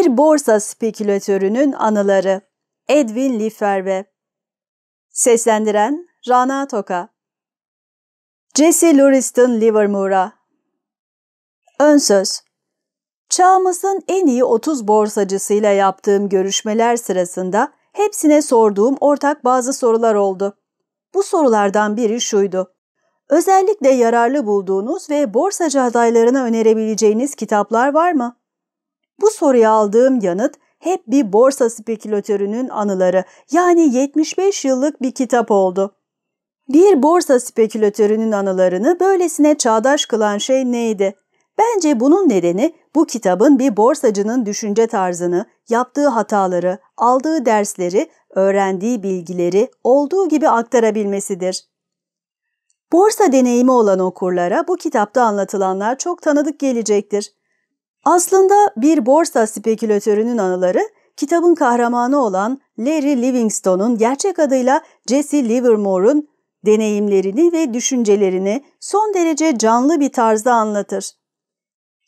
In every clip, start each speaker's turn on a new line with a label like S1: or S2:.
S1: Bir borsa spekülatörünün anıları Edwin Liferve Seslendiren Rana Toka Jesse Luriston Livermore'a Ön söz Çağımızın en iyi 30 borsacısıyla yaptığım görüşmeler sırasında hepsine sorduğum ortak bazı sorular oldu. Bu sorulardan biri şuydu. Özellikle yararlı bulduğunuz ve borsacı adaylarına önerebileceğiniz kitaplar var mı? Bu soruya aldığım yanıt hep bir borsa spekülatörünün anıları yani 75 yıllık bir kitap oldu. Bir borsa spekülatörünün anılarını böylesine çağdaş kılan şey neydi? Bence bunun nedeni bu kitabın bir borsacının düşünce tarzını, yaptığı hataları, aldığı dersleri, öğrendiği bilgileri olduğu gibi aktarabilmesidir. Borsa deneyimi olan okurlara bu kitapta anlatılanlar çok tanıdık gelecektir. Aslında bir borsa spekülatörünün anıları, kitabın kahramanı olan Larry Livingstone'un gerçek adıyla Jesse Livermore'un deneyimlerini ve düşüncelerini son derece canlı bir tarzda anlatır.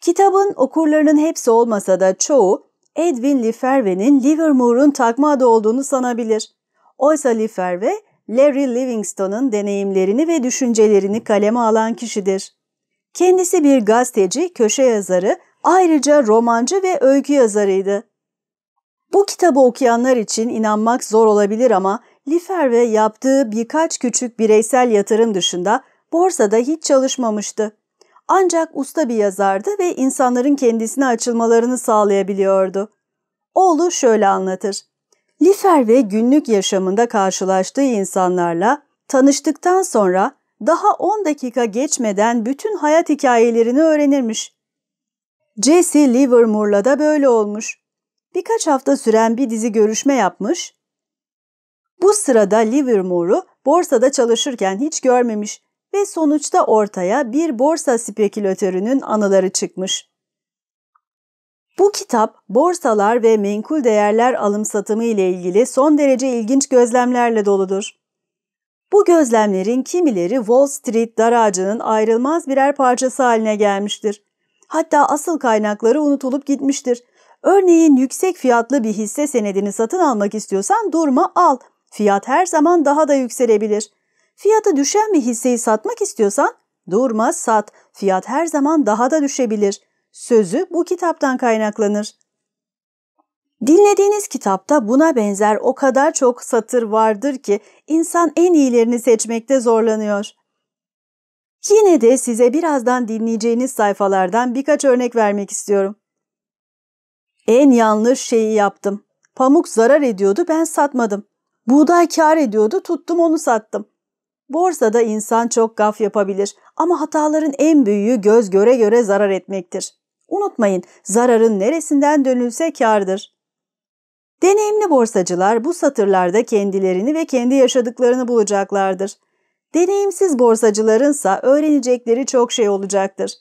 S1: Kitabın okurlarının hepsi olmasa da çoğu Edwin Liferve'nin Livermore'un takma adı olduğunu sanabilir. Oysa Liferve, Larry Livingstone'un deneyimlerini ve düşüncelerini kaleme alan kişidir. Kendisi bir gazeteci, köşe yazarı, ayrıca romancı ve öykü yazarıydı. Bu kitabı okuyanlar için inanmak zor olabilir ama Liferve yaptığı birkaç küçük bireysel yatırım dışında borsada hiç çalışmamıştı. Ancak usta bir yazardı ve insanların kendisine açılmalarını sağlayabiliyordu. Oğlu şöyle anlatır. Liferve günlük yaşamında karşılaştığı insanlarla tanıştıktan sonra daha 10 dakika geçmeden bütün hayat hikayelerini öğrenirmiş. Jesse Livermore'la da böyle olmuş. Birkaç hafta süren bir dizi görüşme yapmış. Bu sırada Livermore'u borsada çalışırken hiç görmemiş ve sonuçta ortaya bir borsa spekülatörünün anıları çıkmış. Bu kitap borsalar ve menkul değerler alım satımı ile ilgili son derece ilginç gözlemlerle doludur. Bu gözlemlerin kimileri Wall Street dar ayrılmaz birer parçası haline gelmiştir. Hatta asıl kaynakları unutulup gitmiştir. Örneğin yüksek fiyatlı bir hisse senedini satın almak istiyorsan durma al. Fiyat her zaman daha da yükselebilir. Fiyatı düşen bir hisseyi satmak istiyorsan durma sat. Fiyat her zaman daha da düşebilir. Sözü bu kitaptan kaynaklanır. Dinlediğiniz kitapta buna benzer o kadar çok satır vardır ki insan en iyilerini seçmekte zorlanıyor. Yine de size birazdan dinleyeceğiniz sayfalardan birkaç örnek vermek istiyorum. En yanlış şeyi yaptım. Pamuk zarar ediyordu ben satmadım. Buğday kar ediyordu tuttum onu sattım. Borsada insan çok gaf yapabilir ama hataların en büyüğü göz göre göre zarar etmektir. Unutmayın zararın neresinden dönülse kardır. Deneyimli borsacılar bu satırlarda kendilerini ve kendi yaşadıklarını bulacaklardır. Deneyimsiz borsacılarınsa öğrenecekleri çok şey olacaktır.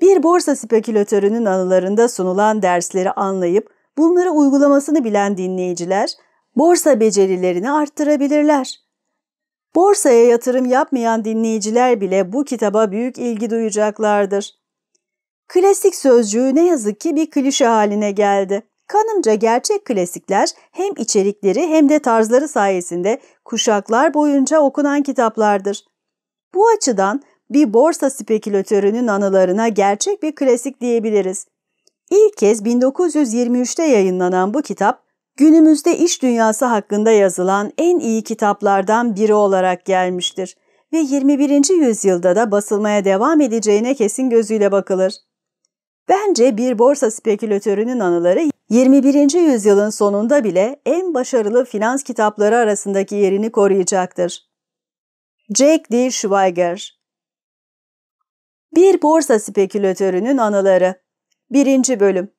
S1: Bir borsa spekülatörünün anılarında sunulan dersleri anlayıp bunları uygulamasını bilen dinleyiciler borsa becerilerini arttırabilirler. Borsaya yatırım yapmayan dinleyiciler bile bu kitaba büyük ilgi duyacaklardır. Klasik sözcüğü ne yazık ki bir klişe haline geldi. Kanımca gerçek klasikler hem içerikleri hem de tarzları sayesinde kuşaklar boyunca okunan kitaplardır. Bu açıdan bir borsa spekülatörünün anılarına gerçek bir klasik diyebiliriz. İlk kez 1923'te yayınlanan bu kitap, günümüzde iş dünyası hakkında yazılan en iyi kitaplardan biri olarak gelmiştir ve 21. yüzyılda da basılmaya devam edeceğine kesin gözüyle bakılır. Bence bir borsa spekülatörünün anıları 21. yüzyılın sonunda bile en başarılı finans kitapları arasındaki yerini koruyacaktır. Jake D. Schweiger Bir borsa spekülatörünün anıları 1. bölüm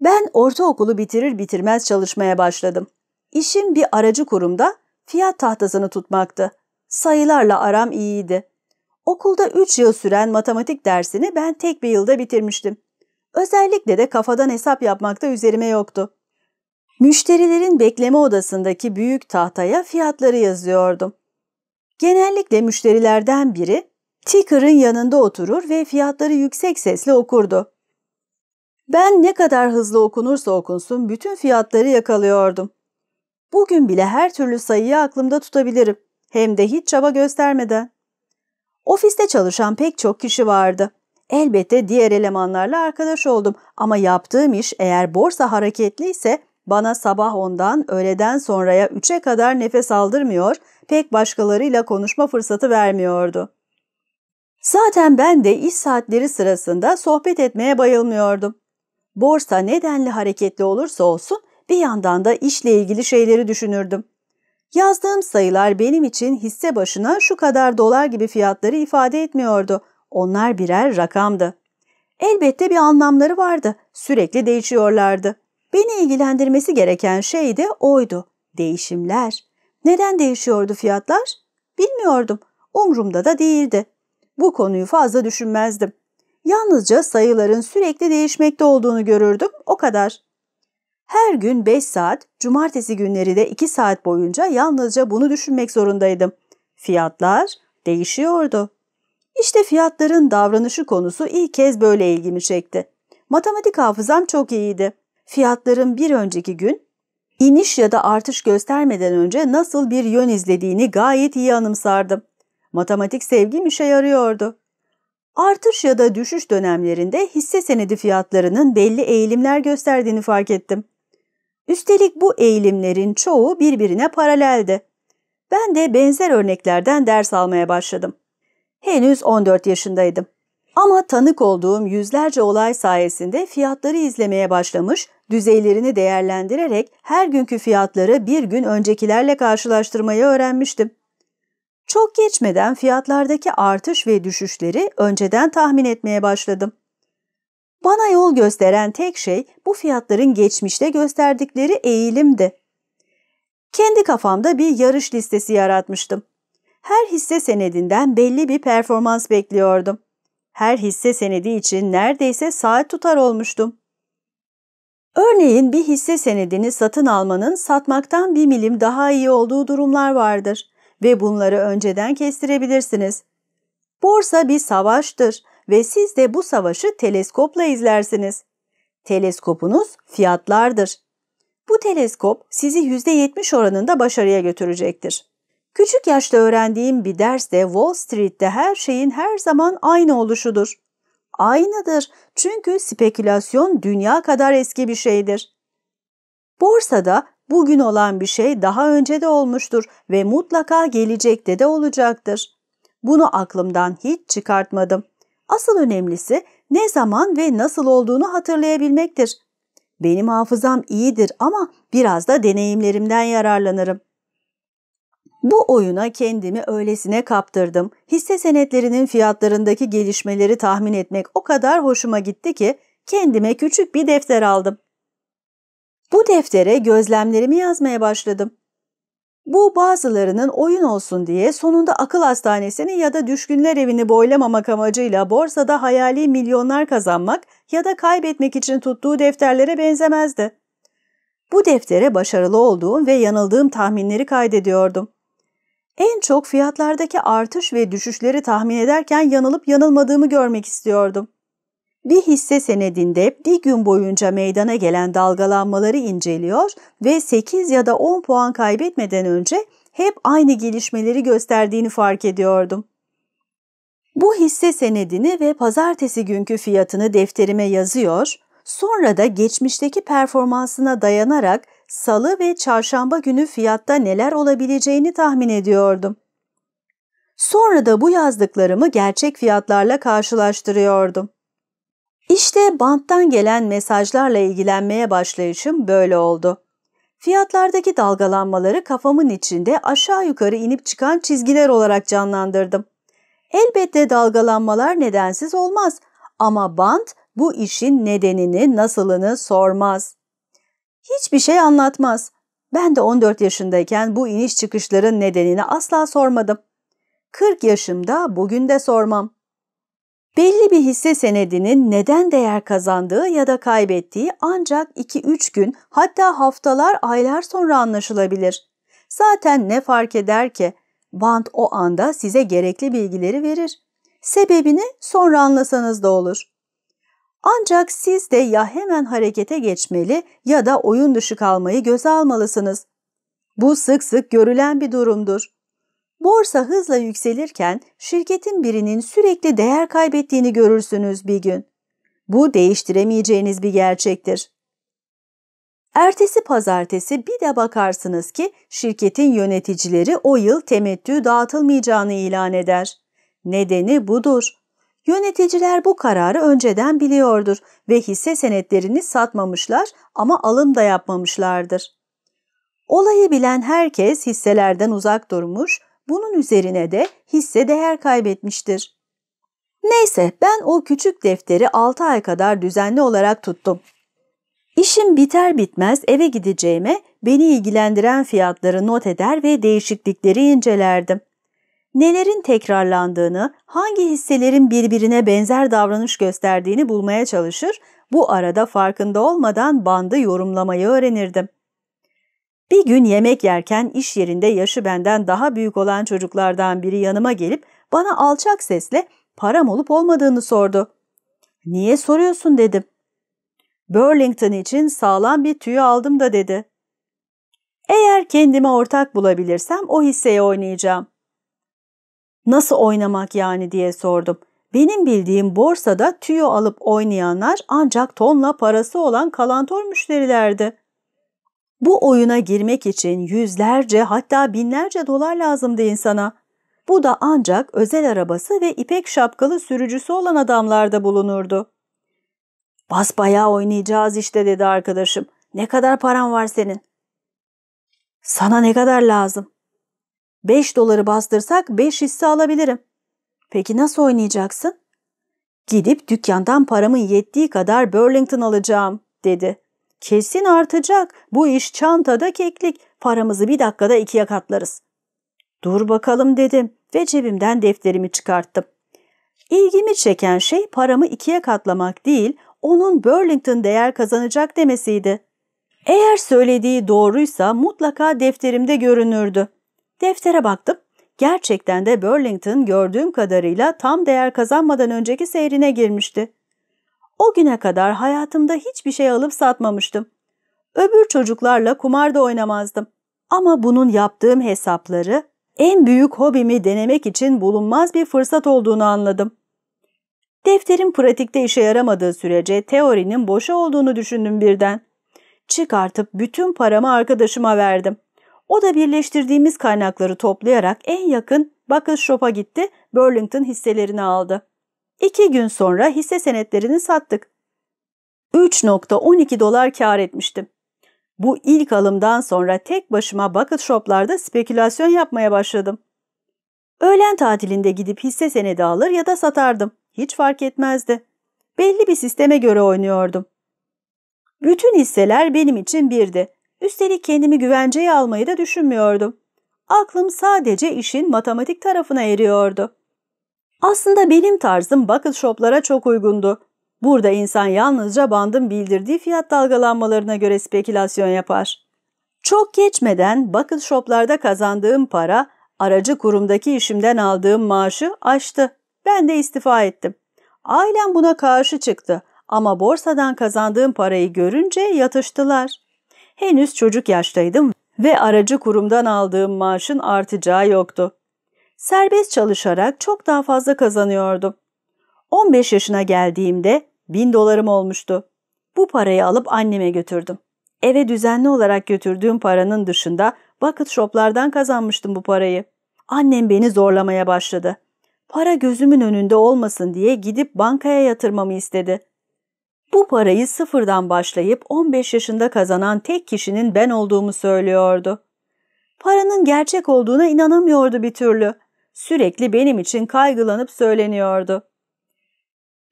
S1: Ben ortaokulu bitirir bitirmez çalışmaya başladım. İşim bir aracı kurumda fiyat tahtasını tutmaktı. Sayılarla aram iyiydi. Okulda 3 yıl süren matematik dersini ben tek bir yılda bitirmiştim. Özellikle de kafadan hesap yapmakta üzerime yoktu. Müşterilerin bekleme odasındaki büyük tahtaya fiyatları yazıyordum. Genellikle müşterilerden biri ticker'ın yanında oturur ve fiyatları yüksek sesle okurdu. Ben ne kadar hızlı okunursa okunsun bütün fiyatları yakalıyordum. Bugün bile her türlü sayıyı aklımda tutabilirim. Hem de hiç çaba göstermeden. Ofiste çalışan pek çok kişi vardı. Elbette diğer elemanlarla arkadaş oldum ama yaptığım iş eğer borsa hareketliyse bana sabah ondan öğleden sonraya üçe kadar nefes aldırmıyor, pek başkalarıyla konuşma fırsatı vermiyordu. Zaten ben de iş saatleri sırasında sohbet etmeye bayılmıyordum. Borsa nedenli hareketli olursa olsun bir yandan da işle ilgili şeyleri düşünürdüm. Yazdığım sayılar benim için hisse başına şu kadar dolar gibi fiyatları ifade etmiyordu. Onlar birer rakamdı. Elbette bir anlamları vardı. Sürekli değişiyorlardı. Beni ilgilendirmesi gereken şey de oydu. Değişimler. Neden değişiyordu fiyatlar? Bilmiyordum. Umrumda da değildi. Bu konuyu fazla düşünmezdim. Yalnızca sayıların sürekli değişmekte olduğunu görürdüm, o kadar. Her gün 5 saat, cumartesi günleri de 2 saat boyunca yalnızca bunu düşünmek zorundaydım. Fiyatlar değişiyordu. İşte fiyatların davranışı konusu ilk kez böyle ilgimi çekti. Matematik hafızam çok iyiydi. Fiyatların bir önceki gün iniş ya da artış göstermeden önce nasıl bir yön izlediğini gayet iyi anımsardım. Matematik sevgim işe yarıyordu. Artış ya da düşüş dönemlerinde hisse senedi fiyatlarının belli eğilimler gösterdiğini fark ettim. Üstelik bu eğilimlerin çoğu birbirine paraleldi. Ben de benzer örneklerden ders almaya başladım. Henüz 14 yaşındaydım. Ama tanık olduğum yüzlerce olay sayesinde fiyatları izlemeye başlamış, düzeylerini değerlendirerek her günkü fiyatları bir gün öncekilerle karşılaştırmayı öğrenmiştim. Çok geçmeden fiyatlardaki artış ve düşüşleri önceden tahmin etmeye başladım. Bana yol gösteren tek şey bu fiyatların geçmişte gösterdikleri eğilimdi. Kendi kafamda bir yarış listesi yaratmıştım. Her hisse senedinden belli bir performans bekliyordum. Her hisse senedi için neredeyse saat tutar olmuştum. Örneğin bir hisse senedini satın almanın satmaktan bir milim daha iyi olduğu durumlar vardır ve bunları önceden kestirebilirsiniz. Borsa bir savaştır ve siz de bu savaşı teleskopla izlersiniz. Teleskopunuz fiyatlardır. Bu teleskop sizi %70 oranında başarıya götürecektir. Küçük yaşta öğrendiğim bir derste Wall Street'te her şeyin her zaman aynı oluşudur. Aynıdır çünkü spekülasyon dünya kadar eski bir şeydir. Borsada bugün olan bir şey daha önce de olmuştur ve mutlaka gelecekte de olacaktır. Bunu aklımdan hiç çıkartmadım. Asıl önemlisi ne zaman ve nasıl olduğunu hatırlayabilmektir. Benim hafızam iyidir ama biraz da deneyimlerimden yararlanırım. Bu oyuna kendimi öylesine kaptırdım. Hisse senetlerinin fiyatlarındaki gelişmeleri tahmin etmek o kadar hoşuma gitti ki kendime küçük bir defter aldım. Bu deftere gözlemlerimi yazmaya başladım. Bu bazılarının oyun olsun diye sonunda akıl hastanesini ya da düşkünler evini boylamamak amacıyla borsada hayali milyonlar kazanmak ya da kaybetmek için tuttuğu defterlere benzemezdi. Bu deftere başarılı olduğum ve yanıldığım tahminleri kaydediyordum. En çok fiyatlardaki artış ve düşüşleri tahmin ederken yanılıp yanılmadığımı görmek istiyordum. Bir hisse senedinde bir gün boyunca meydana gelen dalgalanmaları inceliyor ve 8 ya da 10 puan kaybetmeden önce hep aynı gelişmeleri gösterdiğini fark ediyordum. Bu hisse senedini ve pazartesi günkü fiyatını defterime yazıyor, sonra da geçmişteki performansına dayanarak salı ve çarşamba günü fiyatta neler olabileceğini tahmin ediyordum. Sonra da bu yazdıklarımı gerçek fiyatlarla karşılaştırıyordum. İşte banttan gelen mesajlarla ilgilenmeye başlayışım böyle oldu. Fiyatlardaki dalgalanmaları kafamın içinde aşağı yukarı inip çıkan çizgiler olarak canlandırdım. Elbette dalgalanmalar nedensiz olmaz ama bant bu işin nedenini, nasılını sormaz. Hiçbir şey anlatmaz. Ben de 14 yaşındayken bu iniş çıkışların nedenini asla sormadım. 40 yaşımda bugün de sormam. Belli bir hisse senedinin neden değer kazandığı ya da kaybettiği ancak 2-3 gün hatta haftalar aylar sonra anlaşılabilir. Zaten ne fark eder ki? Band o anda size gerekli bilgileri verir. Sebebini sonra anlasanız da olur. Ancak siz de ya hemen harekete geçmeli ya da oyun dışı kalmayı göze almalısınız. Bu sık sık görülen bir durumdur. Borsa hızla yükselirken şirketin birinin sürekli değer kaybettiğini görürsünüz bir gün. Bu değiştiremeyeceğiniz bir gerçektir. Ertesi pazartesi bir de bakarsınız ki şirketin yöneticileri o yıl temettü dağıtılmayacağını ilan eder. Nedeni budur. Yöneticiler bu kararı önceden biliyordur ve hisse senetlerini satmamışlar ama alım da yapmamışlardır. Olayı bilen herkes hisselerden uzak durmuş, bunun üzerine de hisse değer kaybetmiştir. Neyse ben o küçük defteri 6 ay kadar düzenli olarak tuttum. İşim biter bitmez eve gideceğime beni ilgilendiren fiyatları not eder ve değişiklikleri incelerdim. Nelerin tekrarlandığını, hangi hisselerin birbirine benzer davranış gösterdiğini bulmaya çalışır, bu arada farkında olmadan bandı yorumlamayı öğrenirdim. Bir gün yemek yerken iş yerinde yaşı benden daha büyük olan çocuklardan biri yanıma gelip bana alçak sesle param olup olmadığını sordu. Niye soruyorsun dedim. Burlington için sağlam bir tüy aldım da dedi. Eğer kendime ortak bulabilirsem o hisseye oynayacağım. Nasıl oynamak yani diye sordum. Benim bildiğim borsada tüyo alıp oynayanlar ancak tonla parası olan kalantor müşterilerdi. Bu oyuna girmek için yüzlerce hatta binlerce dolar lazımdı insana. Bu da ancak özel arabası ve ipek şapkalı sürücüsü olan adamlarda bulunurdu. Basbayağı oynayacağız işte dedi arkadaşım. Ne kadar paran var senin? Sana ne kadar lazım? Beş doları bastırsak beş hisse alabilirim. Peki nasıl oynayacaksın? Gidip dükkandan paramın yettiği kadar Burlington alacağım dedi. Kesin artacak. Bu iş çantada keklik. Paramızı bir dakikada ikiye katlarız. Dur bakalım dedim ve cebimden defterimi çıkarttım. İlgimi çeken şey paramı ikiye katlamak değil, onun Burlington değer kazanacak demesiydi. Eğer söylediği doğruysa mutlaka defterimde görünürdü. Deftere baktım. Gerçekten de Burlington gördüğüm kadarıyla tam değer kazanmadan önceki seyrine girmişti. O güne kadar hayatımda hiçbir şey alıp satmamıştım. Öbür çocuklarla kumar da oynamazdım. Ama bunun yaptığım hesapları en büyük hobimi denemek için bulunmaz bir fırsat olduğunu anladım. Defterin pratikte işe yaramadığı sürece teorinin boşa olduğunu düşündüm birden. Çıkartıp bütün paramı arkadaşıma verdim. O da birleştirdiğimiz kaynakları toplayarak en yakın Buckle Shop'a gitti, Burlington hisselerini aldı. İki gün sonra hisse senetlerini sattık. 3.12 dolar kar etmiştim. Bu ilk alımdan sonra tek başıma bucket shoplarda spekülasyon yapmaya başladım. Öğlen tatilinde gidip hisse senedi alır ya da satardım. Hiç fark etmezdi. Belli bir sisteme göre oynuyordum. Bütün hisseler benim için birdi. Üstelik kendimi güvenceye almayı da düşünmüyordum. Aklım sadece işin matematik tarafına eriyordu. Aslında benim tarzım bucket shoplara çok uygundu. Burada insan yalnızca bandın bildirdiği fiyat dalgalanmalarına göre spekülasyon yapar. Çok geçmeden bucket shoplarda kazandığım para aracı kurumdaki işimden aldığım maaşı aştı. Ben de istifa ettim. Ailem buna karşı çıktı ama borsadan kazandığım parayı görünce yatıştılar. Henüz çocuk yaştaydım ve aracı kurumdan aldığım maaşın artacağı yoktu. Serbest çalışarak çok daha fazla kazanıyordum. 15 yaşına geldiğimde 1000 dolarım olmuştu. Bu parayı alıp anneme götürdüm. Eve düzenli olarak götürdüğüm paranın dışında bucket shoplardan kazanmıştım bu parayı. Annem beni zorlamaya başladı. Para gözümün önünde olmasın diye gidip bankaya yatırmamı istedi. Bu parayı sıfırdan başlayıp 15 yaşında kazanan tek kişinin ben olduğumu söylüyordu. Paranın gerçek olduğuna inanamıyordu bir türlü. Sürekli benim için kaygılanıp söyleniyordu.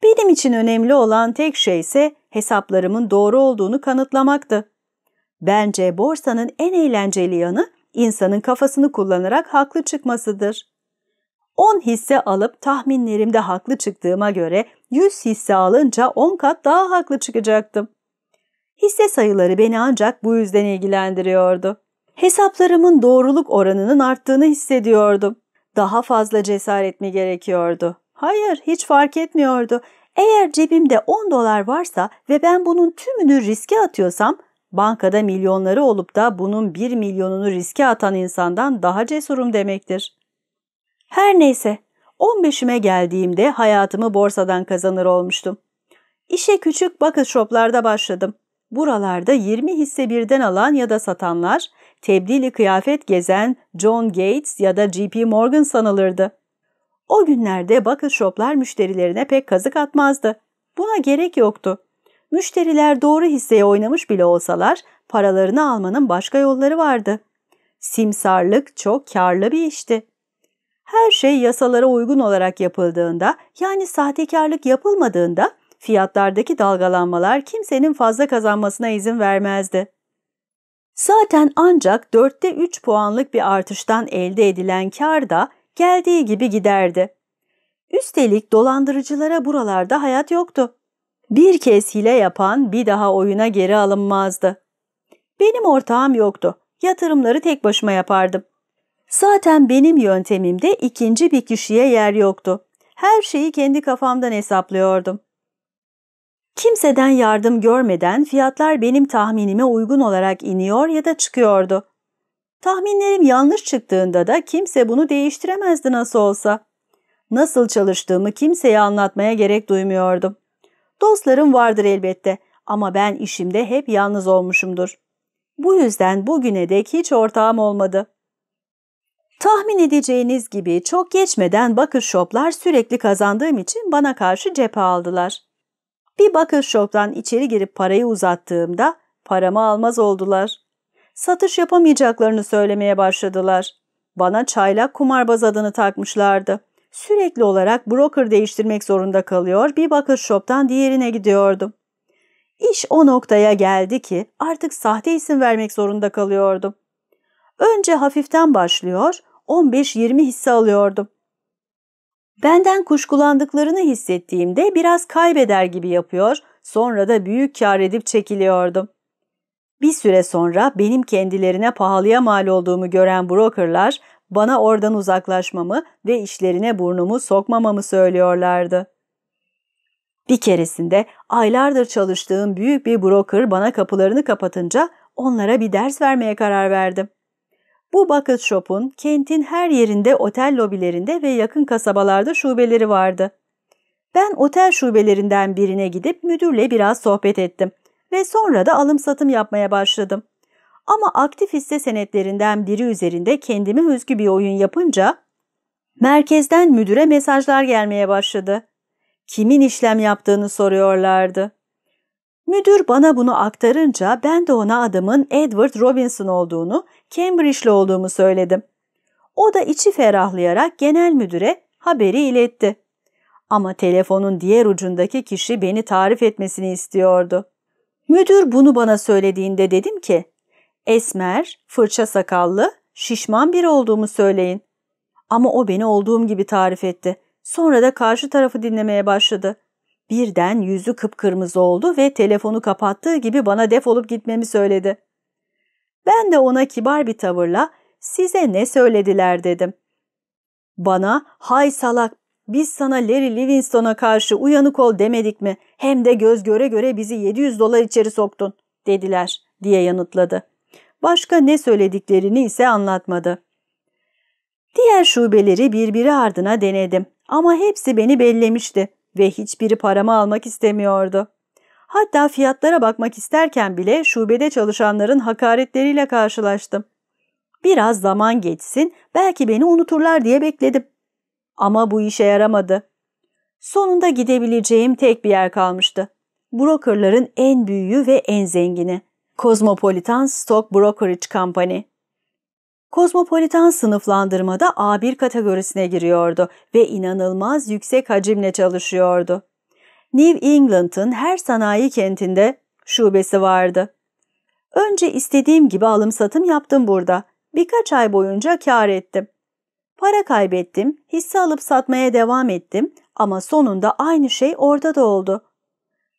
S1: Benim için önemli olan tek şey ise hesaplarımın doğru olduğunu kanıtlamaktı. Bence borsanın en eğlenceli yanı insanın kafasını kullanarak haklı çıkmasıdır. 10 hisse alıp tahminlerimde haklı çıktığıma göre 100 hisse alınca 10 kat daha haklı çıkacaktım. Hisse sayıları beni ancak bu yüzden ilgilendiriyordu. Hesaplarımın doğruluk oranının arttığını hissediyordum. Daha fazla cesaret mi gerekiyordu? Hayır, hiç fark etmiyordu. Eğer cebimde 10 dolar varsa ve ben bunun tümünü riske atıyorsam, bankada milyonları olup da bunun 1 milyonunu riske atan insandan daha cesurum demektir. Her neyse, 15'ime geldiğimde hayatımı borsadan kazanır olmuştum. İşe küçük bucket shoplarda başladım. Buralarda 20 hisse birden alan ya da satanlar, tebdili kıyafet gezen John Gates ya da JP Morgan sanılırdı. O günlerde bucket shoplar müşterilerine pek kazık atmazdı. Buna gerek yoktu. Müşteriler doğru hisseye oynamış bile olsalar paralarını almanın başka yolları vardı. Simsarlık çok karlı bir işti. Her şey yasalara uygun olarak yapıldığında yani sahtekarlık yapılmadığında fiyatlardaki dalgalanmalar kimsenin fazla kazanmasına izin vermezdi. Zaten ancak dörtte üç puanlık bir artıştan elde edilen kar da geldiği gibi giderdi. Üstelik dolandırıcılara buralarda hayat yoktu. Bir kez hile yapan bir daha oyuna geri alınmazdı. Benim ortağım yoktu. Yatırımları tek başıma yapardım. Zaten benim yöntemimde ikinci bir kişiye yer yoktu. Her şeyi kendi kafamdan hesaplıyordum. Kimseden yardım görmeden fiyatlar benim tahminime uygun olarak iniyor ya da çıkıyordu. Tahminlerim yanlış çıktığında da kimse bunu değiştiremezdi nasıl olsa. Nasıl çalıştığımı kimseye anlatmaya gerek duymuyordum. Dostlarım vardır elbette ama ben işimde hep yalnız olmuşumdur. Bu yüzden bugüne dek hiç ortağım olmadı. Tahmin edeceğiniz gibi çok geçmeden bakır shoplar sürekli kazandığım için bana karşı cephe aldılar. Bir bakır shop'tan içeri girip parayı uzattığımda paramı almaz oldular. Satış yapamayacaklarını söylemeye başladılar. Bana çaylak kumarbaz adını takmışlardı. Sürekli olarak broker değiştirmek zorunda kalıyor, bir bakır shop'tan diğerine gidiyordum. İş o noktaya geldi ki artık sahte isim vermek zorunda kalıyordum. Önce hafiften başlıyor, 15-20 hisse alıyordum. Benden kuşkulandıklarını hissettiğimde biraz kaybeder gibi yapıyor, sonra da büyük kar edip çekiliyordum. Bir süre sonra benim kendilerine pahalıya mal olduğumu gören brokerlar bana oradan uzaklaşmamı ve işlerine burnumu sokmamamı söylüyorlardı. Bir keresinde aylardır çalıştığım büyük bir broker bana kapılarını kapatınca onlara bir ders vermeye karar verdim. Bu bucket shop'un kentin her yerinde otel lobilerinde ve yakın kasabalarda şubeleri vardı. Ben otel şubelerinden birine gidip müdürle biraz sohbet ettim ve sonra da alım satım yapmaya başladım. Ama aktif hisse senetlerinden biri üzerinde kendime özgü bir oyun yapınca merkezden müdüre mesajlar gelmeye başladı. Kimin işlem yaptığını soruyorlardı. Müdür bana bunu aktarınca ben de ona adımın Edward Robinson olduğunu, Cambridge'li olduğumu söyledim. O da içi ferahlayarak genel müdüre haberi iletti. Ama telefonun diğer ucundaki kişi beni tarif etmesini istiyordu. Müdür bunu bana söylediğinde dedim ki, esmer, fırça sakallı, şişman biri olduğumu söyleyin. Ama o beni olduğum gibi tarif etti. Sonra da karşı tarafı dinlemeye başladı. Birden yüzü kıpkırmızı oldu ve telefonu kapattığı gibi bana defolup gitmemi söyledi. Ben de ona kibar bir tavırla size ne söylediler dedim. Bana hay salak biz sana Larry Livingston'a karşı uyanık ol demedik mi? Hem de göz göre göre bizi 700 dolar içeri soktun dediler diye yanıtladı. Başka ne söylediklerini ise anlatmadı. Diğer şubeleri birbiri ardına denedim ama hepsi beni bellemişti ve hiçbiri paramı almak istemiyordu. Hatta fiyatlara bakmak isterken bile şubede çalışanların hakaretleriyle karşılaştım. Biraz zaman geçsin, belki beni unuturlar diye bekledim. Ama bu işe yaramadı. Sonunda gidebileceğim tek bir yer kalmıştı. Brokerların en büyüğü ve en zengini. Cosmopolitan Stock Brokerage Company. Kozmopolitan sınıflandırmada A1 kategorisine giriyordu ve inanılmaz yüksek hacimle çalışıyordu. New England'ın her sanayi kentinde şubesi vardı. Önce istediğim gibi alım satım yaptım burada. Birkaç ay boyunca kar ettim. Para kaybettim, hisse alıp satmaya devam ettim ama sonunda aynı şey orada da oldu.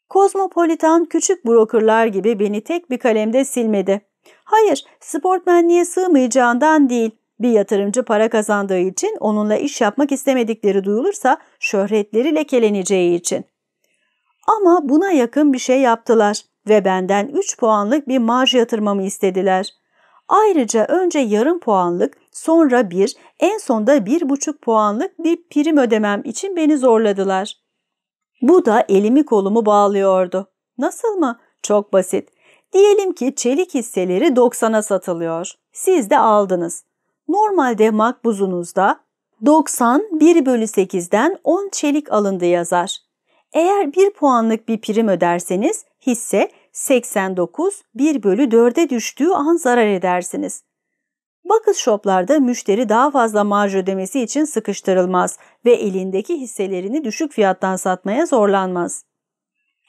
S1: Kozmopolitan küçük brokerlar gibi beni tek bir kalemde silmedi. Hayır, sportmenliğe sığmayacağından değil. Bir yatırımcı para kazandığı için onunla iş yapmak istemedikleri duyulursa şöhretleri lekeleneceği için. Ama buna yakın bir şey yaptılar ve benden 3 puanlık bir marj yatırmamı istediler. Ayrıca önce yarım puanlık, sonra bir, en sonda 1,5 puanlık bir prim ödemem için beni zorladılar. Bu da elimi kolumu bağlıyordu. Nasıl mı? Çok basit. Diyelim ki çelik hisseleri 90'a satılıyor. Siz de aldınız. Normalde makbuzunuzda 90 1 bölü 8'den 10 çelik alındı yazar. Eğer 1 puanlık bir prim öderseniz hisse 89 1 bölü 4'e düştüğü an zarar edersiniz. Bakış shoplarda müşteri daha fazla marj ödemesi için sıkıştırılmaz ve elindeki hisselerini düşük fiyattan satmaya zorlanmaz.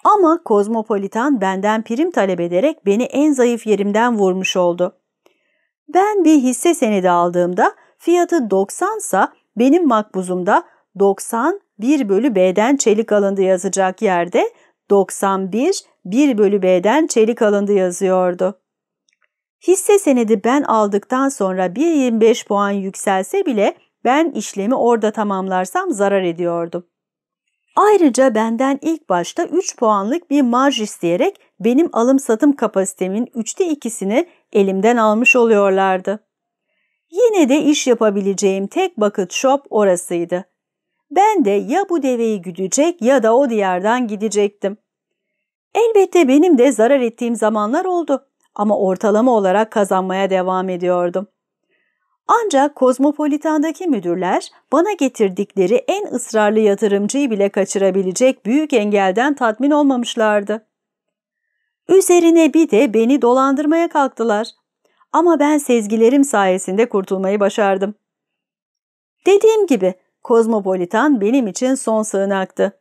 S1: Ama Kozmopolitan benden prim talep ederek beni en zayıf yerimden vurmuş oldu. Ben bir hisse senedi aldığımda fiyatı 90 sa benim makbuzumda 90 1 bölü B'den çelik alındı yazacak yerde 91 1 bölü B'den çelik alındı yazıyordu. Hisse senedi ben aldıktan sonra 1.25 puan yükselse bile ben işlemi orada tamamlarsam zarar ediyordum. Ayrıca benden ilk başta 3 puanlık bir marj isteyerek benim alım satım kapasitemin üçte ikisini elimden almış oluyorlardı. Yine de iş yapabileceğim tek bucket shop orasıydı. Ben de ya bu deveyi güdecek ya da o diyardan gidecektim. Elbette benim de zarar ettiğim zamanlar oldu ama ortalama olarak kazanmaya devam ediyordum. Ancak Kozmopolitan'daki müdürler bana getirdikleri en ısrarlı yatırımcıyı bile kaçırabilecek büyük engelden tatmin olmamışlardı. Üzerine bir de beni dolandırmaya kalktılar. Ama ben sezgilerim sayesinde kurtulmayı başardım. Dediğim gibi Kozmopolitan benim için son sığınaktı.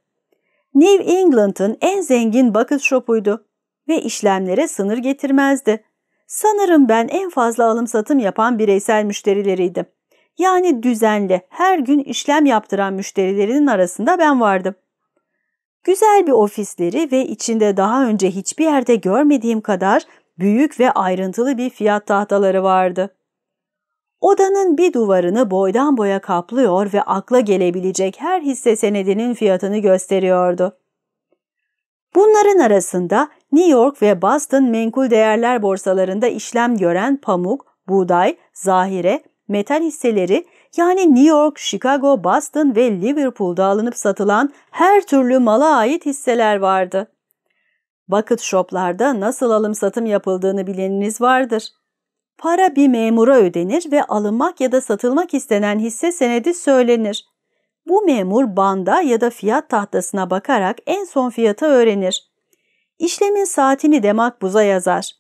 S1: New England'ın en zengin bucket shop'uydu ve işlemlere sınır getirmezdi. Sanırım ben en fazla alım satım yapan bireysel müşterileriydim. Yani düzenli, her gün işlem yaptıran müşterilerinin arasında ben vardım. Güzel bir ofisleri ve içinde daha önce hiçbir yerde görmediğim kadar büyük ve ayrıntılı bir fiyat tahtaları vardı. Odanın bir duvarını boydan boya kaplıyor ve akla gelebilecek her hisse senedinin fiyatını gösteriyordu. Bunların arasında New York ve Boston menkul değerler borsalarında işlem gören pamuk, buğday, zahire, metal hisseleri yani New York, Chicago, Boston ve Liverpool'da alınıp satılan her türlü mala ait hisseler vardı. Bucket shoplarda nasıl alım satım yapıldığını bileniniz vardır. Para bir memura ödenir ve alınmak ya da satılmak istenen hisse senedi söylenir. Bu memur banda ya da fiyat tahtasına bakarak en son fiyatı öğrenir. İşlemin saatini de makbuza yazar.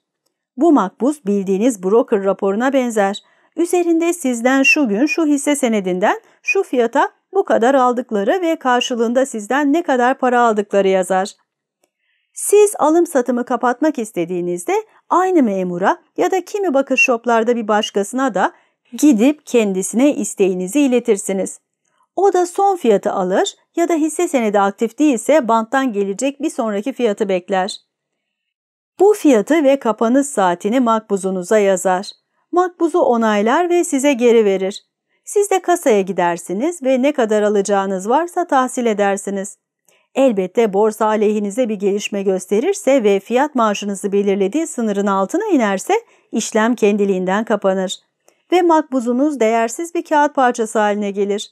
S1: Bu makbuz bildiğiniz broker raporuna benzer. Üzerinde sizden şu gün şu hisse senedinden şu fiyata bu kadar aldıkları ve karşılığında sizden ne kadar para aldıkları yazar. Siz alım satımı kapatmak istediğinizde aynı memura ya da kimi bakır şoplarda bir başkasına da gidip kendisine isteğinizi iletirsiniz. O da son fiyatı alır ya da hisse senedi aktif değilse banttan gelecek bir sonraki fiyatı bekler. Bu fiyatı ve kapanış saatini makbuzunuza yazar. Makbuzu onaylar ve size geri verir. Siz de kasaya gidersiniz ve ne kadar alacağınız varsa tahsil edersiniz. Elbette borsa aleyhinize bir gelişme gösterirse ve fiyat maaşınızı belirlediği sınırın altına inerse işlem kendiliğinden kapanır ve makbuzunuz değersiz bir kağıt parçası haline gelir.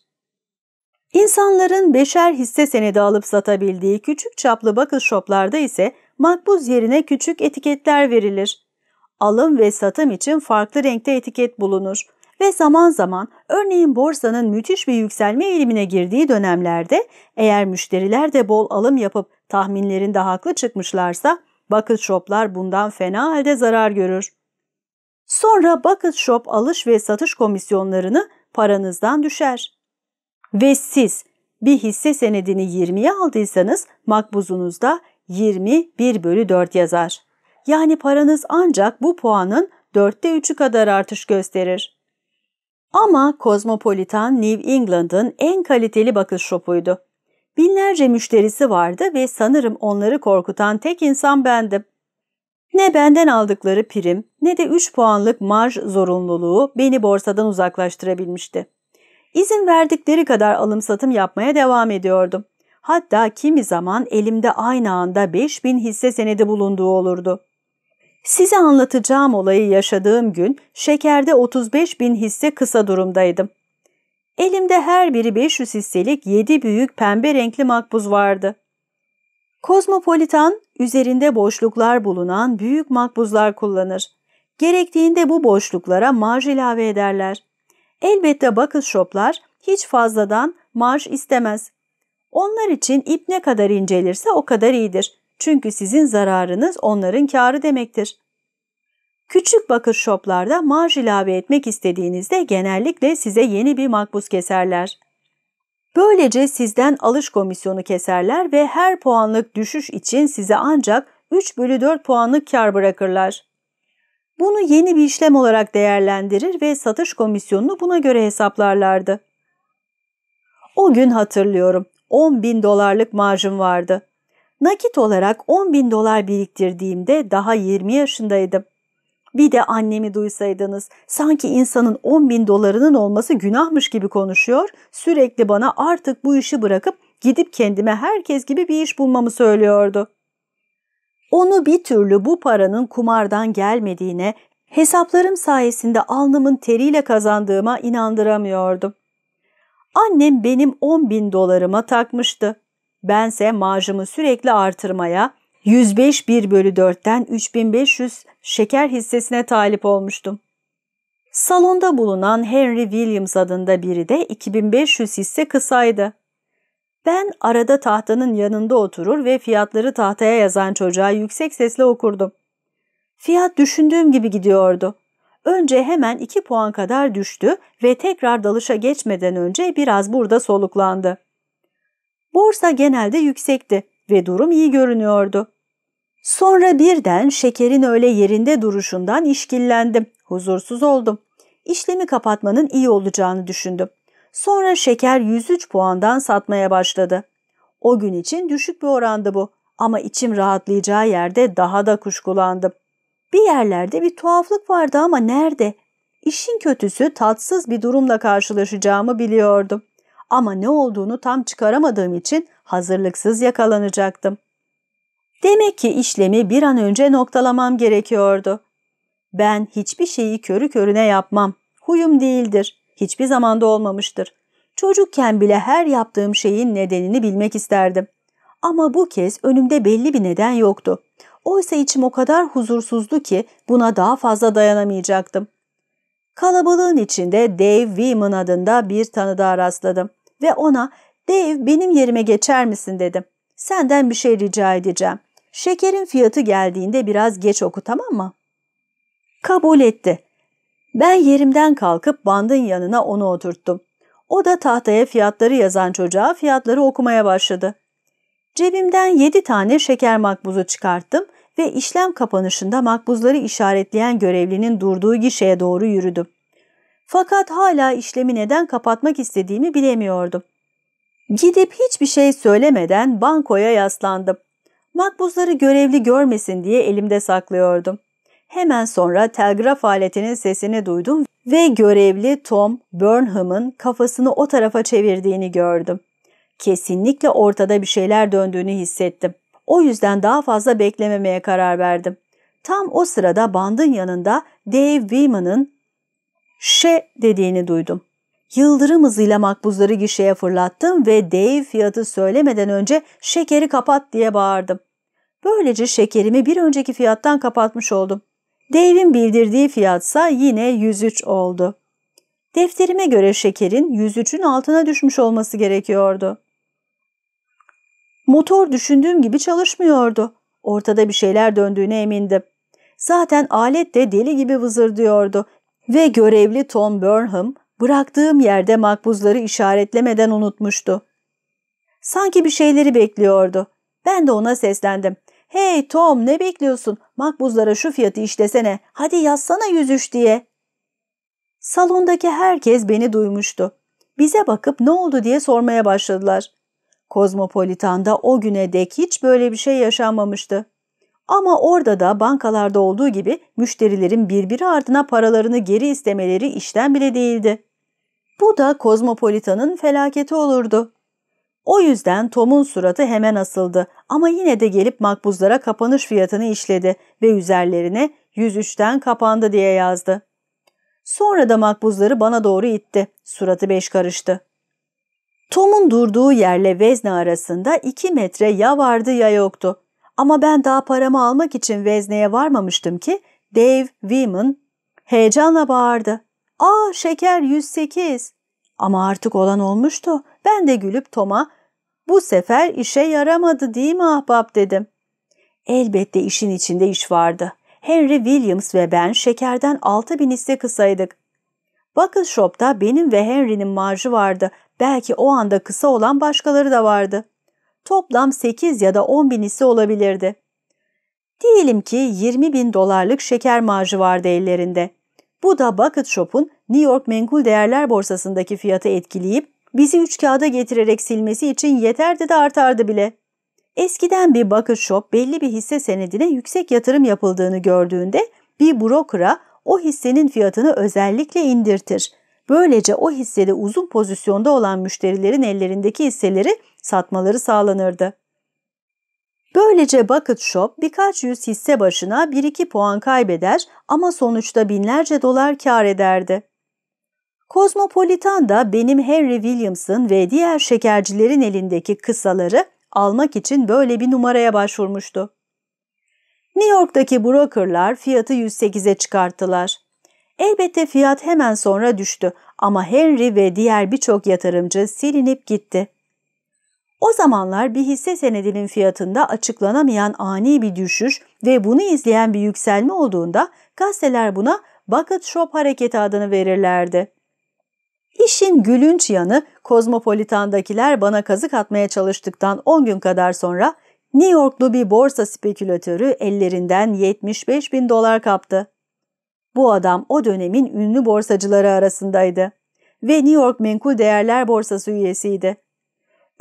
S1: İnsanların beşer hisse senedi alıp satabildiği küçük çaplı bakış shoplarda ise makbuz yerine küçük etiketler verilir. Alım ve satım için farklı renkte etiket bulunur ve zaman zaman örneğin borsanın müthiş bir yükselme eğilimine girdiği dönemlerde eğer müşteriler de bol alım yapıp tahminlerinde haklı çıkmışlarsa bucket shoplar bundan fena halde zarar görür. Sonra bucket shop alış ve satış komisyonlarını paranızdan düşer. Ve siz bir hisse senedini 20'ye aldıysanız makbuzunuzda 21 bölü 4 yazar. Yani paranız ancak bu puanın dörtte üçü kadar artış gösterir. Ama Cosmopolitan New England'ın en kaliteli bakış şopuydu. Binlerce müşterisi vardı ve sanırım onları korkutan tek insan bendim. Ne benden aldıkları prim ne de 3 puanlık marj zorunluluğu beni borsadan uzaklaştırabilmişti. İzin verdikleri kadar alım satım yapmaya devam ediyordum. Hatta kimi zaman elimde aynı anda 5000 hisse senedi bulunduğu olurdu. Size anlatacağım olayı yaşadığım gün şekerde 35 bin hisse kısa durumdaydım. Elimde her biri 500 hisselik 7 büyük pembe renkli makbuz vardı. Kozmopolitan, üzerinde boşluklar bulunan büyük makbuzlar kullanır. Gerektiğinde bu boşluklara marj ilave ederler. Elbette bakış shoplar hiç fazladan marj istemez. Onlar için ip ne kadar incelirse o kadar iyidir. Çünkü sizin zararınız onların karı demektir. Küçük bakır shoplarda marj ilave etmek istediğinizde genellikle size yeni bir makbuz keserler. Böylece sizden alış komisyonu keserler ve her puanlık düşüş için size ancak 3 bölü 4 puanlık kar bırakırlar. Bunu yeni bir işlem olarak değerlendirir ve satış komisyonunu buna göre hesaplarlardı. O gün hatırlıyorum 10 bin dolarlık marjım vardı. Nakit olarak 10 bin dolar biriktirdiğimde daha 20 yaşındaydım. Bir de annemi duysaydınız, sanki insanın 10 bin dolarının olması günahmış gibi konuşuyor, sürekli bana artık bu işi bırakıp gidip kendime herkes gibi bir iş bulmamı söylüyordu. Onu bir türlü bu paranın kumardan gelmediğine, hesaplarım sayesinde alnımın teriyle kazandığıma inandıramıyordum. Annem benim 10 bin dolarıma takmıştı. Bense marjımı sürekli artırmaya, 105 1 bölü 4'ten 3500 şeker hissesine talip olmuştum. Salonda bulunan Henry Williams adında biri de 2500 hisse kısaydı. Ben arada tahtanın yanında oturur ve fiyatları tahtaya yazan çocuğa yüksek sesle okurdum. Fiyat düşündüğüm gibi gidiyordu. Önce hemen 2 puan kadar düştü ve tekrar dalışa geçmeden önce biraz burada soluklandı. Borsa genelde yüksekti ve durum iyi görünüyordu. Sonra birden şekerin öyle yerinde duruşundan işkillendim, huzursuz oldum. İşlemi kapatmanın iyi olacağını düşündüm. Sonra şeker 103 puandan satmaya başladı. O gün için düşük bir orandı bu ama içim rahatlayacağı yerde daha da kuşkulandım. Bir yerlerde bir tuhaflık vardı ama nerede? İşin kötüsü tatsız bir durumla karşılaşacağımı biliyordum. Ama ne olduğunu tam çıkaramadığım için hazırlıksız yakalanacaktım. Demek ki işlemi bir an önce noktalamam gerekiyordu. Ben hiçbir şeyi körü körüne yapmam. Huyum değildir. Hiçbir zamanda olmamıştır. Çocukken bile her yaptığım şeyin nedenini bilmek isterdim. Ama bu kez önümde belli bir neden yoktu. Oysa içim o kadar huzursuzdu ki buna daha fazla dayanamayacaktım. Kalabalığın içinde Dave Weeman adında bir tanıdığa rastladım ve ona ''Dave benim yerime geçer misin?'' dedim. ''Senden bir şey rica edeceğim. Şekerin fiyatı geldiğinde biraz geç oku tamam mı? Kabul etti. Ben yerimden kalkıp bandın yanına onu oturttum. O da tahtaya fiyatları yazan çocuğa fiyatları okumaya başladı. Cebimden yedi tane şeker makbuzu çıkarttım ve işlem kapanışında makbuzları işaretleyen görevlinin durduğu gişeye doğru yürüdüm. Fakat hala işlemi neden kapatmak istediğimi bilemiyordum. Gidip hiçbir şey söylemeden bankoya yaslandım. Makbuzları görevli görmesin diye elimde saklıyordum. Hemen sonra telgraf aletinin sesini duydum ve görevli Tom Burnham'ın kafasını o tarafa çevirdiğini gördüm. Kesinlikle ortada bir şeyler döndüğünü hissettim. O yüzden daha fazla beklememeye karar verdim. Tam o sırada bandın yanında Dave Weeman'ın şe dediğini duydum. Yıldırım hızıyla makbuzları gişeye fırlattım ve Dave fiyatı söylemeden önce şekeri kapat diye bağırdım. Böylece şekerimi bir önceki fiyattan kapatmış oldum. Dave'in bildirdiği fiyatsa yine 103 oldu. Defterime göre şekerin 103'ün altına düşmüş olması gerekiyordu. Motor düşündüğüm gibi çalışmıyordu. Ortada bir şeyler döndüğüne emindim. Zaten alet de deli gibi vızırdıyordu ve görevli Tom Burnham bıraktığım yerde makbuzları işaretlemeden unutmuştu. Sanki bir şeyleri bekliyordu. Ben de ona seslendim. Hey Tom ne bekliyorsun? Makbuzlara şu fiyatı işlesene. Hadi yazsana 103 diye. Salondaki herkes beni duymuştu. Bize bakıp ne oldu diye sormaya başladılar. Kozmopolitan'da o güne dek hiç böyle bir şey yaşanmamıştı. Ama orada da bankalarda olduğu gibi müşterilerin birbiri ardına paralarını geri istemeleri işten bile değildi. Bu da Kozmopolitan'ın felaketi olurdu. O yüzden Tom'un suratı hemen asıldı ama yine de gelip makbuzlara kapanış fiyatını işledi ve üzerlerine 103'ten kapandı diye yazdı. Sonra da makbuzları bana doğru itti. Suratı beş karıştı. Tom'un durduğu yerle vezne arasında iki metre ya vardı ya yoktu. Ama ben daha paramı almak için vezneye varmamıştım ki Dave Weeman heyecanla bağırdı. ''Aa şeker 108'' Ama artık olan olmuştu. Ben de gülüp Tom'a ''Bu sefer işe yaramadı değil mi ahbap?'' dedim. Elbette işin içinde iş vardı. Henry Williams ve ben şekerden 6 bin hisse kısaydık. Buckle Shop'ta benim ve Henry'nin marjı vardı. Belki o anda kısa olan başkaları da vardı. Toplam 8 ya da 10 bin hisse olabilirdi. Diyelim ki 20 bin dolarlık şeker marjı vardı ellerinde. Bu da Bucket Shop'un New York Menkul Değerler Borsası'ndaki fiyatı etkileyip bizi üç kağıda getirerek silmesi için yeterdi de artardı bile. Eskiden bir Bucket Shop belli bir hisse senedine yüksek yatırım yapıldığını gördüğünde bir broker'a o hissenin fiyatını özellikle indirtir. Böylece o hissede uzun pozisyonda olan müşterilerin ellerindeki hisseleri satmaları sağlanırdı. Böylece Bucket Shop birkaç yüz hisse başına 1-2 puan kaybeder ama sonuçta binlerce dolar kar ederdi. Cosmopolitan da benim Henry Williams'ın ve diğer şekercilerin elindeki kısaları almak için böyle bir numaraya başvurmuştu. New York'taki brokerlar fiyatı 108'e çıkarttılar. Elbette fiyat hemen sonra düştü ama Henry ve diğer birçok yatırımcı silinip gitti. O zamanlar bir hisse senedinin fiyatında açıklanamayan ani bir düşüş ve bunu izleyen bir yükselme olduğunda gazeteler buna Bucket Shop hareketi adını verirlerdi. İşin gülünç yanı Kozmopolitan'dakiler bana kazık atmaya çalıştıktan 10 gün kadar sonra New Yorklu bir borsa spekülatörü ellerinden 75 bin dolar kaptı. Bu adam o dönemin ünlü borsacıları arasındaydı ve New York Menkul Değerler Borsası üyesiydi.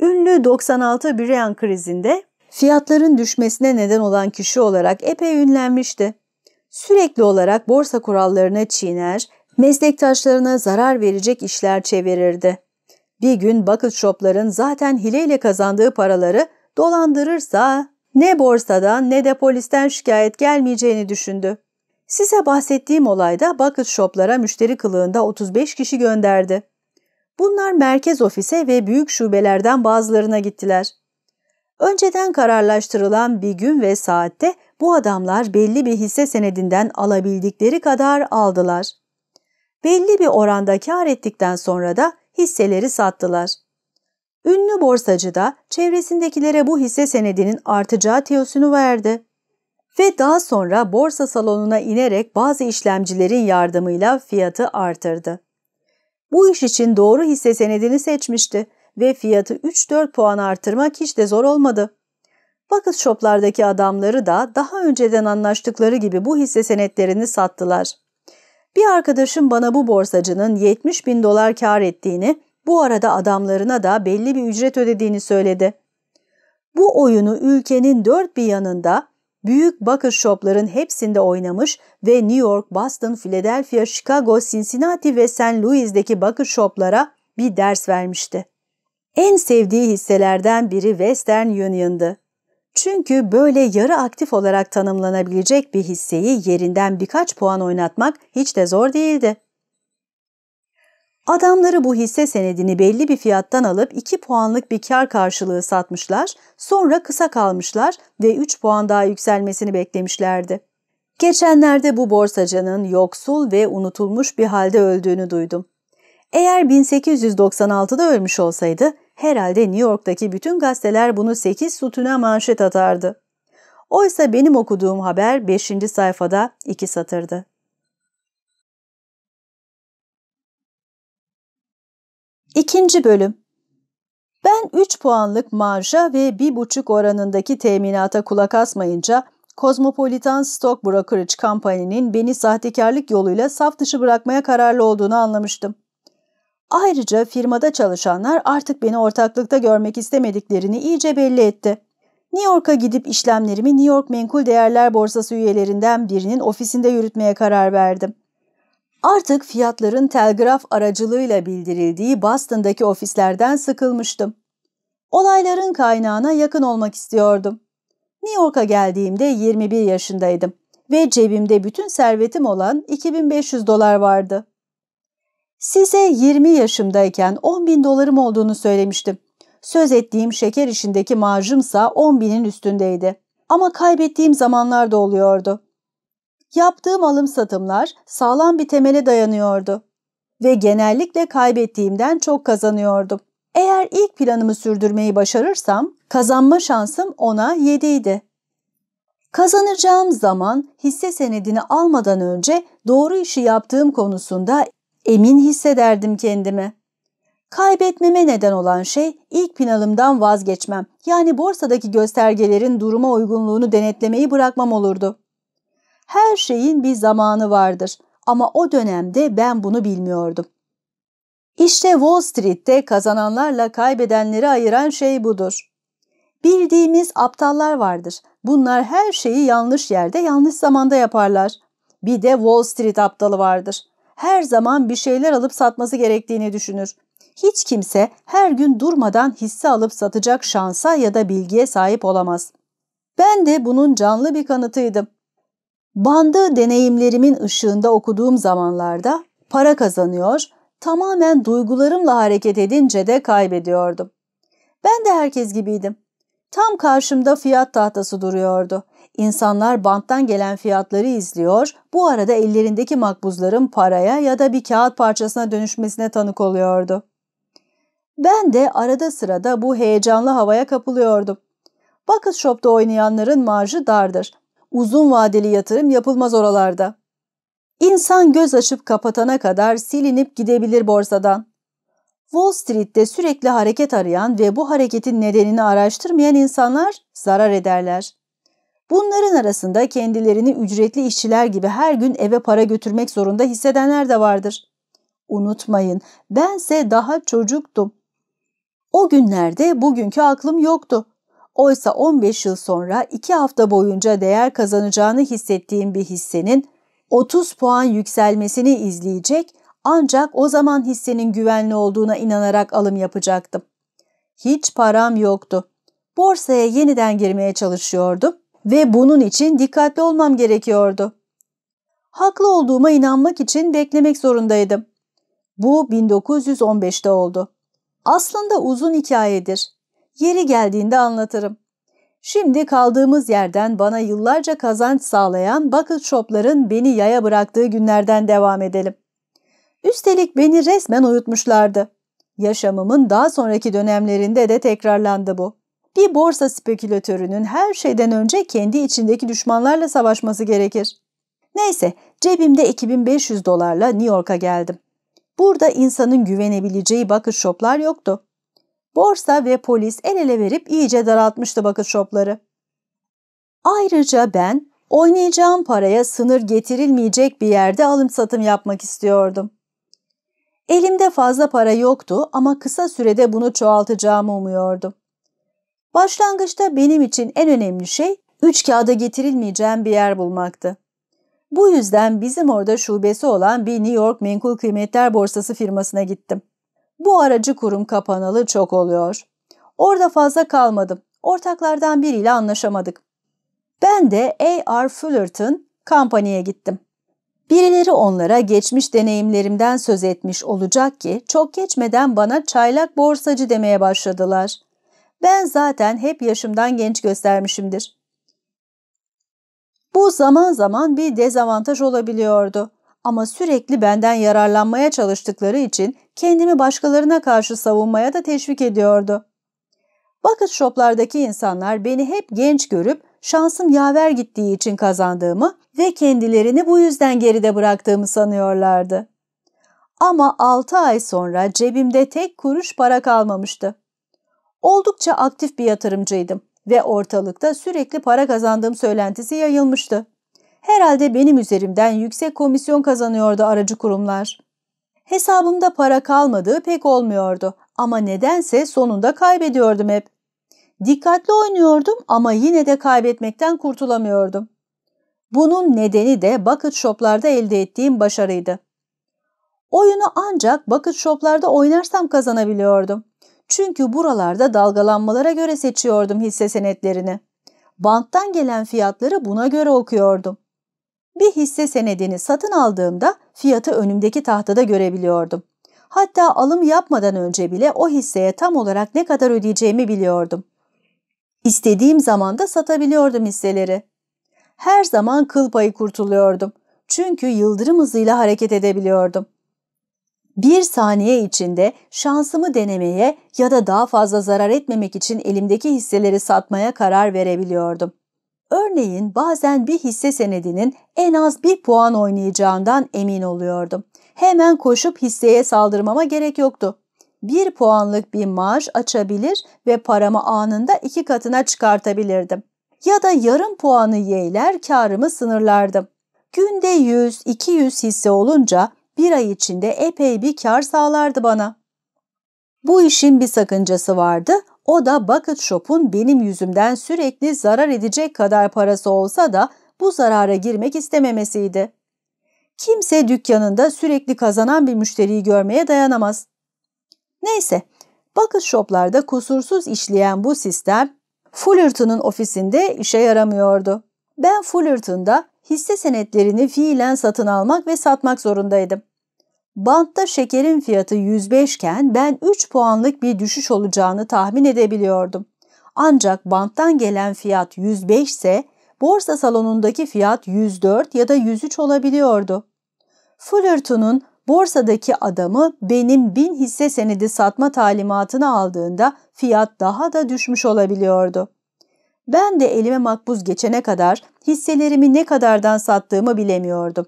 S1: Ünlü 96 Brian krizinde fiyatların düşmesine neden olan kişi olarak epey ünlenmişti. Sürekli olarak borsa kurallarına çiğner, meslektaşlarına zarar verecek işler çevirirdi. Bir gün bucket shopların zaten hileyle kazandığı paraları dolandırırsa ne borsadan ne de polisten şikayet gelmeyeceğini düşündü. Size bahsettiğim olayda bucket shoplara müşteri kılığında 35 kişi gönderdi. Bunlar merkez ofise ve büyük şubelerden bazılarına gittiler. Önceden kararlaştırılan bir gün ve saatte bu adamlar belli bir hisse senedinden alabildikleri kadar aldılar. Belli bir oranda kar ettikten sonra da hisseleri sattılar. Ünlü borsacı da çevresindekilere bu hisse senedinin artacağı tiyosunu verdi. Ve daha sonra borsa salonuna inerek bazı işlemcilerin yardımıyla fiyatı artırdı. Bu iş için doğru hisse senedini seçmişti ve fiyatı 3-4 puan artırmak hiç de zor olmadı. Bucket shoplardaki adamları da daha önceden anlaştıkları gibi bu hisse senetlerini sattılar. Bir arkadaşım bana bu borsacının 70 bin dolar kar ettiğini, bu arada adamlarına da belli bir ücret ödediğini söyledi. Bu oyunu ülkenin dört bir yanında büyük bucket shopların hepsinde oynamış ve New York, Boston, Philadelphia, Chicago, Cincinnati ve St. Louis'deki bucket shoplara bir ders vermişti. En sevdiği hisselerden biri Western Union'dı. Çünkü böyle yarı aktif olarak tanımlanabilecek bir hisseyi yerinden birkaç puan oynatmak hiç de zor değildi. Adamları bu hisse senedini belli bir fiyattan alıp 2 puanlık bir kar karşılığı satmışlar, sonra kısa kalmışlar ve 3 puan daha yükselmesini beklemişlerdi. Geçenlerde bu borsacının yoksul ve unutulmuş bir halde öldüğünü duydum. Eğer 1896'da ölmüş olsaydı herhalde New York'taki bütün gazeteler bunu 8 sütuna manşet atardı. Oysa benim okuduğum haber 5. sayfada 2 satırdı. İkinci bölüm Ben 3 puanlık marja ve 1,5 oranındaki teminata kulak asmayınca Cosmopolitan Stock Brokerage Company'nin beni sahtekarlık yoluyla saf dışı bırakmaya kararlı olduğunu anlamıştım. Ayrıca firmada çalışanlar artık beni ortaklıkta görmek istemediklerini iyice belli etti. New York'a gidip işlemlerimi New York Menkul Değerler Borsası üyelerinden birinin ofisinde yürütmeye karar verdim. Artık fiyatların telgraf aracılığıyla bildirildiği Boston'daki ofislerden sıkılmıştım. Olayların kaynağına yakın olmak istiyordum. New York'a geldiğimde 21 yaşındaydım ve cebimde bütün servetim olan 2500 dolar vardı. Size 20 yaşımdayken 10 bin dolarım olduğunu söylemiştim. Söz ettiğim şeker işindeki marjımsa 10 binin üstündeydi. Ama kaybettiğim zamanlar da oluyordu. Yaptığım alım satımlar sağlam bir temele dayanıyordu ve genellikle kaybettiğimden çok kazanıyordum. Eğer ilk planımı sürdürmeyi başarırsam kazanma şansım ona 7 idi. Kazanacağım zaman hisse senedini almadan önce doğru işi yaptığım konusunda emin hissederdim kendimi. Kaybetmeme neden olan şey ilk planımdan vazgeçmem yani borsadaki göstergelerin duruma uygunluğunu denetlemeyi bırakmam olurdu. Her şeyin bir zamanı vardır ama o dönemde ben bunu bilmiyordum. İşte Wall Street'te kazananlarla kaybedenleri ayıran şey budur. Bildiğimiz aptallar vardır. Bunlar her şeyi yanlış yerde, yanlış zamanda yaparlar. Bir de Wall Street aptalı vardır. Her zaman bir şeyler alıp satması gerektiğini düşünür. Hiç kimse her gün durmadan hisse alıp satacak şansa ya da bilgiye sahip olamaz. Ben de bunun canlı bir kanıtıydım. Bandı deneyimlerimin ışığında okuduğum zamanlarda para kazanıyor, tamamen duygularımla hareket edince de kaybediyordum. Ben de herkes gibiydim. Tam karşımda fiyat tahtası duruyordu. İnsanlar banttan gelen fiyatları izliyor, bu arada ellerindeki makbuzların paraya ya da bir kağıt parçasına dönüşmesine tanık oluyordu. Ben de arada sırada bu heyecanlı havaya kapılıyordum. Bucket Shop'ta oynayanların marjı dardır. Uzun vadeli yatırım yapılmaz oralarda. İnsan göz açıp kapatana kadar silinip gidebilir borsadan. Wall Street'te sürekli hareket arayan ve bu hareketin nedenini araştırmayan insanlar zarar ederler. Bunların arasında kendilerini ücretli işçiler gibi her gün eve para götürmek zorunda hissedenler de vardır. Unutmayın, bense daha çocuktum. O günlerde bugünkü aklım yoktu. Oysa 15 yıl sonra 2 hafta boyunca değer kazanacağını hissettiğim bir hissenin 30 puan yükselmesini izleyecek ancak o zaman hissenin güvenli olduğuna inanarak alım yapacaktım. Hiç param yoktu. Borsaya yeniden girmeye çalışıyordum ve bunun için dikkatli olmam gerekiyordu. Haklı olduğuma inanmak için beklemek zorundaydım. Bu 1915'te oldu. Aslında uzun hikayedir. Yeri geldiğinde anlatırım. Şimdi kaldığımız yerden bana yıllarca kazanç sağlayan bucket shopların beni yaya bıraktığı günlerden devam edelim. Üstelik beni resmen uyutmuşlardı. Yaşamımın daha sonraki dönemlerinde de tekrarlandı bu. Bir borsa spekülatörünün her şeyden önce kendi içindeki düşmanlarla savaşması gerekir. Neyse, cebimde 2500 dolarla New York'a geldim. Burada insanın güvenebileceği bucket shoplar yoktu. Borsa ve polis el ele verip iyice daraltmıştı bucket shopları. Ayrıca ben oynayacağım paraya sınır getirilmeyecek bir yerde alım satım yapmak istiyordum. Elimde fazla para yoktu ama kısa sürede bunu çoğaltacağımı umuyordum. Başlangıçta benim için en önemli şey üç kağıda getirilmeyeceğim bir yer bulmaktı. Bu yüzden bizim orada şubesi olan bir New York Menkul Kıymetler Borsası firmasına gittim. Bu aracı kurum kapanalı çok oluyor. Orada fazla kalmadım. Ortaklardan biriyle anlaşamadık. Ben de A.R. Fullerton Company'ye gittim. Birileri onlara geçmiş deneyimlerimden söz etmiş olacak ki çok geçmeden bana çaylak borsacı demeye başladılar. Ben zaten hep yaşımdan genç göstermişimdir. Bu zaman zaman bir dezavantaj olabiliyordu ama sürekli benden yararlanmaya çalıştıkları için kendimi başkalarına karşı savunmaya da teşvik ediyordu. Bucket shoplardaki insanlar beni hep genç görüp şansım yaver gittiği için kazandığımı ve kendilerini bu yüzden geride bıraktığımı sanıyorlardı. Ama 6 ay sonra cebimde tek kuruş para kalmamıştı. Oldukça aktif bir yatırımcıydım ve ortalıkta sürekli para kazandığım söylentisi yayılmıştı. Herhalde benim üzerimden yüksek komisyon kazanıyordu aracı kurumlar. Hesabımda para kalmadığı pek olmuyordu ama nedense sonunda kaybediyordum hep. Dikkatli oynuyordum ama yine de kaybetmekten kurtulamıyordum. Bunun nedeni de bucket shoplarda elde ettiğim başarıydı. Oyunu ancak bucket shoplarda oynarsam kazanabiliyordum. Çünkü buralarda dalgalanmalara göre seçiyordum hisse senetlerini. Banttan gelen fiyatları buna göre okuyordum. Bir hisse senedini satın aldığımda fiyatı önümdeki tahtada görebiliyordum. Hatta alım yapmadan önce bile o hisseye tam olarak ne kadar ödeyeceğimi biliyordum. İstediğim zaman da satabiliyordum hisseleri. Her zaman kıl payı kurtuluyordum. Çünkü yıldırım hızıyla hareket edebiliyordum. Bir saniye içinde şansımı denemeye ya da daha fazla zarar etmemek için elimdeki hisseleri satmaya karar verebiliyordum. Örneğin bazen bir hisse senedinin en az bir puan oynayacağından emin oluyordum. Hemen koşup hisseye saldırmama gerek yoktu. Bir puanlık bir maaş açabilir ve paramı anında iki katına çıkartabilirdim. Ya da yarım puanı yeyler karımı sınırlardım. Günde 100-200 hisse olunca bir ay içinde epey bir kar sağlardı bana. Bu işin bir sakıncası vardı. O da Bucket Shop'un benim yüzümden sürekli zarar edecek kadar parası olsa da bu zarara girmek istememesiydi. Kimse dükkanında sürekli kazanan bir müşteriyi görmeye dayanamaz. Neyse, Bucket Shop'larda kusursuz işleyen bu sistem Fullerton'un ofisinde işe yaramıyordu. Ben Fullerton'da hisse senetlerini fiilen satın almak ve satmak zorundaydım. Bantta şekerin fiyatı 105 iken ben 3 puanlık bir düşüş olacağını tahmin edebiliyordum. Ancak banttan gelen fiyat 105 ise borsa salonundaki fiyat 104 ya da 103 olabiliyordu. Fullerton'un borsadaki adamı benim bin hisse senedi satma talimatını aldığında fiyat daha da düşmüş olabiliyordu. Ben de elime makbuz geçene kadar hisselerimi ne kadardan sattığımı bilemiyordum.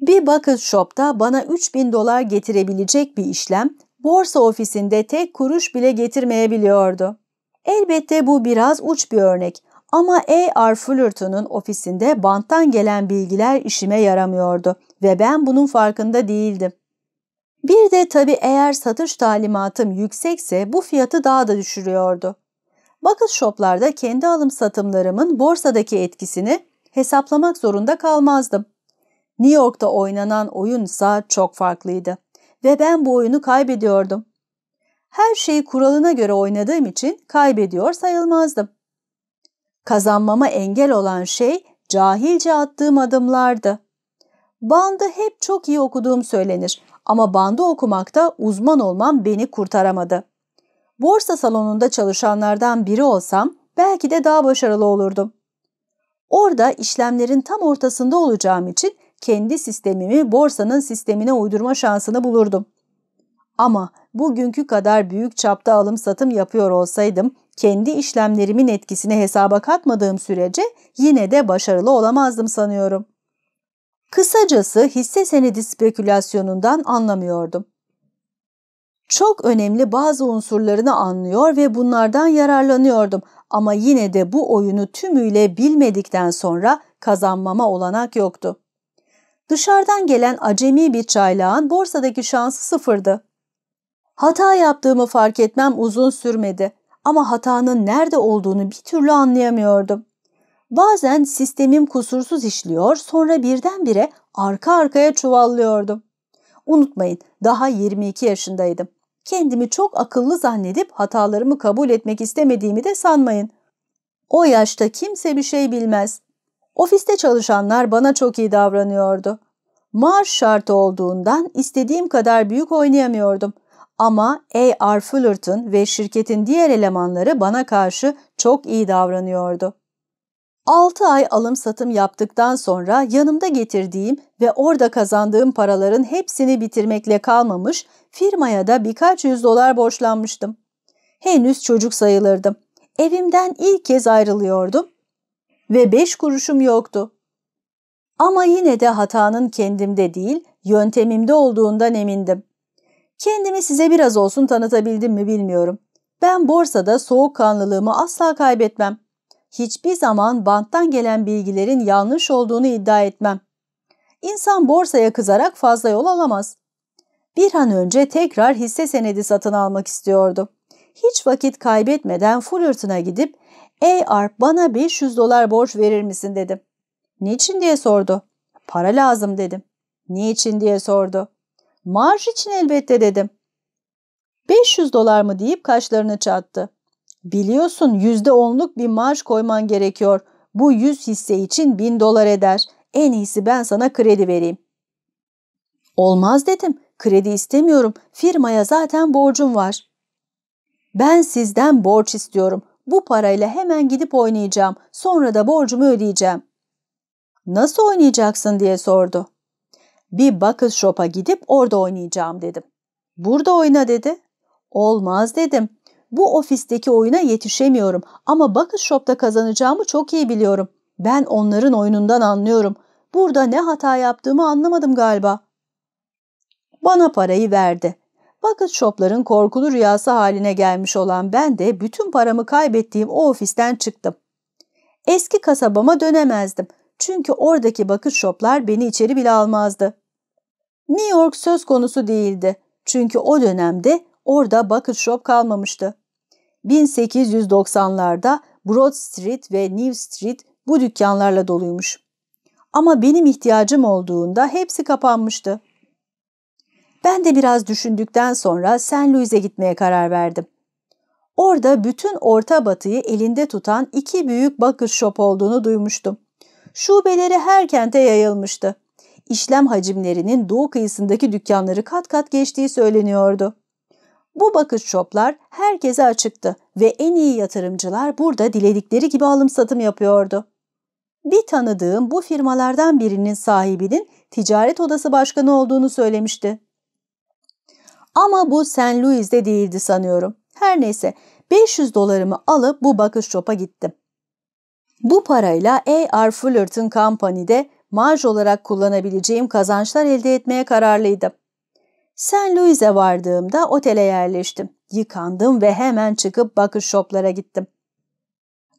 S1: Bir bucket shop'ta bana 3000 dolar getirebilecek bir işlem borsa ofisinde tek kuruş bile getirmeyebiliyordu. Elbette bu biraz uç bir örnek ama A.R. Fullerton'un ofisinde banttan gelen bilgiler işime yaramıyordu ve ben bunun farkında değildim. Bir de tabii eğer satış talimatım yüksekse bu fiyatı daha da düşürüyordu. Bucket shop'larda kendi alım satımlarımın borsadaki etkisini hesaplamak zorunda kalmazdım. New York'ta oynanan oyun ise çok farklıydı ve ben bu oyunu kaybediyordum. Her şeyi kuralına göre oynadığım için kaybediyor sayılmazdım. Kazanmama engel olan şey cahilce attığım adımlardı. Bandı hep çok iyi okuduğum söylenir ama bandı okumakta uzman olmam beni kurtaramadı. Borsa salonunda çalışanlardan biri olsam belki de daha başarılı olurdum. Orada işlemlerin tam ortasında olacağım için kendi sistemimi borsanın sistemine uydurma şansını bulurdum. Ama bugünkü kadar büyük çapta alım satım yapıyor olsaydım kendi işlemlerimin etkisini hesaba katmadığım sürece yine de başarılı olamazdım sanıyorum. Kısacası hisse senedi spekülasyonundan anlamıyordum. Çok önemli bazı unsurlarını anlıyor ve bunlardan yararlanıyordum ama yine de bu oyunu tümüyle bilmedikten sonra kazanmama olanak yoktu. Dışarıdan gelen acemi bir çaylağın borsadaki şansı sıfırdı. Hata yaptığımı fark etmem uzun sürmedi ama hatanın nerede olduğunu bir türlü anlayamıyordum. Bazen sistemim kusursuz işliyor, sonra birdenbire arka arkaya çuvallıyordum. Unutmayın, daha 22 yaşındaydım. Kendimi çok akıllı zannedip hatalarımı kabul etmek istemediğimi de sanmayın. O yaşta kimse bir şey bilmez. Ofiste çalışanlar bana çok iyi davranıyordu. Maaş şartı olduğundan istediğim kadar büyük oynayamıyordum. Ama A.R. Fullerton ve şirketin diğer elemanları bana karşı çok iyi davranıyordu. 6 ay alım satım yaptıktan sonra yanımda getirdiğim ve orada kazandığım paraların hepsini bitirmekle kalmamış, firmaya da birkaç yüz dolar borçlanmıştım. Henüz çocuk sayılırdım. Evimden ilk kez ayrılıyordum ve beş kuruşum yoktu. Ama yine de hatanın kendimde değil, yöntemimde olduğundan emindim. Kendimi size biraz olsun tanıtabildim mi bilmiyorum. Ben borsada soğukkanlılığımı asla kaybetmem. Hiçbir zaman banttan gelen bilgilerin yanlış olduğunu iddia etmem. İnsan borsaya kızarak fazla yol alamaz. Bir an önce tekrar hisse senedi satın almak istiyordu. Hiç vakit kaybetmeden Fullerton'a gidip ''Ey Arp bana 500 dolar borç verir misin?'' dedim. ''Niçin?'' diye sordu. ''Para lazım.'' dedim. ''Niçin?'' diye sordu. ''Marş için elbette.'' dedim. 500 dolar mı deyip kaşlarını çattı. Biliyorsun yüzde onluk bir maaş koyman gerekiyor. Bu 100 hisse için 1000 dolar eder. En iyisi ben sana kredi vereyim. Olmaz dedim. Kredi istemiyorum. Firmaya zaten borcum var. Ben sizden borç istiyorum. Bu parayla hemen gidip oynayacağım. Sonra da borcumu ödeyeceğim. Nasıl oynayacaksın diye sordu. Bir Bucket Shop'a gidip orada oynayacağım dedim. Burada oyna dedi. Olmaz dedim. Bu ofisteki oyuna yetişemiyorum ama Bucket Shop'ta kazanacağımı çok iyi biliyorum. Ben onların oyunundan anlıyorum. Burada ne hata yaptığımı anlamadım galiba. Bana parayı verdi. Bucket Shop'ların korkulu rüyası haline gelmiş olan ben de bütün paramı kaybettiğim o ofisten çıktım. Eski kasabama dönemezdim. Çünkü oradaki Bucket Shop'lar beni içeri bile almazdı. New York söz konusu değildi. Çünkü o dönemde orada Bucket Shop kalmamıştı. 1890'larda Broad Street ve New Street bu dükkanlarla doluymuş. Ama benim ihtiyacım olduğunda hepsi kapanmıştı. Ben de biraz düşündükten sonra St. Louis'e gitmeye karar verdim. Orada bütün Orta Batı'yı elinde tutan iki büyük bakır shop olduğunu duymuştum. Şubeleri her kente yayılmıştı. İşlem hacimlerinin doğu kıyısındaki dükkanları kat kat geçtiği söyleniyordu. Bu bakış shoplar herkese açıktı ve en iyi yatırımcılar burada diledikleri gibi alım satım yapıyordu. Bir tanıdığım bu firmalardan birinin sahibinin ticaret odası başkanı olduğunu söylemişti. Ama bu St. Louis'de değildi sanıyorum. Her neyse 500 dolarımı alıp bu bakış shop'a gittim. Bu parayla A.R. Fullerton Company'de marj olarak kullanabileceğim kazançlar elde etmeye kararlıydım. St. Louis'e vardığımda otele yerleştim. Yıkandım ve hemen çıkıp bakış shoplara gittim.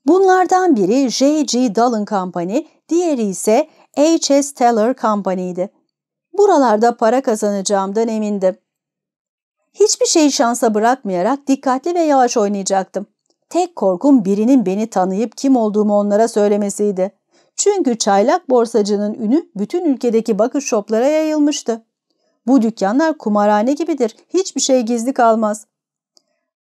S1: Bunlardan biri J.G. Dallin Company, diğeri ise H.S. Teller Company'ydi. Buralarda para kazanacağımdan emindim. Hiçbir şeyi şansa bırakmayarak dikkatli ve yavaş oynayacaktım. Tek korkum birinin beni tanıyıp kim olduğumu onlara söylemesiydi. Çünkü çaylak borsacının ünü bütün ülkedeki bakış şoplara yayılmıştı. Bu dükkanlar kumarhane gibidir. Hiçbir şey gizli kalmaz.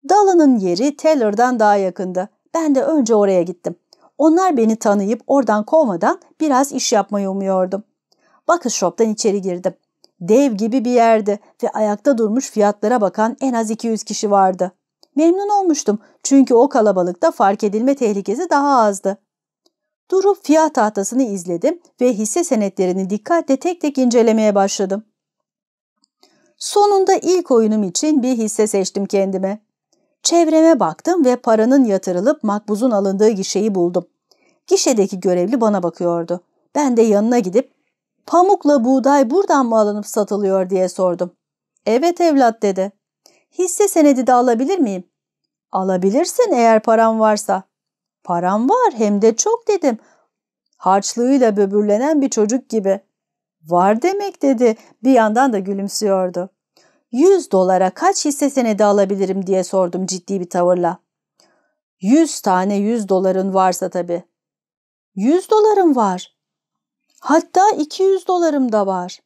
S1: Dalının yeri Teller'dan daha yakındı. Ben de önce oraya gittim. Onlar beni tanıyıp oradan kovmadan biraz iş yapmayı umuyordum. Bakış shop'tan içeri girdim. Dev gibi bir yerdi ve ayakta durmuş fiyatlara bakan en az 200 kişi vardı. Memnun olmuştum çünkü o kalabalıkta fark edilme tehlikesi daha azdı. Durup fiyat tahtasını izledim ve hisse senetlerini dikkatle tek tek incelemeye başladım. Sonunda ilk oyunum için bir hisse seçtim kendime. Çevreme baktım ve paranın yatırılıp makbuzun alındığı gişeyi buldum. Gişedeki görevli bana bakıyordu. Ben de yanına gidip pamukla buğday buradan mı alınıp satılıyor diye sordum. Evet evlat dedi. Hisse senedi de alabilir miyim? Alabilirsin eğer param varsa. Param var hem de çok dedim. Harçlığıyla böbürlenen bir çocuk gibi. Var demek dedi. Bir yandan da gülümsüyordu. Yüz dolara kaç hisse senedi alabilirim diye sordum ciddi bir tavırla. Yüz tane yüz doların varsa tabii. Yüz dolarım var. Hatta iki yüz dolarım da var.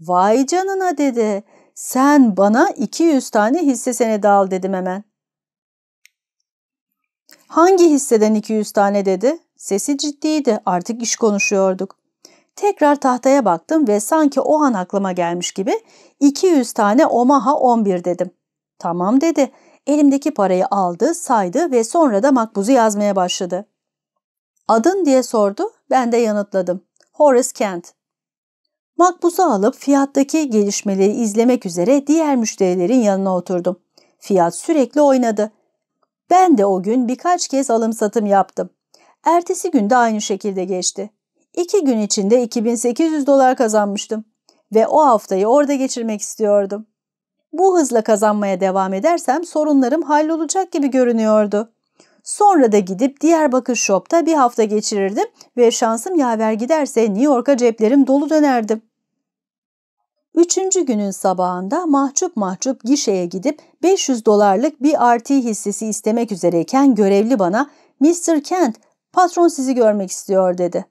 S1: Vay canına dedi. Sen bana iki yüz tane hisse senedi al dedim hemen. Hangi hisseden 200 tane dedi? Sesi ciddiydi. Artık iş konuşuyorduk. Tekrar tahtaya baktım ve sanki o an aklıma gelmiş gibi 200 tane Omaha 11 dedim. Tamam dedi. Elimdeki parayı aldı, saydı ve sonra da makbuzu yazmaya başladı. Adın diye sordu. Ben de yanıtladım. Horace Kent. Makbuzu alıp fiyattaki gelişmeleri izlemek üzere diğer müşterilerin yanına oturdum. Fiyat sürekli oynadı. Ben de o gün birkaç kez alım satım yaptım. Ertesi gün de aynı şekilde geçti. İki gün içinde 2800 dolar kazanmıştım ve o haftayı orada geçirmek istiyordum. Bu hızla kazanmaya devam edersem sorunlarım hallolacak gibi görünüyordu. Sonra da gidip diğer bakır shop'ta bir hafta geçirirdim ve şansım yaver giderse New York'a ceplerim dolu dönerdim. Üçüncü günün sabahında mahcup mahcup gişeye gidip 500 dolarlık bir RT hissesi istemek üzereyken görevli bana ''Mr. Kent, patron sizi görmek istiyor.'' dedi.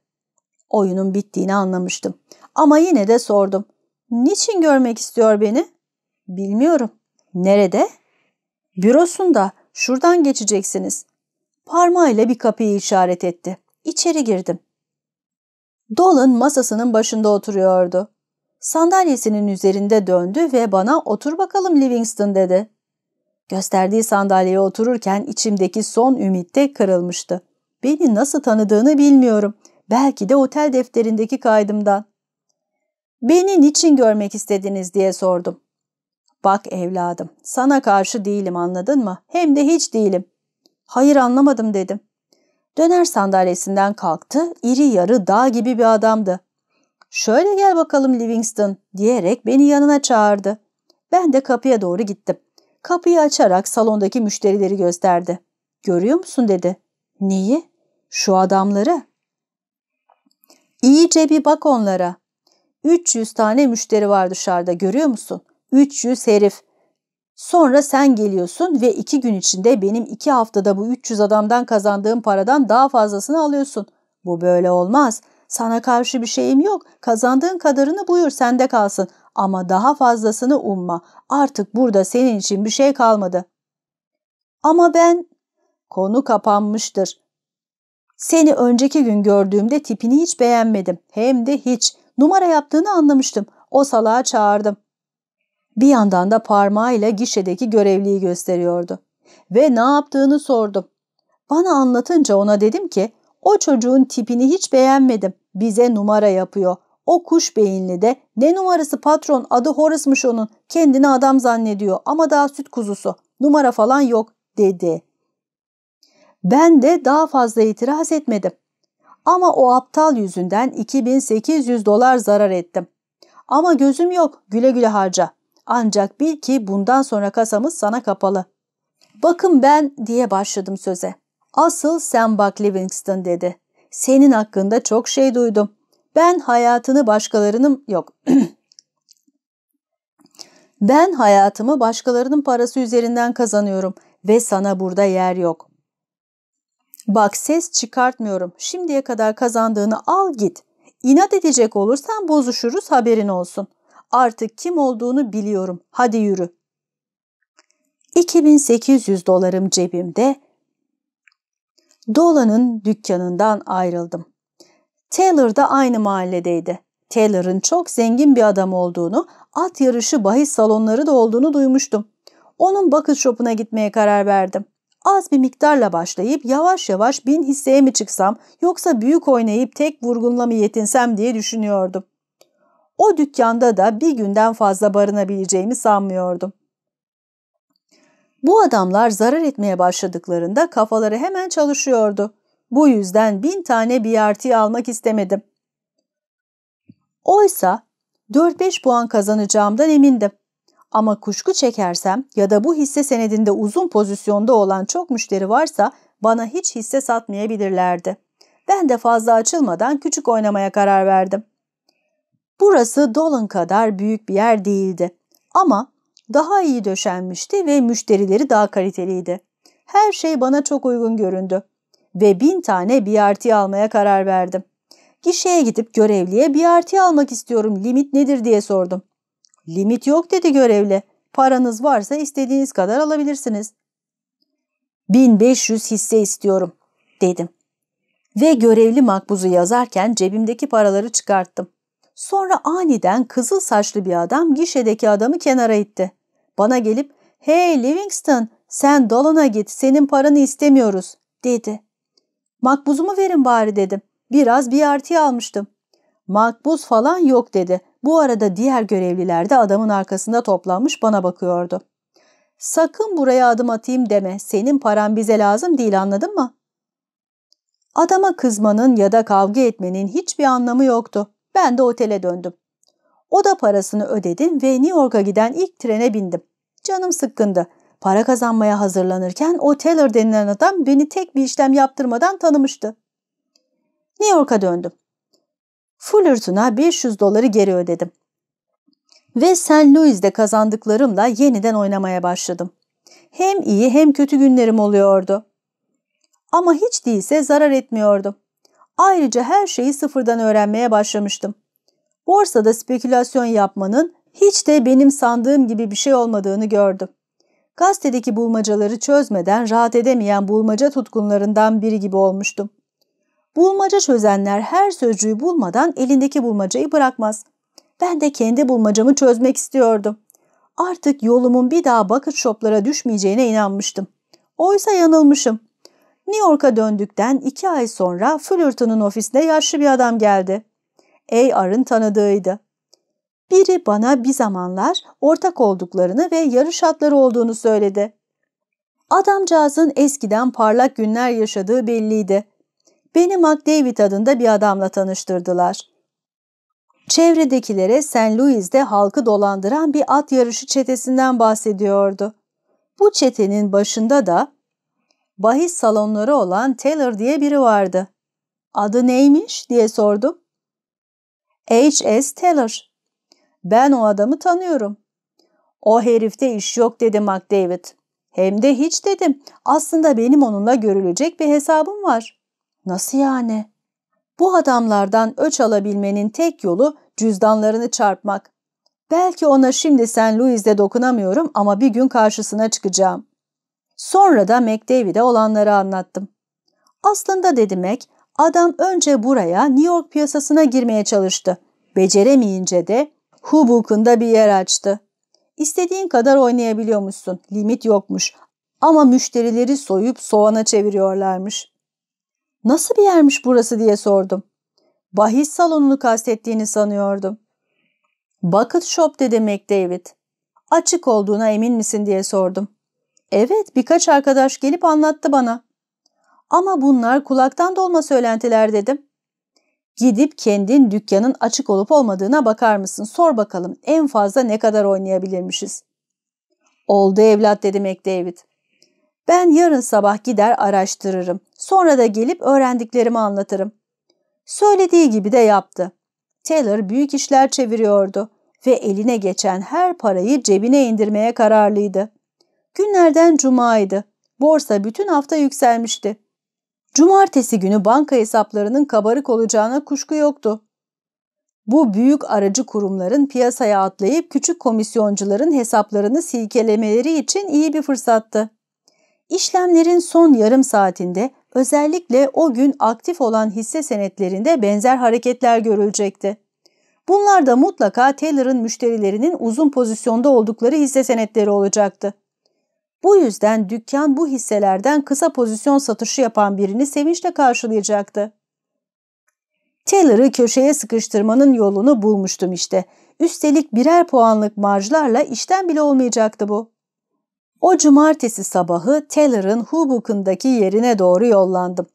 S1: Oyunun bittiğini anlamıştım. Ama yine de sordum. ''Niçin görmek istiyor beni?'' ''Bilmiyorum.'' ''Nerede?'' Bürosunda şuradan geçeceksiniz. Parmağıyla bir kapıyı işaret etti. İçeri girdim. Dolan masasının başında oturuyordu. Sandalyesinin üzerinde döndü ve bana otur bakalım Livingston dedi. Gösterdiği sandalyeye otururken içimdeki son ümit de kırılmıştı. Beni nasıl tanıdığını bilmiyorum. Belki de otel defterindeki kaydımdan. Beni niçin görmek istediniz diye sordum. Bak evladım, sana karşı değilim anladın mı? Hem de hiç değilim. Hayır anlamadım dedim. Döner sandalyesinden kalktı, iri yarı dağ gibi bir adamdı. Şöyle gel bakalım Livingston diyerek beni yanına çağırdı. Ben de kapıya doğru gittim. Kapıyı açarak salondaki müşterileri gösterdi. Görüyor musun dedi. Neyi? Şu adamları. İyice bir bak onlara. 300 tane müşteri var dışarıda görüyor musun? 300 herif. Sonra sen geliyorsun ve iki gün içinde benim iki haftada bu 300 adamdan kazandığım paradan daha fazlasını alıyorsun. Bu böyle olmaz. Sana karşı bir şeyim yok. Kazandığın kadarını buyur sende kalsın. Ama daha fazlasını umma. Artık burada senin için bir şey kalmadı. Ama ben... Konu kapanmıştır. Seni önceki gün gördüğümde tipini hiç beğenmedim. Hem de hiç. Numara yaptığını anlamıştım. O salağı çağırdım. Bir yandan da parmağıyla gişedeki görevliyi gösteriyordu. Ve ne yaptığını sordum. Bana anlatınca ona dedim ki o çocuğun tipini hiç beğenmedim. Bize numara yapıyor. O kuş beyinli de ne numarası patron adı Horace'mış onun. Kendini adam zannediyor ama daha süt kuzusu. Numara falan yok dedi. Ben de daha fazla itiraz etmedim. Ama o aptal yüzünden 2800 dolar zarar ettim. Ama gözüm yok güle güle harca. Ancak bil ki bundan sonra kasamız sana kapalı. Bakın ben diye başladım söze. Asıl sen bak Livingston dedi. Senin hakkında çok şey duydum. Ben hayatını başkalarının yok. ben hayatımı başkalarının parası üzerinden kazanıyorum ve sana burada yer yok. Bak ses çıkartmıyorum. Şimdiye kadar kazandığını al git. İnat edecek olursan bozuşuruz haberin olsun. Artık kim olduğunu biliyorum. Hadi yürü. 2800 dolarım cebimde. Dolan'ın dükkanından ayrıldım. Taylor da aynı mahalledeydi. Taylor'ın çok zengin bir adam olduğunu, at yarışı bahis salonları da olduğunu duymuştum. Onun bakış shopuna gitmeye karar verdim. Az bir miktarla başlayıp yavaş yavaş bin hisseye mi çıksam yoksa büyük oynayıp tek vurgunla mı yetinsem diye düşünüyordum. O dükkanda da bir günden fazla barınabileceğimi sanmıyordum. Bu adamlar zarar etmeye başladıklarında kafaları hemen çalışıyordu. Bu yüzden bin tane BRT almak istemedim. Oysa 4-5 puan kazanacağımdan emindim. Ama kuşku çekersem ya da bu hisse senedinde uzun pozisyonda olan çok müşteri varsa bana hiç hisse satmayabilirlerdi. Ben de fazla açılmadan küçük oynamaya karar verdim. Burası Dolan kadar büyük bir yer değildi. Ama daha iyi döşenmişti ve müşterileri daha kaliteliydi. Her şey bana çok uygun göründü. Ve bin tane BRT almaya karar verdim. Gişeye gidip görevliye BRT almak istiyorum limit nedir diye sordum. Limit yok dedi görevli. Paranız varsa istediğiniz kadar alabilirsiniz. 1500 hisse istiyorum dedim. Ve görevli makbuzu yazarken cebimdeki paraları çıkarttım. Sonra aniden kızıl saçlı bir adam gişedeki adamı kenara itti. Bana gelip ''Hey Livingston sen Dolan'a git senin paranı istemiyoruz.'' dedi. ''Makbuzumu verin bari.'' dedim. Biraz bir artı almıştım. Makbuz falan yok dedi. Bu arada diğer görevliler de adamın arkasında toplanmış bana bakıyordu. Sakın buraya adım atayım deme. Senin paran bize lazım değil anladın mı? Adama kızmanın ya da kavga etmenin hiçbir anlamı yoktu. Ben de otele döndüm. Oda parasını ödedim ve New York'a giden ilk trene bindim. Canım sıkkındı. Para kazanmaya hazırlanırken o Taylor denilen adam beni tek bir işlem yaptırmadan tanımıştı. New York'a döndüm. Fullerton'a 500 doları geri ödedim. Ve St. Louis'de kazandıklarımla yeniden oynamaya başladım. Hem iyi hem kötü günlerim oluyordu. Ama hiç değilse zarar etmiyordum. Ayrıca her şeyi sıfırdan öğrenmeye başlamıştım. Borsada spekülasyon yapmanın hiç de benim sandığım gibi bir şey olmadığını gördüm. Gazetedeki bulmacaları çözmeden rahat edemeyen bulmaca tutkunlarından biri gibi olmuştum. Bulmaca çözenler her sözcüğü bulmadan elindeki bulmacayı bırakmaz. Ben de kendi bulmacamı çözmek istiyordum. Artık yolumun bir daha bucket shoplara düşmeyeceğine inanmıştım. Oysa yanılmışım. New York'a döndükten iki ay sonra Fullerton'un ofisine yaşlı bir adam geldi. A.R.'ın tanıdığıydı. Biri bana bir zamanlar ortak olduklarını ve yarış atları olduğunu söyledi. Adamcağızın eskiden parlak günler yaşadığı belliydi. Beni McDavid adında bir adamla tanıştırdılar. Çevredekilere St. Louis'de halkı dolandıran bir at yarışı çetesinden bahsediyordu. Bu çetenin başında da bahis salonları olan Taylor diye biri vardı. Adı neymiş diye sordum. H.S. Taylor. Ben o adamı tanıyorum. O herifte iş yok dedi McDavid. Hem de hiç dedim. Aslında benim onunla görülecek bir hesabım var. Nasıl yani? Bu adamlardan öç alabilmenin tek yolu cüzdanlarını çarpmak. Belki ona şimdi St. Louis'de dokunamıyorum ama bir gün karşısına çıkacağım. Sonra da McDavid'e olanları anlattım. Aslında dedi Mac, adam önce buraya New York piyasasına girmeye çalıştı. Beceremeyince de Hoboken'da bir yer açtı. İstediğin kadar oynayabiliyormuşsun, limit yokmuş. Ama müşterileri soyup soğana çeviriyorlarmış. Nasıl bir yermiş burası diye sordum. Bahis salonunu kastettiğini sanıyordum. Bucket Shop dedi McDavid. Açık olduğuna emin misin diye sordum. Evet birkaç arkadaş gelip anlattı bana. Ama bunlar kulaktan dolma söylentiler dedim. Gidip kendin dükkanın açık olup olmadığına bakar mısın? Sor bakalım en fazla ne kadar oynayabilirmişiz? Oldu evlat dedi McDavid. Ben yarın sabah gider araştırırım. Sonra da gelip öğrendiklerimi anlatırım. Söylediği gibi de yaptı. Taylor büyük işler çeviriyordu ve eline geçen her parayı cebine indirmeye kararlıydı. Günlerden cumaydı. Borsa bütün hafta yükselmişti. Cumartesi günü banka hesaplarının kabarık olacağına kuşku yoktu. Bu büyük aracı kurumların piyasaya atlayıp küçük komisyoncuların hesaplarını silkelemeleri için iyi bir fırsattı. İşlemlerin son yarım saatinde özellikle o gün aktif olan hisse senetlerinde benzer hareketler görülecekti. Bunlar da mutlaka Taylor'ın müşterilerinin uzun pozisyonda oldukları hisse senetleri olacaktı. Bu yüzden dükkan bu hisselerden kısa pozisyon satışı yapan birini sevinçle karşılayacaktı. Taylor'ı köşeye sıkıştırmanın yolunu bulmuştum işte. Üstelik birer puanlık marjlarla işten bile olmayacaktı bu. O cumartesi sabahı Taylor'ın Hoboken'daki yerine doğru yollandım.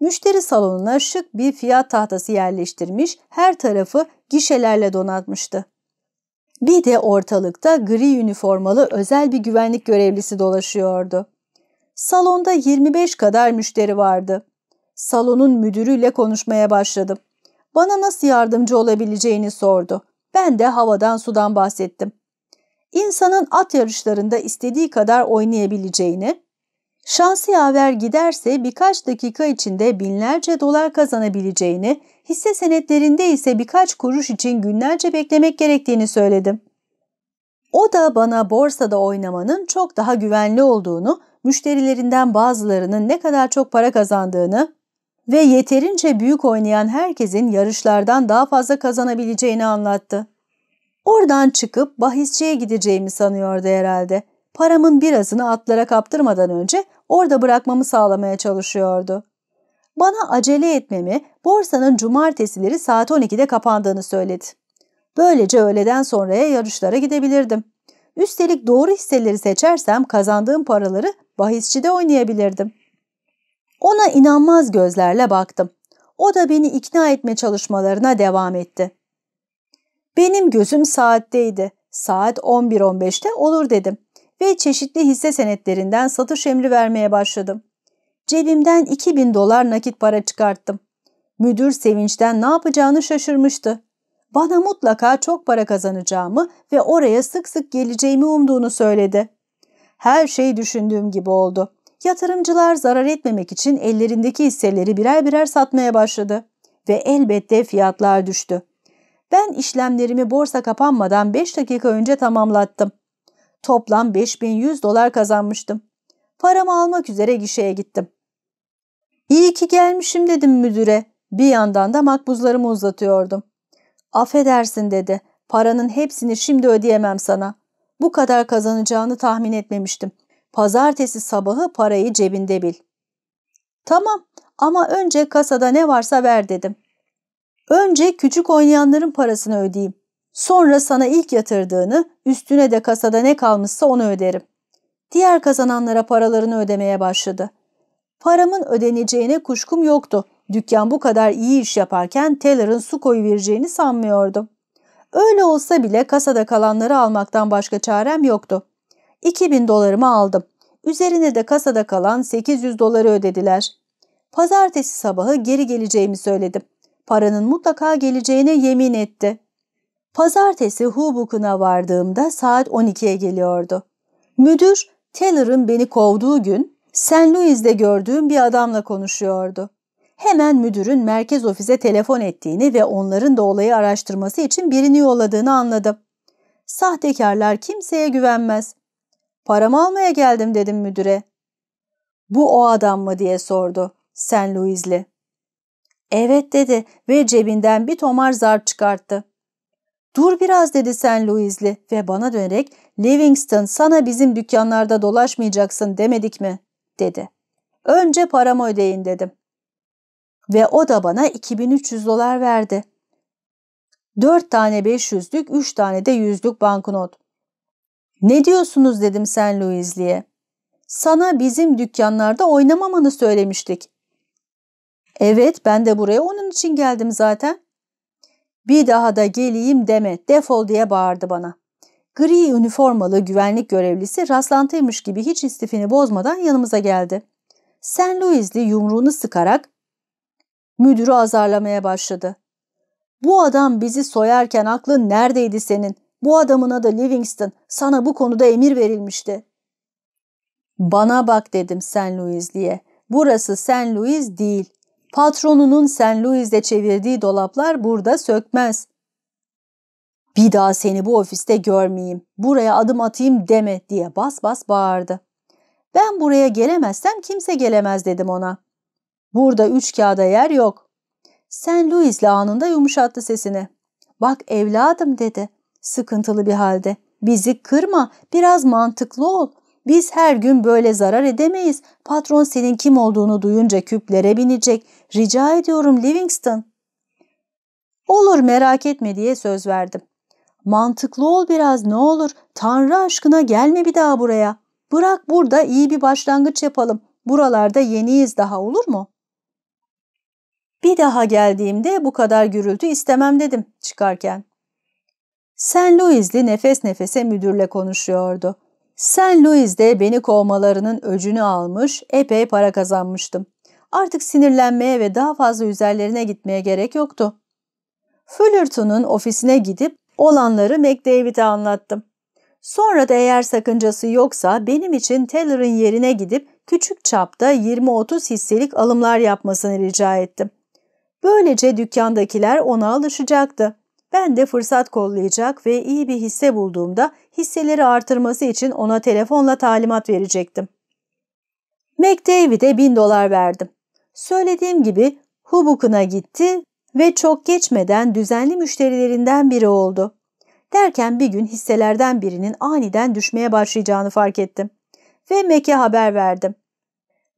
S1: Müşteri salonuna şık bir fiyat tahtası yerleştirmiş, her tarafı gişelerle donatmıştı. Bir de ortalıkta gri üniformalı özel bir güvenlik görevlisi dolaşıyordu. Salonda 25 kadar müşteri vardı. Salonun müdürüyle konuşmaya başladım. Bana nasıl yardımcı olabileceğini sordu. Ben de havadan sudan bahsettim. İnsanın at yarışlarında istediği kadar oynayabileceğini, şansı yaver giderse birkaç dakika içinde binlerce dolar kazanabileceğini, hisse senetlerinde ise birkaç kuruş için günlerce beklemek gerektiğini söyledim. O da bana borsada oynamanın çok daha güvenli olduğunu, müşterilerinden bazılarının ne kadar çok para kazandığını ve yeterince büyük oynayan herkesin yarışlardan daha fazla kazanabileceğini anlattı. Oradan çıkıp bahisçiye gideceğimi sanıyordu herhalde. Paramın birazını atlara kaptırmadan önce orada bırakmamı sağlamaya çalışıyordu. Bana acele etmemi, borsanın cumartesileri saat 12'de kapandığını söyledi. Böylece öğleden sonraya yarışlara gidebilirdim. Üstelik doğru hisseleri seçersem kazandığım paraları bahisçide oynayabilirdim. Ona inanmaz gözlerle baktım. O da beni ikna etme çalışmalarına devam etti. Benim gözüm saatteydi. Saat 11.15'te olur dedim ve çeşitli hisse senetlerinden satış emri vermeye başladım. Cebimden 2000 dolar nakit para çıkarttım. Müdür sevinçten ne yapacağını şaşırmıştı. Bana mutlaka çok para kazanacağımı ve oraya sık sık geleceğimi umduğunu söyledi. Her şey düşündüğüm gibi oldu. Yatırımcılar zarar etmemek için ellerindeki hisseleri birer birer satmaya başladı ve elbette fiyatlar düştü. Ben işlemlerimi borsa kapanmadan 5 dakika önce tamamlattım. Toplam 5100 dolar kazanmıştım. Paramı almak üzere gişeye gittim. İyi ki gelmişim dedim müdüre. Bir yandan da makbuzlarımı uzatıyordum. Affedersin dedi. Paranın hepsini şimdi ödeyemem sana. Bu kadar kazanacağını tahmin etmemiştim. Pazartesi sabahı parayı cebinde bil. Tamam ama önce kasada ne varsa ver dedim. Önce küçük oynayanların parasını ödeyeyim. Sonra sana ilk yatırdığını, üstüne de kasada ne kalmışsa onu öderim. Diğer kazananlara paralarını ödemeye başladı. Paramın ödeneceğine kuşkum yoktu. Dükkan bu kadar iyi iş yaparken Taylor'ın su koyu vereceğini sanmıyordum. Öyle olsa bile kasada kalanları almaktan başka çarem yoktu. 2000 dolarımı aldım. Üzerine de kasada kalan 800 doları ödediler. Pazartesi sabahı geri geleceğimi söyledim. Paranın mutlaka geleceğine yemin etti. Pazartesi Hubuk'una vardığımda saat 12'ye geliyordu. Müdür, Taylor'ın beni kovduğu gün St. Louis'de gördüğüm bir adamla konuşuyordu. Hemen müdürün merkez ofise telefon ettiğini ve onların da olayı araştırması için birini yolladığını anladım. Sahtekarlar kimseye güvenmez. Paramı almaya geldim dedim müdüre. Bu o adam mı diye sordu St. Louis'li. Evet dedi ve cebinden bir tomar zarf çıkarttı. Dur biraz dedi St. Louis'li ve bana dönerek Livingston sana bizim dükkanlarda dolaşmayacaksın demedik mi? Dedi. Önce paramı ödeyin dedim. Ve o da bana 2300 dolar verdi. 4 tane 500'lük, 3 tane de 100'lük banknot. Ne diyorsunuz dedim St. Louis'liye. Sana bizim dükkanlarda oynamamanı söylemiştik. Evet ben de buraya onun için geldim zaten. Bir daha da geleyim deme defol diye bağırdı bana. Gri üniformalı güvenlik görevlisi rastlantıymış gibi hiç istifini bozmadan yanımıza geldi. St. Louis'li yumruğunu sıkarak müdürü azarlamaya başladı. Bu adam bizi soyarken aklın neredeydi senin? Bu adamın adı Livingston. Sana bu konuda emir verilmişti. Bana bak dedim St. Louis'liye. Burası St. Louis değil. Patronunun St. Louis'de çevirdiği dolaplar burada sökmez. Bir daha seni bu ofiste görmeyeyim, buraya adım atayım deme diye bas bas bağırdı. Ben buraya gelemezsem kimse gelemez dedim ona. Burada üç kağıda yer yok. St. Louis'le anında yumuşattı sesini. Bak evladım dedi sıkıntılı bir halde. Bizi kırma, biraz mantıklı ol. Biz her gün böyle zarar edemeyiz. Patron senin kim olduğunu duyunca küplere binecek. Rica ediyorum Livingston. Olur merak etme diye söz verdim. Mantıklı ol biraz ne olur. Tanrı aşkına gelme bir daha buraya. Bırak burada iyi bir başlangıç yapalım. Buralarda yeniyiz daha olur mu? Bir daha geldiğimde bu kadar gürültü istemem dedim çıkarken. St. Louis'li nefes nefese müdürle konuşuyordu. St. Louis'de beni kovmalarının öcünü almış, epey para kazanmıştım. Artık sinirlenmeye ve daha fazla üzerlerine gitmeye gerek yoktu. Fullerton'un ofisine gidip olanları McDavid'e anlattım. Sonra da eğer sakıncası yoksa benim için Taylor'ın yerine gidip küçük çapta 20-30 hisselik alımlar yapmasını rica ettim. Böylece dükkandakiler ona alışacaktı. Ben de fırsat kollayacak ve iyi bir hisse bulduğumda hisseleri artırması için ona telefonla talimat verecektim. McDavid'e bin dolar verdim. Söylediğim gibi Hubuk'una gitti ve çok geçmeden düzenli müşterilerinden biri oldu. Derken bir gün hisselerden birinin aniden düşmeye başlayacağını fark ettim. Ve Mac'e haber verdim.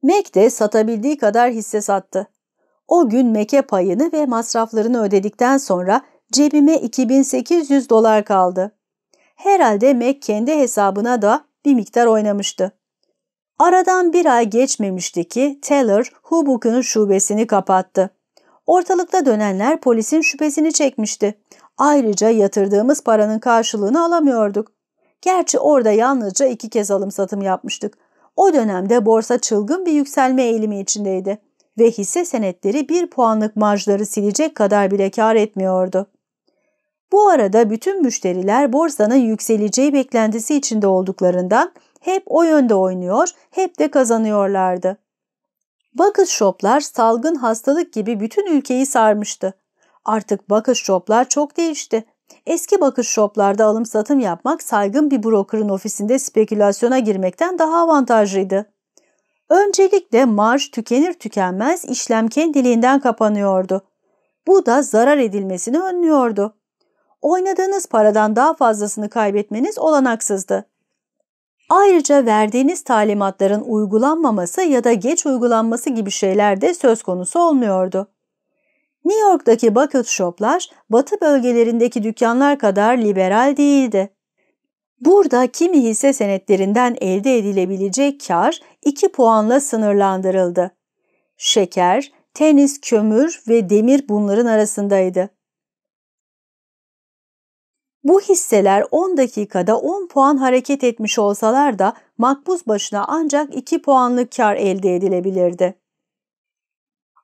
S1: Mac de satabildiği kadar hisse sattı. O gün Mac'e payını ve masraflarını ödedikten sonra cebime 2800 dolar kaldı. Herhalde Mac kendi hesabına da bir miktar oynamıştı. Aradan bir ay geçmemişti ki Taylor Hubuk'un şubesini kapattı. Ortalıkta dönenler polisin şüphesini çekmişti. Ayrıca yatırdığımız paranın karşılığını alamıyorduk. Gerçi orada yalnızca iki kez alım satım yapmıştık. O dönemde borsa çılgın bir yükselme eğilimi içindeydi ve hisse senetleri bir puanlık marjları silecek kadar bile kar etmiyordu. Bu arada bütün müşteriler borsanın yükseleceği beklentisi içinde olduklarından hep o yönde oynuyor, hep de kazanıyorlardı. Bakış shoplar salgın hastalık gibi bütün ülkeyi sarmıştı. Artık bakış shoplar çok değişti. Eski bakış shoplarda alım satım yapmak saygın bir brokerın ofisinde spekülasyona girmekten daha avantajlıydı. Öncelikle marj tükenir tükenmez işlem kendiliğinden kapanıyordu. Bu da zarar edilmesini önlüyordu. Oynadığınız paradan daha fazlasını kaybetmeniz olanaksızdı. Ayrıca verdiğiniz talimatların uygulanmaması ya da geç uygulanması gibi şeyler de söz konusu olmuyordu. New York'taki bucket shoplar batı bölgelerindeki dükkanlar kadar liberal değildi. Burada kimi hisse senetlerinden elde edilebilecek kar 2 puanla sınırlandırıldı. Şeker, tenis, kömür ve demir bunların arasındaydı. Bu hisseler 10 dakikada 10 puan hareket etmiş olsalar da makbuz başına ancak 2 puanlık kar elde edilebilirdi.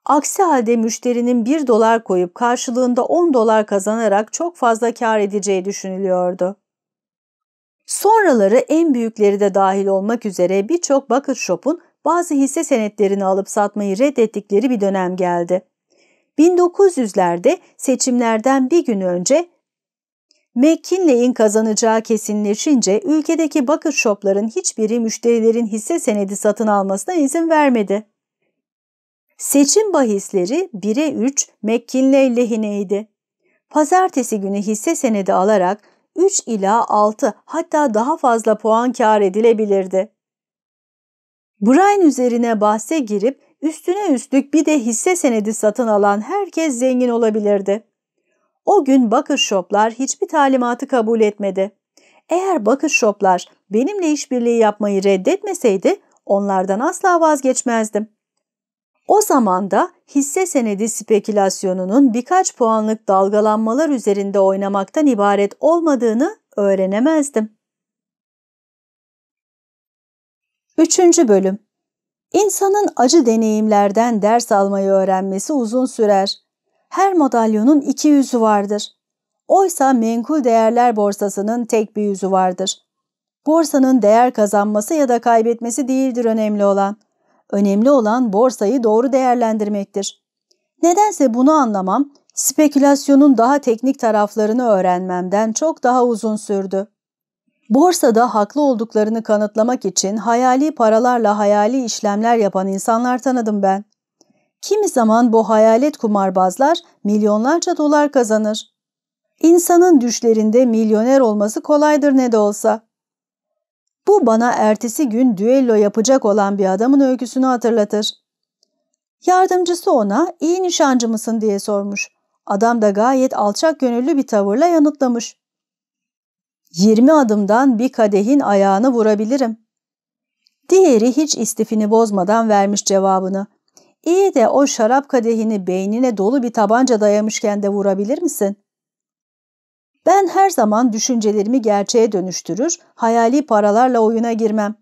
S1: Aksi halde müşterinin 1 dolar koyup karşılığında 10 dolar kazanarak çok fazla kar edeceği düşünülüyordu. Sonraları en büyükleri de dahil olmak üzere birçok bucket shop'un bazı hisse senetlerini alıp satmayı reddettikleri bir dönem geldi. 1900'lerde seçimlerden bir gün önce McKinley'in kazanacağı kesinleşince ülkedeki bucket shop'ların hiçbiri müşterilerin hisse senedi satın almasına izin vermedi. Seçim bahisleri 1'e 3 McKinley lehineydi. Pazartesi günü hisse senedi alarak 3 ila 6 hatta daha fazla puan kar edilebilirdi. Brian üzerine bahse girip üstüne üstlük bir de hisse senedi satın alan herkes zengin olabilirdi. O gün bakır shoplar hiçbir talimatı kabul etmedi. Eğer bakır shoplar benimle işbirliği yapmayı reddetmeseydi onlardan asla vazgeçmezdim. O zaman da hisse senedi spekülasyonunun birkaç puanlık dalgalanmalar üzerinde oynamaktan ibaret olmadığını öğrenemezdim. Üçüncü bölüm İnsanın acı deneyimlerden ders almayı öğrenmesi uzun sürer. Her madalyonun iki yüzü vardır. Oysa menkul değerler borsasının tek bir yüzü vardır. Borsanın değer kazanması ya da kaybetmesi değildir önemli olan. Önemli olan borsayı doğru değerlendirmektir. Nedense bunu anlamam, spekülasyonun daha teknik taraflarını öğrenmemden çok daha uzun sürdü. Borsada haklı olduklarını kanıtlamak için hayali paralarla hayali işlemler yapan insanlar tanıdım ben. Kimi zaman bu hayalet kumarbazlar milyonlarca dolar kazanır. İnsanın düşlerinde milyoner olması kolaydır ne de olsa. Bu bana ertesi gün düello yapacak olan bir adamın öyküsünü hatırlatır. Yardımcısı ona iyi nişancı mısın diye sormuş. Adam da gayet alçak gönüllü bir tavırla yanıtlamış. 20 adımdan bir kadehin ayağını vurabilirim. Diğeri hiç istifini bozmadan vermiş cevabını. İyi de o şarap kadehini beynine dolu bir tabanca dayamışken de vurabilir misin? Ben her zaman düşüncelerimi gerçeğe dönüştürür, hayali paralarla oyuna girmem.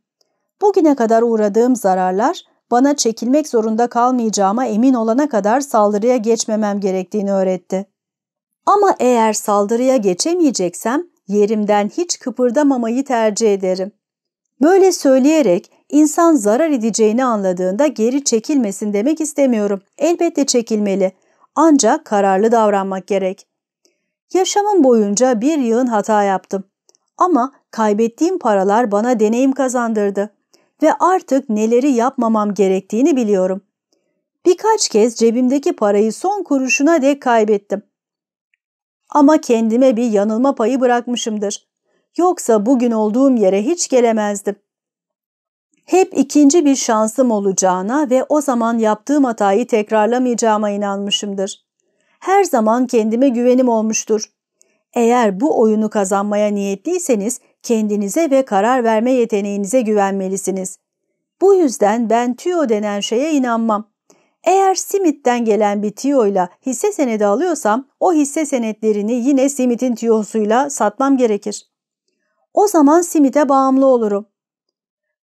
S1: Bugüne kadar uğradığım zararlar bana çekilmek zorunda kalmayacağıma emin olana kadar saldırıya geçmemem gerektiğini öğretti. Ama eğer saldırıya geçemeyeceksem yerimden hiç kıpırdamamayı tercih ederim. Böyle söyleyerek insan zarar edeceğini anladığında geri çekilmesin demek istemiyorum. Elbette çekilmeli. Ancak kararlı davranmak gerek. Yaşamım boyunca bir yığın hata yaptım. Ama kaybettiğim paralar bana deneyim kazandırdı ve artık neleri yapmamam gerektiğini biliyorum. Birkaç kez cebimdeki parayı son kuruşuna dek kaybettim. Ama kendime bir yanılma payı bırakmışımdır. Yoksa bugün olduğum yere hiç gelemezdim. Hep ikinci bir şansım olacağına ve o zaman yaptığım hatayı tekrarlamayacağıma inanmışımdır. Her zaman kendime güvenim olmuştur. Eğer bu oyunu kazanmaya niyetliyseniz kendinize ve karar verme yeteneğinize güvenmelisiniz. Bu yüzden ben tüyo denen şeye inanmam. Eğer Simit'ten gelen bir tiyoyla hisse senedi alıyorsam o hisse senetlerini yine Simit'in tiyosuyla satmam gerekir. O zaman Simit'e bağımlı olurum.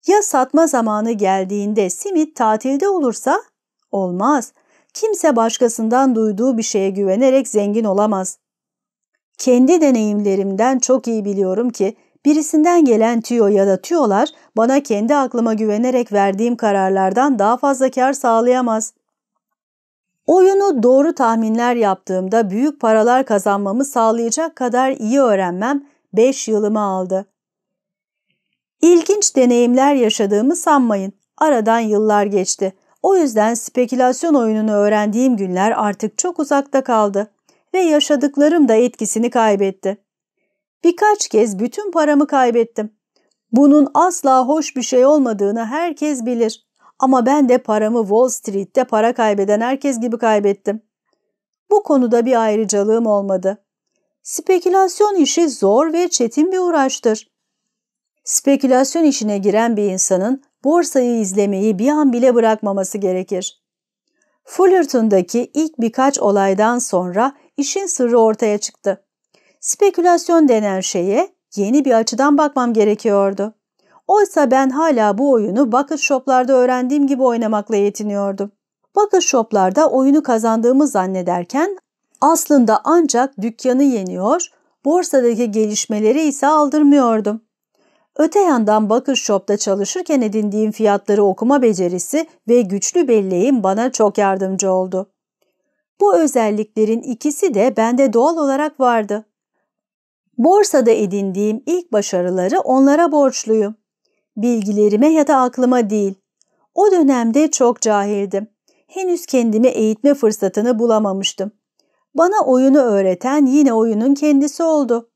S1: Ya satma zamanı geldiğinde simit tatilde olursa? Olmaz. Kimse başkasından duyduğu bir şeye güvenerek zengin olamaz. Kendi deneyimlerimden çok iyi biliyorum ki birisinden gelen tüyo ya da tüyolar bana kendi aklıma güvenerek verdiğim kararlardan daha fazla kar sağlayamaz. Oyunu doğru tahminler yaptığımda büyük paralar kazanmamı sağlayacak kadar iyi öğrenmem 5 yılımı aldı. İlginç deneyimler yaşadığımı sanmayın. Aradan yıllar geçti. O yüzden spekülasyon oyununu öğrendiğim günler artık çok uzakta kaldı ve yaşadıklarım da etkisini kaybetti. Birkaç kez bütün paramı kaybettim. Bunun asla hoş bir şey olmadığını herkes bilir. Ama ben de paramı Wall Street'te para kaybeden herkes gibi kaybettim. Bu konuda bir ayrıcalığım olmadı. Spekülasyon işi zor ve çetin bir uğraştır. Spekülasyon işine giren bir insanın borsayı izlemeyi bir an bile bırakmaması gerekir. Fullerton'daki ilk birkaç olaydan sonra işin sırrı ortaya çıktı. Spekülasyon denen şeye yeni bir açıdan bakmam gerekiyordu. Oysa ben hala bu oyunu bucket shoplarda öğrendiğim gibi oynamakla yetiniyordum. Bucket shoplarda oyunu kazandığımı zannederken aslında ancak dükkanı yeniyor, borsadaki gelişmeleri ise aldırmıyordum. Öte yandan Bucket Shop'ta çalışırken edindiğim fiyatları okuma becerisi ve güçlü belleğim bana çok yardımcı oldu. Bu özelliklerin ikisi de bende doğal olarak vardı. Borsada edindiğim ilk başarıları onlara borçluyum. Bilgilerime ya da aklıma değil. O dönemde çok cahildim. Henüz kendimi eğitme fırsatını bulamamıştım. Bana oyunu öğreten yine oyunun kendisi oldu.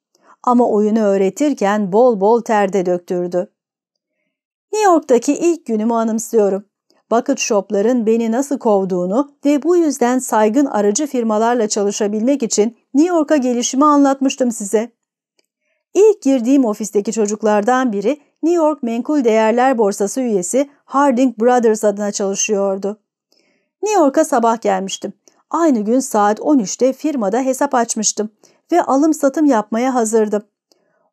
S1: Ama oyunu öğretirken bol bol terde döktürdü. New York'taki ilk günümü anımsıyorum. Bucket shop'ların beni nasıl kovduğunu ve bu yüzden saygın aracı firmalarla çalışabilmek için New York'a gelişimi anlatmıştım size. İlk girdiğim ofisteki çocuklardan biri New York Menkul Değerler Borsası üyesi Harding Brothers adına çalışıyordu. New York'a sabah gelmiştim. Aynı gün saat 13'te firmada hesap açmıştım ve alım satım yapmaya hazırdım.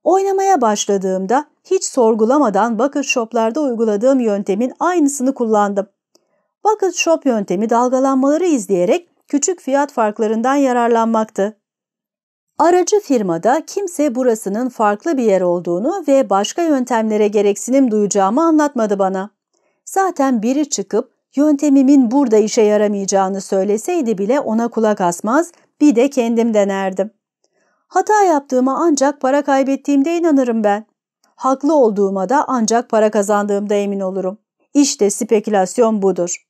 S1: Oynamaya başladığımda hiç sorgulamadan bucket shoplarda uyguladığım yöntemin aynısını kullandım. Bucket shop yöntemi dalgalanmaları izleyerek küçük fiyat farklarından yararlanmaktı. Aracı firmada kimse burasının farklı bir yer olduğunu ve başka yöntemlere gereksinim duyacağımı anlatmadı bana. Zaten biri çıkıp yöntemimin burada işe yaramayacağını söyleseydi bile ona kulak asmaz, bir de kendim denerdim. Hata yaptığıma ancak para kaybettiğimde inanırım ben. Haklı olduğuma da ancak para kazandığımda emin olurum. İşte spekülasyon budur.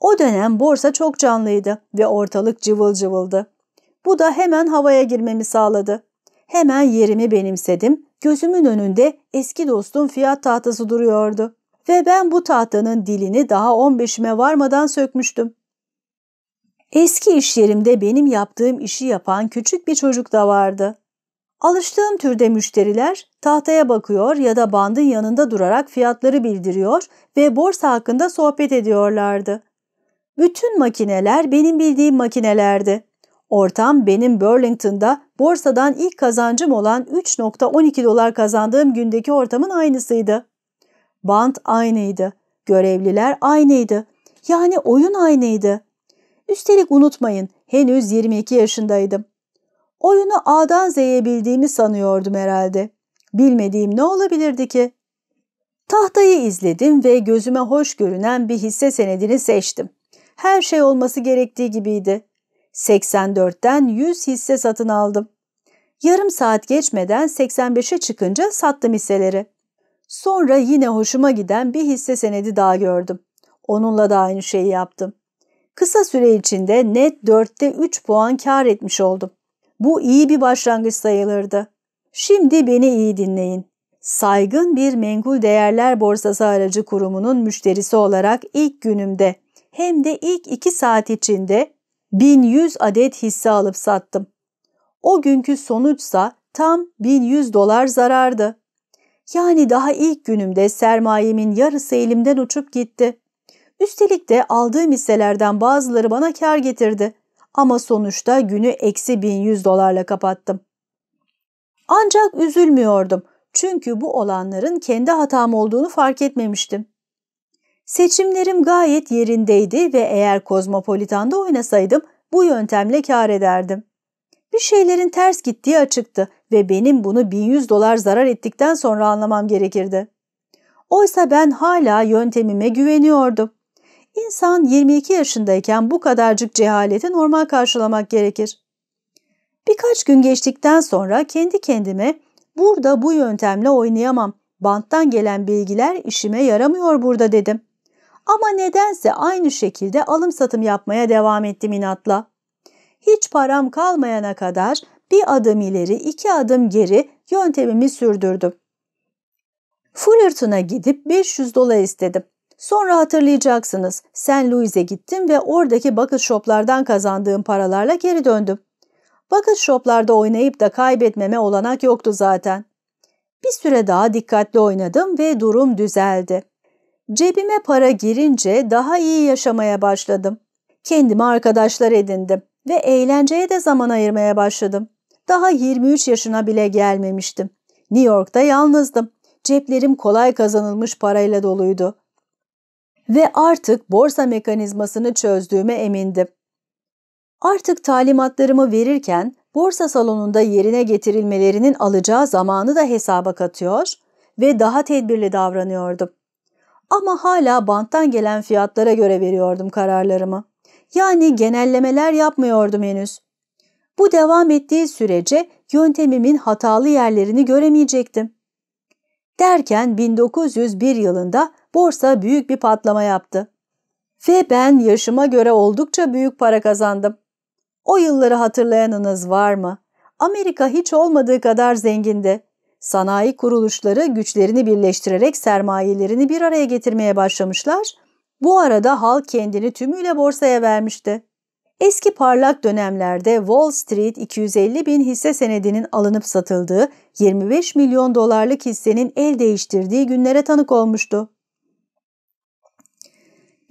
S1: O dönem borsa çok canlıydı ve ortalık cıvıl cıvıldı. Bu da hemen havaya girmemi sağladı. Hemen yerimi benimsedim. Gözümün önünde eski dostum fiyat tahtası duruyordu. Ve ben bu tahtanın dilini daha 15'ime varmadan sökmüştüm. Eski iş yerimde benim yaptığım işi yapan küçük bir çocuk da vardı. Alıştığım türde müşteriler tahtaya bakıyor ya da bandın yanında durarak fiyatları bildiriyor ve borsa hakkında sohbet ediyorlardı. Bütün makineler benim bildiğim makinelerdi. Ortam benim Burlington'da borsadan ilk kazancım olan 3.12 dolar kazandığım gündeki ortamın aynısıydı. Band aynıydı, görevliler aynıydı, yani oyun aynıydı. Üstelik unutmayın henüz 22 yaşındaydım. Oyunu A'dan Z'ye bildiğimi sanıyordum herhalde. Bilmediğim ne olabilirdi ki? Tahtayı izledim ve gözüme hoş görünen bir hisse senedini seçtim. Her şey olması gerektiği gibiydi. 84'ten 100 hisse satın aldım. Yarım saat geçmeden 85'e çıkınca sattım hisseleri. Sonra yine hoşuma giden bir hisse senedi daha gördüm. Onunla da aynı şeyi yaptım. Kısa süre içinde net 4'te 3 puan kar etmiş oldum. Bu iyi bir başlangıç sayılırdı. Şimdi beni iyi dinleyin. Saygın bir menkul değerler borsası aracı kurumunun müşterisi olarak ilk günümde hem de ilk 2 saat içinde 1100 adet hisse alıp sattım. O günkü sonuçsa tam 1100 dolar zarardı. Yani daha ilk günümde sermayemin yarısı elimden uçup gitti. Üstelik de aldığım hisselerden bazıları bana kar getirdi. Ama sonuçta günü eksi 1100 dolarla kapattım. Ancak üzülmüyordum. Çünkü bu olanların kendi hatam olduğunu fark etmemiştim. Seçimlerim gayet yerindeydi ve eğer Kozmopolitan'da oynasaydım bu yöntemle kar ederdim. Bir şeylerin ters gittiği açıktı ve benim bunu 1100 dolar zarar ettikten sonra anlamam gerekirdi. Oysa ben hala yöntemime güveniyordum. İnsan 22 yaşındayken bu kadarcık cehaleti normal karşılamak gerekir. Birkaç gün geçtikten sonra kendi kendime burada bu yöntemle oynayamam. Banttan gelen bilgiler işime yaramıyor burada dedim. Ama nedense aynı şekilde alım satım yapmaya devam ettim inatla. Hiç param kalmayana kadar bir adım ileri iki adım geri yöntemimi sürdürdüm. Fullerton'a gidip 500 dolar istedim. Sonra hatırlayacaksınız St. Louis'e gittim ve oradaki bucket shoplardan kazandığım paralarla geri döndüm. Bucket shoplarda oynayıp da kaybetmeme olanak yoktu zaten. Bir süre daha dikkatli oynadım ve durum düzeldi. Cebime para girince daha iyi yaşamaya başladım. Kendime arkadaşlar edindim ve eğlenceye de zaman ayırmaya başladım. Daha 23 yaşına bile gelmemiştim. New York'ta yalnızdım. Ceplerim kolay kazanılmış parayla doluydu. Ve artık borsa mekanizmasını çözdüğüme emindim. Artık talimatlarımı verirken borsa salonunda yerine getirilmelerinin alacağı zamanı da hesaba katıyor ve daha tedbirli davranıyordum. Ama hala banttan gelen fiyatlara göre veriyordum kararlarımı. Yani genellemeler yapmıyordum henüz. Bu devam ettiği sürece yöntemimin hatalı yerlerini göremeyecektim. Derken 1901 yılında borsa büyük bir patlama yaptı. Ve ben yaşıma göre oldukça büyük para kazandım. O yılları hatırlayanınız var mı? Amerika hiç olmadığı kadar zengindi. Sanayi kuruluşları güçlerini birleştirerek sermayelerini bir araya getirmeye başlamışlar. Bu arada halk kendini tümüyle borsaya vermişti. Eski parlak dönemlerde Wall Street 250 bin hisse senedinin alınıp satıldığı 25 milyon dolarlık hissenin el değiştirdiği günlere tanık olmuştu.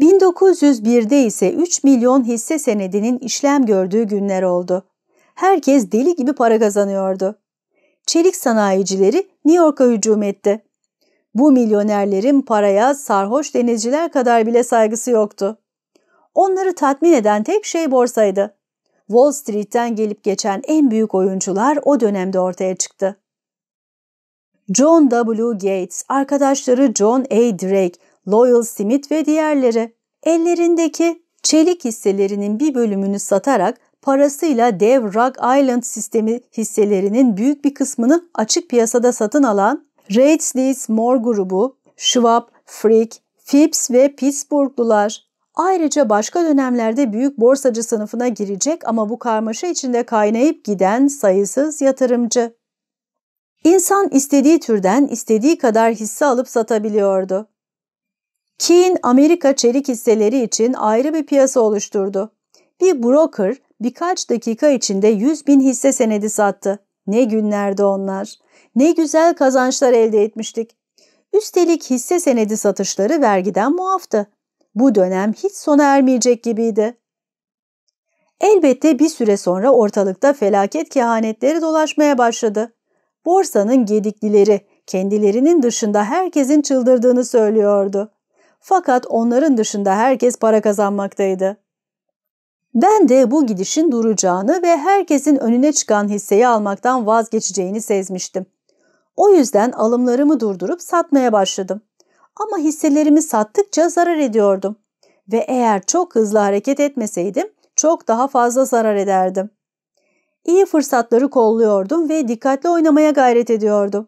S1: 1901'de ise 3 milyon hisse senedinin işlem gördüğü günler oldu. Herkes deli gibi para kazanıyordu. Çelik sanayicileri New York'a hücum etti. Bu milyonerlerin paraya sarhoş denizciler kadar bile saygısı yoktu. Onları tatmin eden tek şey borsaydı. Wall Street'ten gelip geçen en büyük oyuncular o dönemde ortaya çıktı. John W. Gates, arkadaşları John A. Drake, Loyal Smith ve diğerleri ellerindeki çelik hisselerinin bir bölümünü satarak parasıyla dev Rock Island sistemi hisselerinin büyük bir kısmını açık piyasada satın alan Reitz Moore grubu, Schwab, Frick, Phipps ve Pittsburghlular. Ayrıca başka dönemlerde büyük borsacı sınıfına girecek ama bu karmaşa içinde kaynayıp giden sayısız yatırımcı. İnsan istediği türden istediği kadar hisse alıp satabiliyordu. Keane Amerika çelik hisseleri için ayrı bir piyasa oluşturdu. Bir broker birkaç dakika içinde 100 bin hisse senedi sattı. Ne günlerdi onlar. Ne güzel kazançlar elde etmiştik. Üstelik hisse senedi satışları vergiden muaftı. Bu dönem hiç sona ermeyecek gibiydi. Elbette bir süre sonra ortalıkta felaket kehanetleri dolaşmaya başladı. Borsanın gediklileri kendilerinin dışında herkesin çıldırdığını söylüyordu. Fakat onların dışında herkes para kazanmaktaydı. Ben de bu gidişin duracağını ve herkesin önüne çıkan hisseyi almaktan vazgeçeceğini sezmiştim. O yüzden alımlarımı durdurup satmaya başladım. Ama hisselerimi sattıkça zarar ediyordum. Ve eğer çok hızlı hareket etmeseydim çok daha fazla zarar ederdim. İyi fırsatları kolluyordum ve dikkatli oynamaya gayret ediyordum.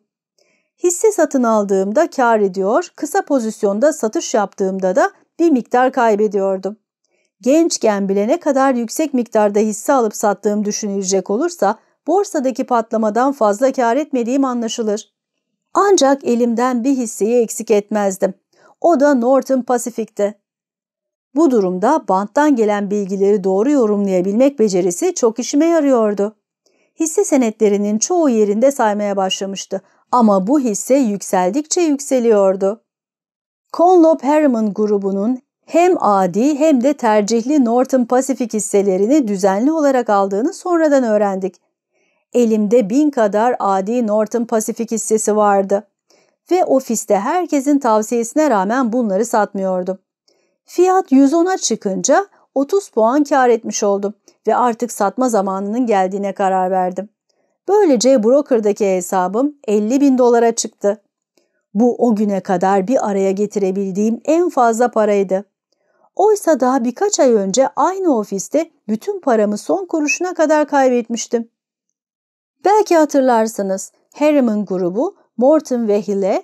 S1: Hisse satın aldığımda kar ediyor, kısa pozisyonda satış yaptığımda da bir miktar kaybediyordum. Gençken bile ne kadar yüksek miktarda hisse alıp sattığım düşünülecek olursa borsadaki patlamadan fazla kar etmediğim anlaşılır. Ancak elimden bir hisseyi eksik etmezdim. O da Northern Pacific'ti. Bu durumda banttan gelen bilgileri doğru yorumlayabilmek becerisi çok işime yarıyordu. Hisse senetlerinin çoğu yerinde saymaya başlamıştı ama bu hisse yükseldikçe yükseliyordu. Conlop Harriman grubunun hem adi hem de tercihli Northern Pacific hisselerini düzenli olarak aldığını sonradan öğrendik. Elimde bin kadar adi Northern Pacific hissesi vardı ve ofiste herkesin tavsiyesine rağmen bunları satmıyordum. Fiyat 110'a çıkınca 30 puan kar etmiş oldum ve artık satma zamanının geldiğine karar verdim. Böylece broker'daki hesabım 50 bin dolara çıktı. Bu o güne kadar bir araya getirebildiğim en fazla paraydı. Oysa daha birkaç ay önce aynı ofiste bütün paramı son kuruşuna kadar kaybetmiştim. Belki hatırlarsınız Harriman grubu Morton ve Hill'e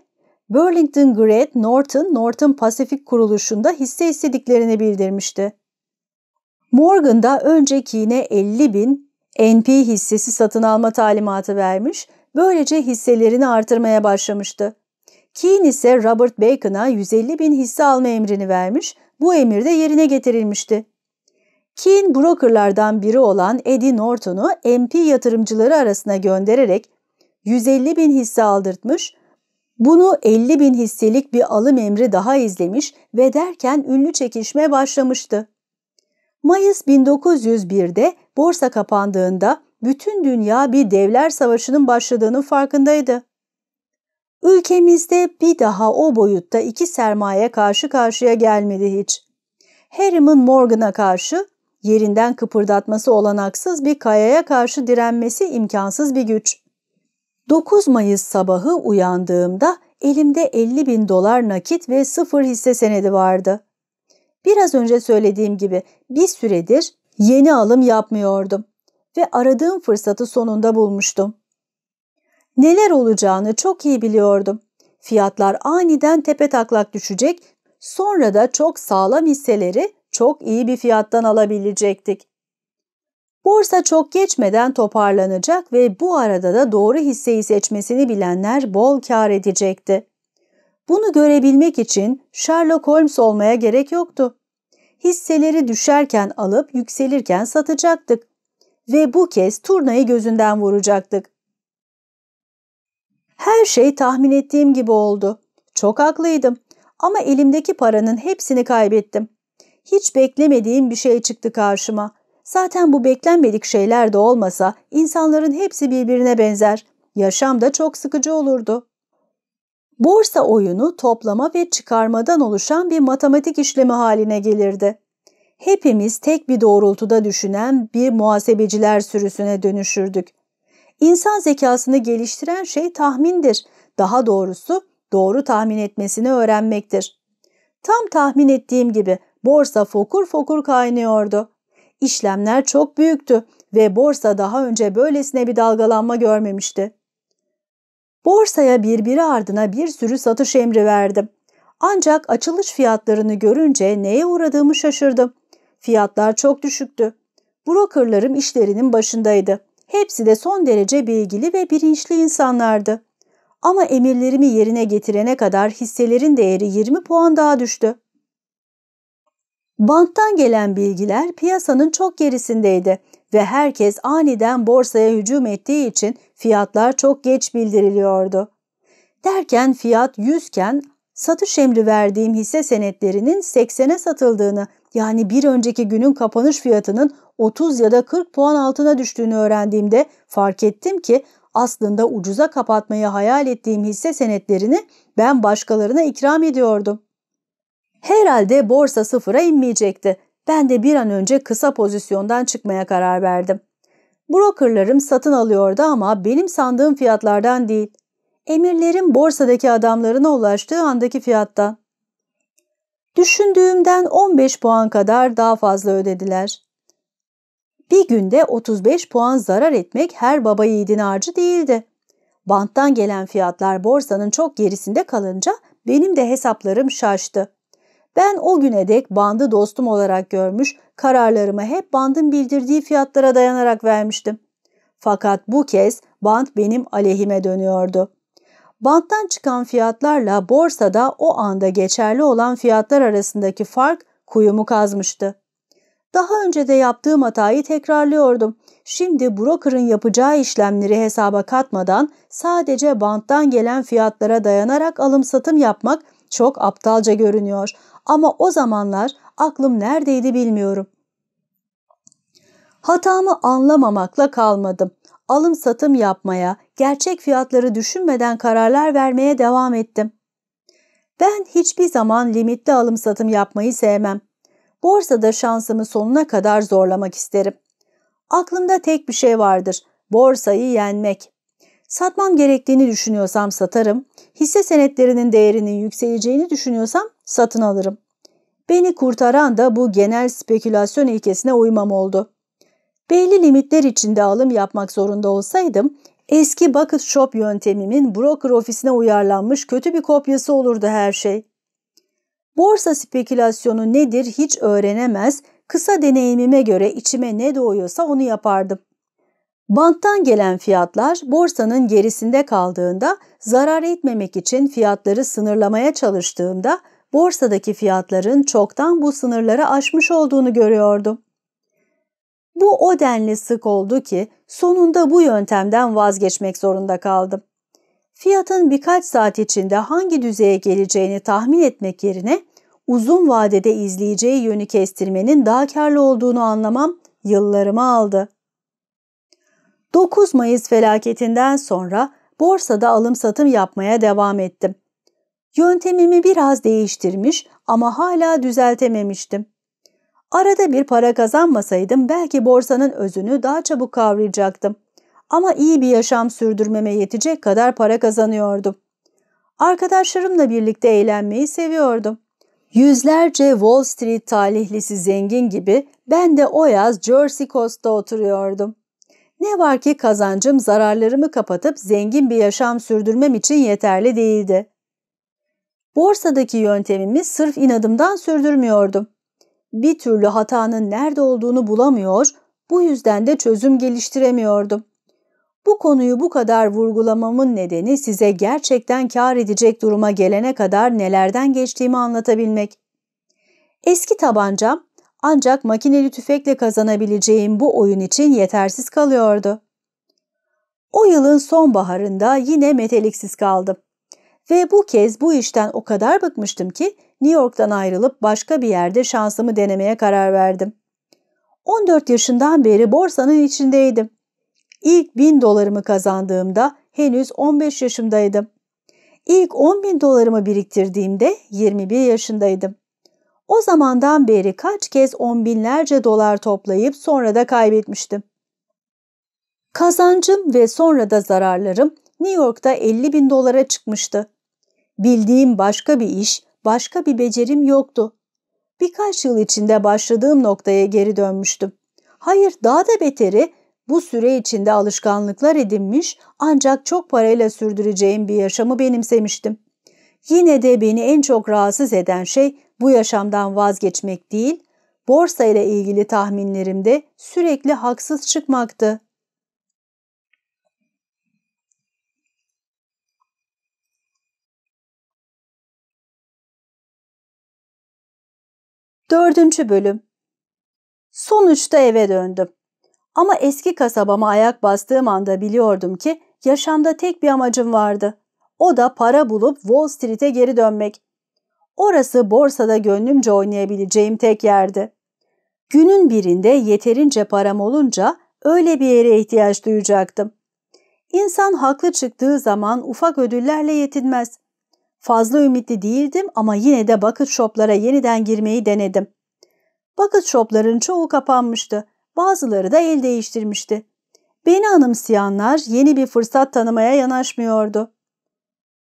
S1: Burlington Great Norton Norton Pacific kuruluşunda hisse istediklerini bildirmişti. Morgan da öncekine 50 bin NP hissesi satın alma talimatı vermiş, böylece hisselerini artırmaya başlamıştı. Keane ise Robert Bacon'a 150 bin hisse alma emrini vermiş, bu emir de yerine getirilmişti. Keane brokerlardan biri olan Eddie Norton'u MP yatırımcıları arasına göndererek 150 bin hisse aldırtmış, bunu 50 bin hisselik bir alım emri daha izlemiş ve derken ünlü çekişme başlamıştı. Mayıs 1901'de borsa kapandığında bütün dünya bir devler savaşının başladığının farkındaydı. Ülkemizde bir daha o boyutta iki sermaye karşı karşıya gelmedi hiç. Harriman Morgan'a karşı yerinden kıpırdatması olanaksız bir kayaya karşı direnmesi imkansız bir güç. 9 Mayıs sabahı uyandığımda elimde 50 bin dolar nakit ve sıfır hisse senedi vardı. Biraz önce söylediğim gibi bir süredir yeni alım yapmıyordum ve aradığım fırsatı sonunda bulmuştum. Neler olacağını çok iyi biliyordum. Fiyatlar aniden tepe taklak düşecek, sonra da çok sağlam hisseleri çok iyi bir fiyattan alabilecektik. Borsa çok geçmeden toparlanacak ve bu arada da doğru hisseyi seçmesini bilenler bol kar edecekti. Bunu görebilmek için Sherlock Holmes olmaya gerek yoktu. Hisseleri düşerken alıp yükselirken satacaktık ve bu kez turnayı gözünden vuracaktık. Her şey tahmin ettiğim gibi oldu. Çok haklıydım ama elimdeki paranın hepsini kaybettim. Hiç beklemediğim bir şey çıktı karşıma. Zaten bu beklenmedik şeyler de olmasa insanların hepsi birbirine benzer. Yaşam da çok sıkıcı olurdu. Borsa oyunu toplama ve çıkarmadan oluşan bir matematik işlemi haline gelirdi. Hepimiz tek bir doğrultuda düşünen bir muhasebeciler sürüsüne dönüşürdük. İnsan zekasını geliştiren şey tahmindir. Daha doğrusu doğru tahmin etmesini öğrenmektir. Tam tahmin ettiğim gibi borsa fokur fokur kaynıyordu. İşlemler çok büyüktü ve borsa daha önce böylesine bir dalgalanma görmemişti. Borsaya birbiri ardına bir sürü satış emri verdim. Ancak açılış fiyatlarını görünce neye uğradığımı şaşırdım. Fiyatlar çok düşüktü. Brokerlarım işlerinin başındaydı. Hepsi de son derece bilgili ve bilinçli insanlardı. Ama emirlerimi yerine getirene kadar hisselerin değeri 20 puan daha düştü. Banttan gelen bilgiler piyasanın çok gerisindeydi ve herkes aniden borsaya hücum ettiği için fiyatlar çok geç bildiriliyordu. Derken fiyat 100 iken satış emri verdiğim hisse senetlerinin 80'e satıldığını yani bir önceki günün kapanış fiyatının 30 ya da 40 puan altına düştüğünü öğrendiğimde fark ettim ki aslında ucuza kapatmayı hayal ettiğim hisse senetlerini ben başkalarına ikram ediyordum. Herhalde borsa sıfıra inmeyecekti. Ben de bir an önce kısa pozisyondan çıkmaya karar verdim. Brokerlarım satın alıyordu ama benim sandığım fiyatlardan değil. Emirlerim borsadaki adamlarına ulaştığı andaki fiyattan. Düşündüğümden 15 puan kadar daha fazla ödediler. Bir günde 35 puan zarar etmek her baba yiğidin harcı değildi. Banttan gelen fiyatlar borsanın çok gerisinde kalınca benim de hesaplarım şaştı. Ben o güne dek bandı dostum olarak görmüş, kararlarımı hep bandın bildirdiği fiyatlara dayanarak vermiştim. Fakat bu kez band benim aleyhime dönüyordu. Banttan çıkan fiyatlarla borsada o anda geçerli olan fiyatlar arasındaki fark kuyumu kazmıştı. Daha önce de yaptığım hatayı tekrarlıyordum. Şimdi broker'ın yapacağı işlemleri hesaba katmadan sadece banttan gelen fiyatlara dayanarak alım satım yapmak çok aptalca görünüyor. Ama o zamanlar aklım neredeydi bilmiyorum. Hatamı anlamamakla kalmadım. Alım satım yapmaya, gerçek fiyatları düşünmeden kararlar vermeye devam ettim. Ben hiçbir zaman limitli alım satım yapmayı sevmem. Borsada şansımı sonuna kadar zorlamak isterim. Aklımda tek bir şey vardır. Borsayı yenmek. Satmam gerektiğini düşünüyorsam satarım, hisse senetlerinin değerinin yükseleceğini düşünüyorsam satın alırım. Beni kurtaran da bu genel spekülasyon ilkesine uymam oldu. Belli limitler içinde alım yapmak zorunda olsaydım, eski bucket shop yöntemimin broker ofisine uyarlanmış kötü bir kopyası olurdu her şey. Borsa spekülasyonu nedir hiç öğrenemez, kısa deneyimime göre içime ne doğuyorsa onu yapardım. Banttan gelen fiyatlar borsanın gerisinde kaldığında zarar etmemek için fiyatları sınırlamaya çalıştığımda borsadaki fiyatların çoktan bu sınırları aşmış olduğunu görüyordum. Bu o denli sık oldu ki sonunda bu yöntemden vazgeçmek zorunda kaldım. Fiyatın birkaç saat içinde hangi düzeye geleceğini tahmin etmek yerine uzun vadede izleyeceği yönü kestirmenin daha karlı olduğunu anlamam yıllarımı aldı. 9 Mayıs felaketinden sonra borsada alım satım yapmaya devam ettim. Yöntemimi biraz değiştirmiş ama hala düzeltememiştim. Arada bir para kazanmasaydım belki borsanın özünü daha çabuk kavrayacaktım. Ama iyi bir yaşam sürdürmeme yetecek kadar para kazanıyordum. Arkadaşlarımla birlikte eğlenmeyi seviyordum. Yüzlerce Wall Street talihlisi zengin gibi ben de o yaz Jersey Coast'ta oturuyordum. Ne var ki kazancım zararlarımı kapatıp zengin bir yaşam sürdürmem için yeterli değildi. Borsadaki yöntemimi sırf inadımdan sürdürmüyordum. Bir türlü hatanın nerede olduğunu bulamıyor, bu yüzden de çözüm geliştiremiyordum. Bu konuyu bu kadar vurgulamamın nedeni size gerçekten kar edecek duruma gelene kadar nelerden geçtiğimi anlatabilmek. Eski tabancam ancak makineli tüfekle kazanabileceğim bu oyun için yetersiz kalıyordu. O yılın sonbaharında yine meteliksiz kaldım. Ve bu kez bu işten o kadar bıkmıştım ki New York'tan ayrılıp başka bir yerde şansımı denemeye karar verdim. 14 yaşından beri borsanın içindeydim. İlk 1000 dolarımı kazandığımda henüz 15 yaşımdaydım. İlk 10 bin dolarımı biriktirdiğimde 21 yaşındaydım. O zamandan beri kaç kez on binlerce dolar toplayıp sonra da kaybetmiştim. Kazancım ve sonra da zararlarım New York'ta 50 bin dolara çıkmıştı. Bildiğim başka bir iş, başka bir becerim yoktu. Birkaç yıl içinde başladığım noktaya geri dönmüştüm. Hayır daha da beteri bu süre içinde alışkanlıklar edinmiş ancak çok parayla sürdüreceğim bir yaşamı benimsemiştim. Yine de beni en çok rahatsız eden şey bu yaşamdan vazgeçmek değil, borsa ile ilgili tahminlerimde sürekli haksız çıkmaktı. Dördüncü bölüm Sonuçta eve döndüm. Ama eski kasabama ayak bastığım anda biliyordum ki yaşamda tek bir amacım vardı. O da para bulup Wall Street'e geri dönmek. Orası borsada gönlümce oynayabileceğim tek yerdi. Günün birinde yeterince param olunca öyle bir yere ihtiyaç duyacaktım. İnsan haklı çıktığı zaman ufak ödüllerle yetinmez. Fazla ümitli değildim ama yine de bucket shoplara yeniden girmeyi denedim. Bucket shopların çoğu kapanmıştı. Bazıları da el değiştirmişti. Beni anımsayanlar yeni bir fırsat tanımaya yanaşmıyordu.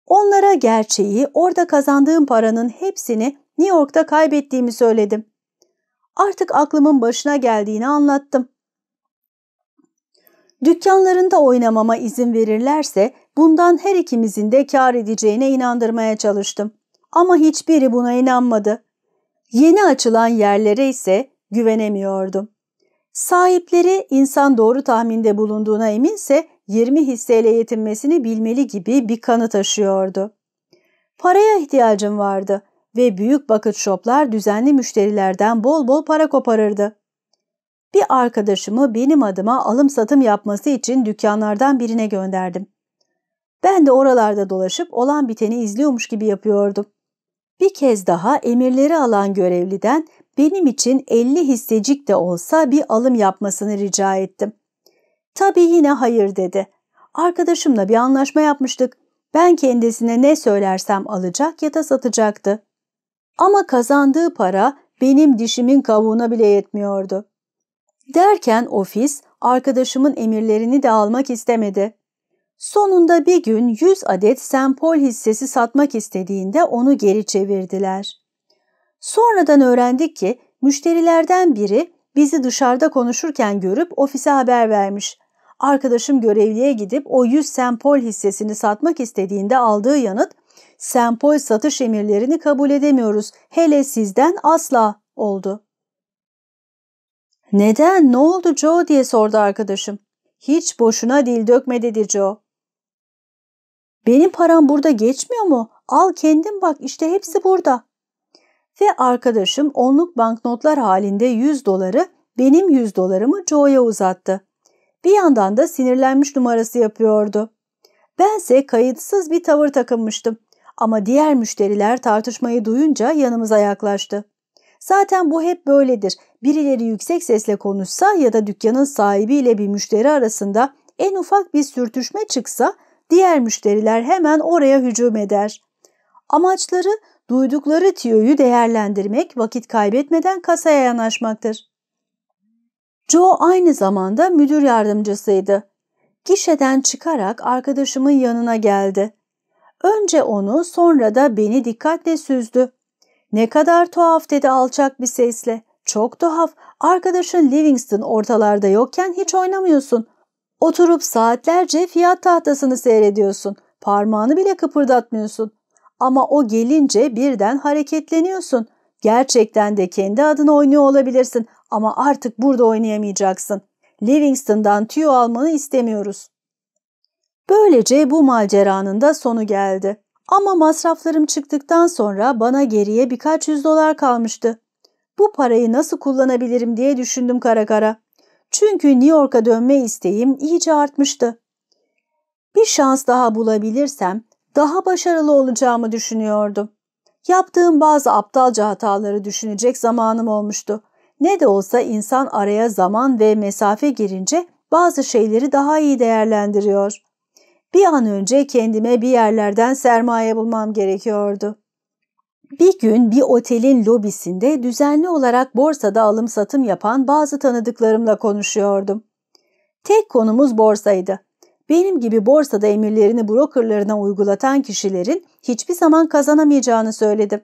S1: Onlara gerçeği, orada kazandığım paranın hepsini New York'ta kaybettiğimi söyledim. Artık aklımın başına geldiğini anlattım. Dükkanlarında oynamama izin verirlerse bundan her ikimizin de kar edeceğine inandırmaya çalıştım. Ama hiçbiri buna inanmadı. Yeni açılan yerlere ise güvenemiyordum. Sahipleri insan doğru tahminde bulunduğuna eminse 20 hisseyle yetinmesini bilmeli gibi bir kanı taşıyordu. Paraya ihtiyacım vardı ve büyük bucket shoplar düzenli müşterilerden bol bol para koparırdı. Bir arkadaşımı benim adıma alım satım yapması için dükkanlardan birine gönderdim. Ben de oralarda dolaşıp olan biteni izliyormuş gibi yapıyordum. Bir kez daha emirleri alan görevliden benim için 50 hissecik de olsa bir alım yapmasını rica ettim. Tabii yine hayır dedi. Arkadaşımla bir anlaşma yapmıştık. Ben kendisine ne söylersem alacak ya da satacaktı. Ama kazandığı para benim dişimin kavuğuna bile yetmiyordu. Derken ofis arkadaşımın emirlerini de almak istemedi. Sonunda bir gün 100 adet. Paul hissesi satmak istediğinde onu geri çevirdiler. Sonradan öğrendik ki müşterilerden biri bizi dışarıda konuşurken görüp ofise haber vermiş. Arkadaşım görevliye gidip o 100 sempol hissesini satmak istediğinde aldığı yanıt sempol satış emirlerini kabul edemiyoruz. Hele sizden asla oldu. Neden? Ne oldu Joe diye sordu arkadaşım. Hiç boşuna dil dökme dedi Joe. Benim param burada geçmiyor mu? Al kendin bak işte hepsi burada. Ve arkadaşım onluk banknotlar halinde 100 doları benim 100 dolarımı Joe'ya uzattı. Bir yandan da sinirlenmiş numarası yapıyordu. Bense kayıtsız bir tavır takınmıştım. Ama diğer müşteriler tartışmayı duyunca yanımıza yaklaştı. Zaten bu hep böyledir. Birileri yüksek sesle konuşsa ya da dükkanın sahibiyle bir müşteri arasında en ufak bir sürtüşme çıksa diğer müşteriler hemen oraya hücum eder. Amaçları duydukları tiyoyu değerlendirmek, vakit kaybetmeden kasaya yanaşmaktır. Joe aynı zamanda müdür yardımcısıydı. Gişeden çıkarak arkadaşımın yanına geldi. Önce onu sonra da beni dikkatle süzdü. Ne kadar tuhaf dedi alçak bir sesle. Çok tuhaf. Arkadaşın Livingston ortalarda yokken hiç oynamıyorsun. Oturup saatlerce fiyat tahtasını seyrediyorsun. Parmağını bile kıpırdatmıyorsun. Ama o gelince birden hareketleniyorsun. Gerçekten de kendi adına oynuyor olabilirsin ama artık burada oynayamayacaksın. Livingston'dan tüyo almanı istemiyoruz. Böylece bu maceranın da sonu geldi. Ama masraflarım çıktıktan sonra bana geriye birkaç yüz dolar kalmıştı. Bu parayı nasıl kullanabilirim diye düşündüm kara kara. Çünkü New York'a dönme isteğim iyice artmıştı. Bir şans daha bulabilirsem daha başarılı olacağımı düşünüyordum. Yaptığım bazı aptalca hataları düşünecek zamanım olmuştu. Ne de olsa insan araya zaman ve mesafe girince bazı şeyleri daha iyi değerlendiriyor. Bir an önce kendime bir yerlerden sermaye bulmam gerekiyordu. Bir gün bir otelin lobisinde düzenli olarak borsada alım satım yapan bazı tanıdıklarımla konuşuyordum. Tek konumuz borsaydı. Benim gibi borsada emirlerini brokerlarına uygulatan kişilerin hiçbir zaman kazanamayacağını söyledim.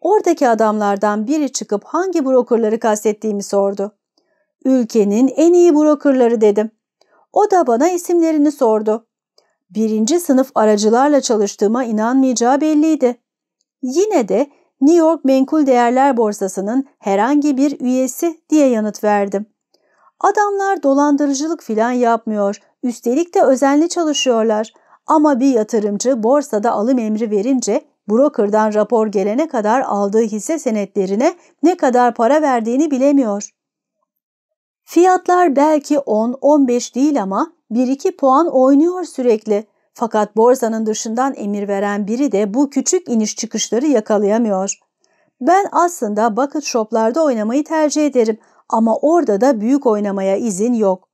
S1: Oradaki adamlardan biri çıkıp hangi brokerları kastettiğimi sordu. Ülkenin en iyi brokerları dedim. O da bana isimlerini sordu. Birinci sınıf aracılarla çalıştığıma inanmayacağı belliydi. Yine de New York Menkul Değerler Borsası'nın herhangi bir üyesi diye yanıt verdim. Adamlar dolandırıcılık filan yapmıyor, üstelik de özenli çalışıyorlar. Ama bir yatırımcı borsada alım emri verince brokerdan rapor gelene kadar aldığı hisse senetlerine ne kadar para verdiğini bilemiyor. Fiyatlar belki 10-15 değil ama 1-2 puan oynuyor sürekli. Fakat borsanın dışından emir veren biri de bu küçük iniş çıkışları yakalayamıyor. Ben aslında bucket shoplarda oynamayı tercih ederim ama orada da büyük oynamaya izin yok.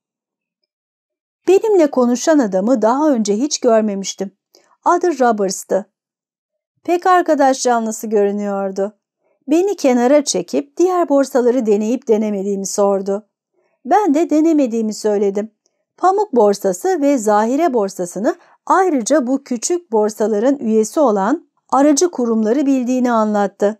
S1: Benimle konuşan adamı daha önce hiç görmemiştim. Adı Roberts'tı. Pek arkadaş canlısı görünüyordu. Beni kenara çekip diğer borsaları deneyip denemediğimi sordu. Ben de denemediğimi söyledim. Pamuk borsası ve zahire borsasını ayrıca bu küçük borsaların üyesi olan aracı kurumları bildiğini anlattı.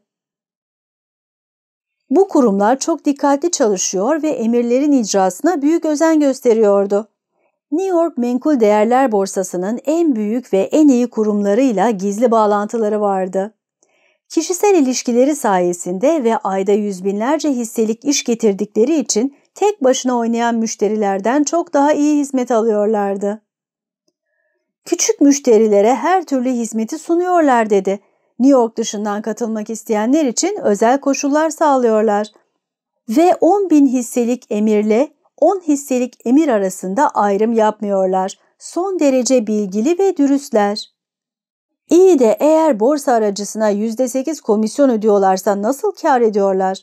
S1: Bu kurumlar çok dikkatli çalışıyor ve emirlerin icrasına büyük özen gösteriyordu. New York Menkul Değerler Borsası'nın en büyük ve en iyi kurumlarıyla gizli bağlantıları vardı. Kişisel ilişkileri sayesinde ve ayda yüz binlerce hisselik iş getirdikleri için tek başına oynayan müşterilerden çok daha iyi hizmet alıyorlardı. Küçük müşterilere her türlü hizmeti sunuyorlar dedi. New York dışından katılmak isteyenler için özel koşullar sağlıyorlar. Ve 10 bin hisselik emirle 10 hisselik emir arasında ayrım yapmıyorlar. Son derece bilgili ve dürüstler. İyi de eğer borsa aracısına %8 komisyon ödüyorlarsa nasıl kar ediyorlar?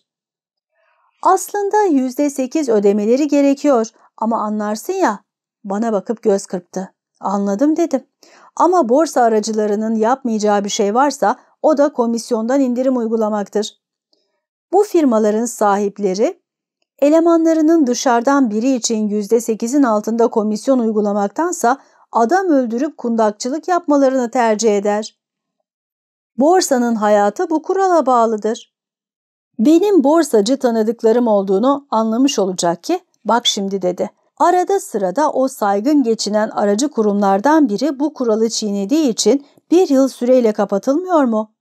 S1: Aslında %8 ödemeleri gerekiyor ama anlarsın ya. Bana bakıp göz kırptı. Anladım dedim. Ama borsa aracılarının yapmayacağı bir şey varsa o da komisyondan indirim uygulamaktır. Bu firmaların sahipleri elemanlarının dışarıdan biri için %8'in altında komisyon uygulamaktansa adam öldürüp kundakçılık yapmalarını tercih eder. Borsanın hayatı bu kurala bağlıdır. Benim borsacı tanıdıklarım olduğunu anlamış olacak ki bak şimdi dedi. Arada sırada o saygın geçinen aracı kurumlardan biri bu kuralı çiğnediği için bir yıl süreyle kapatılmıyor mu?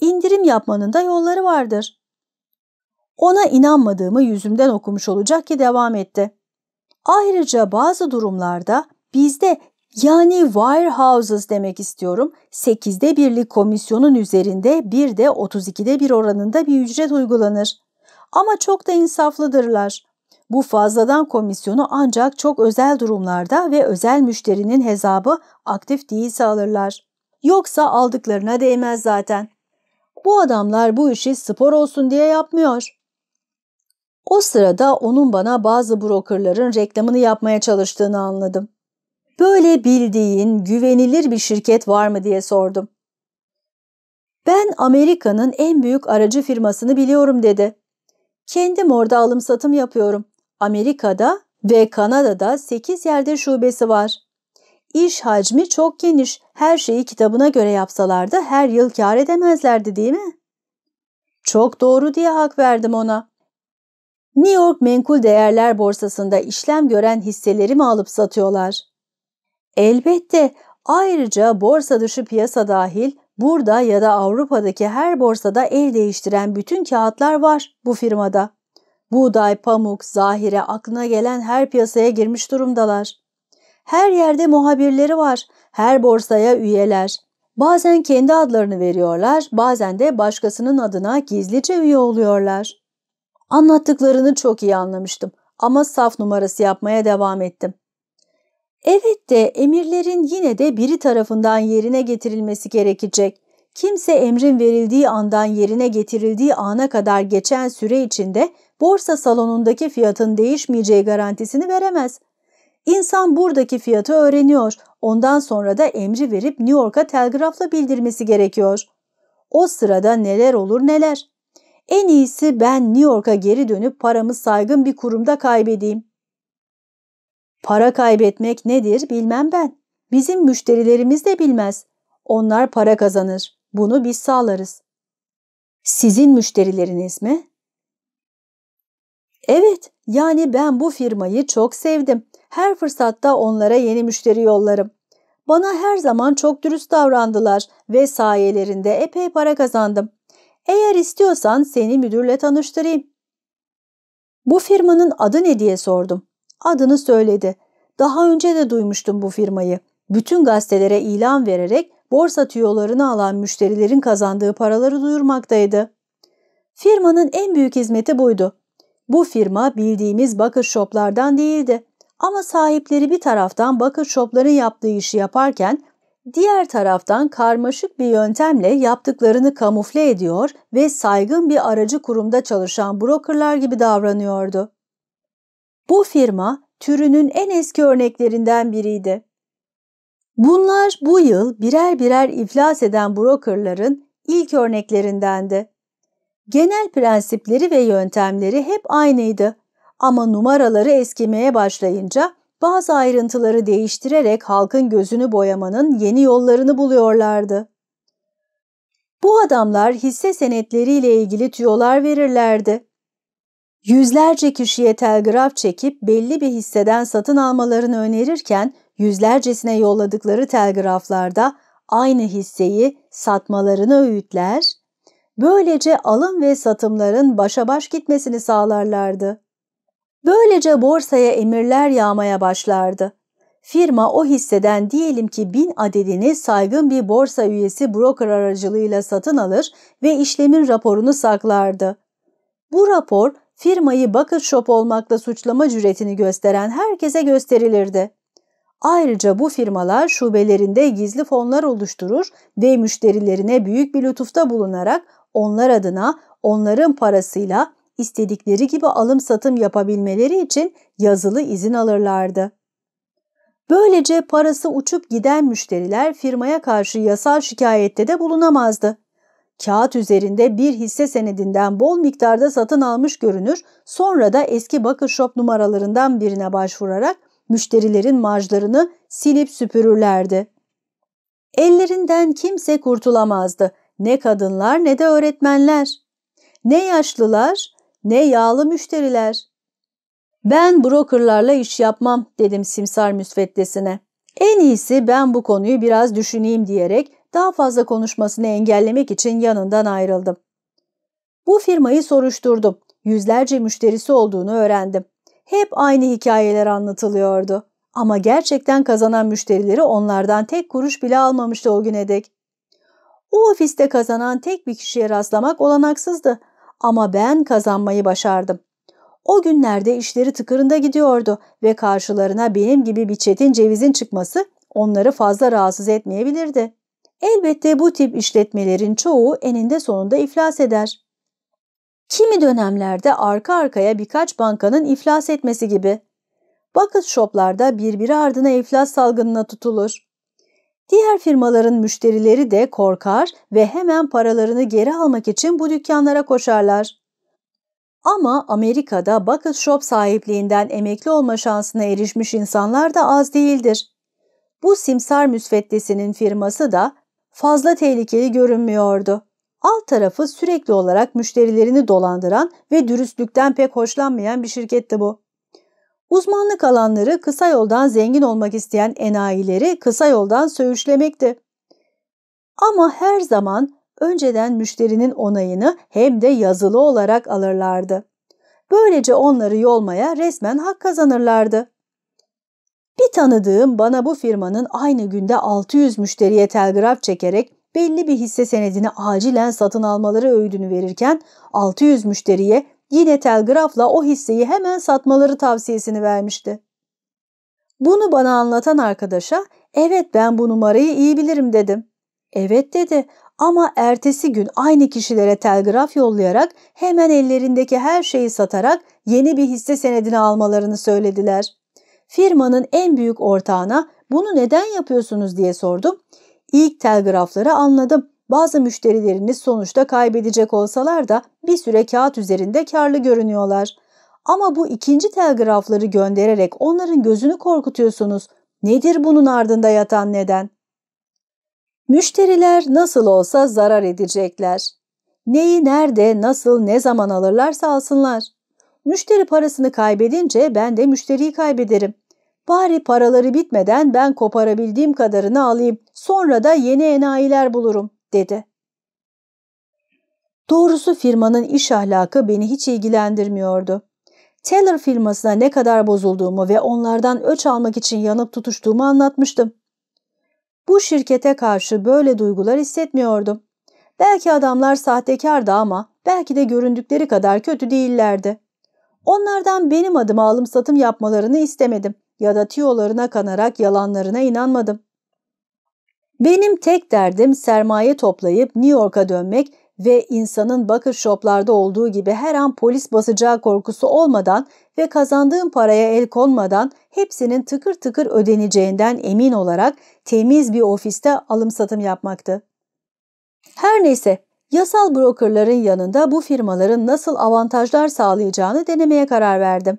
S1: İndirim yapmanın da yolları vardır. Ona inanmadığımı yüzümden okumuş olacak ki devam etti. Ayrıca bazı durumlarda bizde yani wirehouses demek istiyorum 8'de birlik komisyonun üzerinde bir de 32'de bir oranında bir ücret uygulanır. Ama çok da insaflıdırlar. Bu fazladan komisyonu ancak çok özel durumlarda ve özel müşterinin hesabı aktif değilse alırlar. Yoksa aldıklarına değmez zaten. Bu adamlar bu işi spor olsun diye yapmıyor. O sırada onun bana bazı brokerların reklamını yapmaya çalıştığını anladım. Böyle bildiğin, güvenilir bir şirket var mı diye sordum. Ben Amerika'nın en büyük aracı firmasını biliyorum dedi. Kendim orada alım satım yapıyorum. Amerika'da ve Kanada'da 8 yerde şubesi var. İş hacmi çok geniş. Her şeyi kitabına göre yapsalardı her yıl kar edemezlerdi değil mi? Çok doğru diye hak verdim ona. New York Menkul Değerler Borsası'nda işlem gören hisseleri mi alıp satıyorlar? Elbette. Ayrıca borsa dışı piyasa dahil burada ya da Avrupa'daki her borsada el değiştiren bütün kağıtlar var bu firmada. Buğday, pamuk, zahire aklına gelen her piyasaya girmiş durumdalar. Her yerde muhabirleri var, her borsaya üyeler. Bazen kendi adlarını veriyorlar, bazen de başkasının adına gizlice üye oluyorlar. Anlattıklarını çok iyi anlamıştım ama saf numarası yapmaya devam ettim. Evet de emirlerin yine de biri tarafından yerine getirilmesi gerekecek. Kimse emrin verildiği andan yerine getirildiği ana kadar geçen süre içinde borsa salonundaki fiyatın değişmeyeceği garantisini veremez. İnsan buradaki fiyatı öğreniyor. Ondan sonra da emri verip New York'a telgrafla bildirmesi gerekiyor. O sırada neler olur neler. En iyisi ben New York'a geri dönüp paramı saygın bir kurumda kaybedeyim. Para kaybetmek nedir bilmem ben. Bizim müşterilerimiz de bilmez. Onlar para kazanır. Bunu biz sağlarız. Sizin müşterileriniz mi? Evet, yani ben bu firmayı çok sevdim. Her fırsatta onlara yeni müşteri yollarım. Bana her zaman çok dürüst davrandılar ve sayelerinde epey para kazandım. Eğer istiyorsan seni müdürle tanıştırayım. Bu firmanın adı ne diye sordum. Adını söyledi. Daha önce de duymuştum bu firmayı. Bütün gazetelere ilan vererek borsa tüyolarını alan müşterilerin kazandığı paraları duyurmaktaydı. Firmanın en büyük hizmeti buydu. Bu firma bildiğimiz bakır shoplardan değildi. Ama sahipleri bir taraftan bakır shopların yaptığı işi yaparken diğer taraftan karmaşık bir yöntemle yaptıklarını kamufle ediyor ve saygın bir aracı kurumda çalışan brokerlar gibi davranıyordu. Bu firma türünün en eski örneklerinden biriydi. Bunlar bu yıl birer birer iflas eden brokerların ilk örneklerindendi. Genel prensipleri ve yöntemleri hep aynıydı ama numaraları eskimeye başlayınca bazı ayrıntıları değiştirerek halkın gözünü boyamanın yeni yollarını buluyorlardı. Bu adamlar hisse senetleriyle ilgili tüyolar verirlerdi. Yüzlerce kişiye telgraf çekip belli bir hisseden satın almalarını önerirken yüzlercesine yolladıkları telgraflarda aynı hisseyi satmalarını öğütler, böylece alım ve satımların başa baş gitmesini sağlarlardı. Böylece borsaya emirler yağmaya başlardı. Firma o hisseden diyelim ki bin adedini saygın bir borsa üyesi broker aracılığıyla satın alır ve işlemin raporunu saklardı. Bu rapor firmayı bucket shop olmakla suçlama cüretini gösteren herkese gösterilirdi. Ayrıca bu firmalar şubelerinde gizli fonlar oluşturur ve müşterilerine büyük bir lütufta bulunarak onlar adına onların parasıyla istedikleri gibi alım satım yapabilmeleri için yazılı izin alırlardı. Böylece parası uçup giden müşteriler firmaya karşı yasal şikayette de bulunamazdı. Kağıt üzerinde bir hisse senedinden bol miktarda satın almış görünür, sonra da eski bakır shop numaralarından birine başvurarak müşterilerin marjlarını silip süpürürlerdi. Ellerinden kimse kurtulamazdı. Ne kadınlar ne de öğretmenler. Ne yaşlılar, ne yağlı müşteriler. Ben brokerlarla iş yapmam dedim simsar müsveddesine. En iyisi ben bu konuyu biraz düşüneyim diyerek daha fazla konuşmasını engellemek için yanından ayrıldım. Bu firmayı soruşturdum. Yüzlerce müşterisi olduğunu öğrendim. Hep aynı hikayeler anlatılıyordu. Ama gerçekten kazanan müşterileri onlardan tek kuruş bile almamıştı o güne dek. O ofiste kazanan tek bir kişiye rastlamak olanaksızdı. Ama ben kazanmayı başardım. O günlerde işleri tıkırında gidiyordu ve karşılarına benim gibi bir çetin cevizin çıkması onları fazla rahatsız etmeyebilirdi. Elbette bu tip işletmelerin çoğu eninde sonunda iflas eder. Kimi dönemlerde arka arkaya birkaç bankanın iflas etmesi gibi. Bucket shoplarda birbiri ardına iflas salgınına tutulur. Diğer firmaların müşterileri de korkar ve hemen paralarını geri almak için bu dükkanlara koşarlar. Ama Amerika'da bucket shop sahipliğinden emekli olma şansına erişmiş insanlar da az değildir. Bu simsar müsveddesinin firması da fazla tehlikeli görünmüyordu. Alt tarafı sürekli olarak müşterilerini dolandıran ve dürüstlükten pek hoşlanmayan bir şirketti bu. Uzmanlık alanları kısa yoldan zengin olmak isteyen enayileri kısa yoldan söğüşlemekti. Ama her zaman önceden müşterinin onayını hem de yazılı olarak alırlardı. Böylece onları yolmaya resmen hak kazanırlardı. Bir tanıdığım bana bu firmanın aynı günde 600 müşteriye telgraf çekerek belli bir hisse senedini acilen satın almaları öğüdünü verirken 600 müşteriye yine telgrafla o hisseyi hemen satmaları tavsiyesini vermişti. Bunu bana anlatan arkadaşa evet ben bu numarayı iyi bilirim dedim. Evet dedi ama ertesi gün aynı kişilere telgraf yollayarak hemen ellerindeki her şeyi satarak yeni bir hisse senedini almalarını söylediler. Firmanın en büyük ortağına bunu neden yapıyorsunuz diye sordum. İlk telgrafları anladım. Bazı müşterileriniz sonuçta kaybedecek olsalar da bir süre kağıt üzerinde karlı görünüyorlar. Ama bu ikinci telgrafları göndererek onların gözünü korkutuyorsunuz. Nedir bunun ardında yatan neden? Müşteriler nasıl olsa zarar edecekler. Neyi nerede, nasıl, ne zaman alırlarsa alsınlar. Müşteri parasını kaybedince ben de müşteriyi kaybederim. Bari paraları bitmeden ben koparabildiğim kadarını alayım. Sonra da yeni enayiler bulurum, dedi. Doğrusu firmanın iş ahlakı beni hiç ilgilendirmiyordu. Taylor firmasına ne kadar bozulduğumu ve onlardan öç almak için yanıp tutuştuğumu anlatmıştım. Bu şirkete karşı böyle duygular hissetmiyordum. Belki adamlar sahtekardı ama belki de göründükleri kadar kötü değillerdi. Onlardan benim adıma alım satım yapmalarını istemedim ya da tiyolarına kanarak yalanlarına inanmadım. Benim tek derdim sermaye toplayıp New York'a dönmek ve insanın bakır shoplarda olduğu gibi her an polis basacağı korkusu olmadan ve kazandığım paraya el konmadan hepsinin tıkır tıkır ödeneceğinden emin olarak temiz bir ofiste alım satım yapmaktı. Her neyse yasal brokerların yanında bu firmaların nasıl avantajlar sağlayacağını denemeye karar verdim.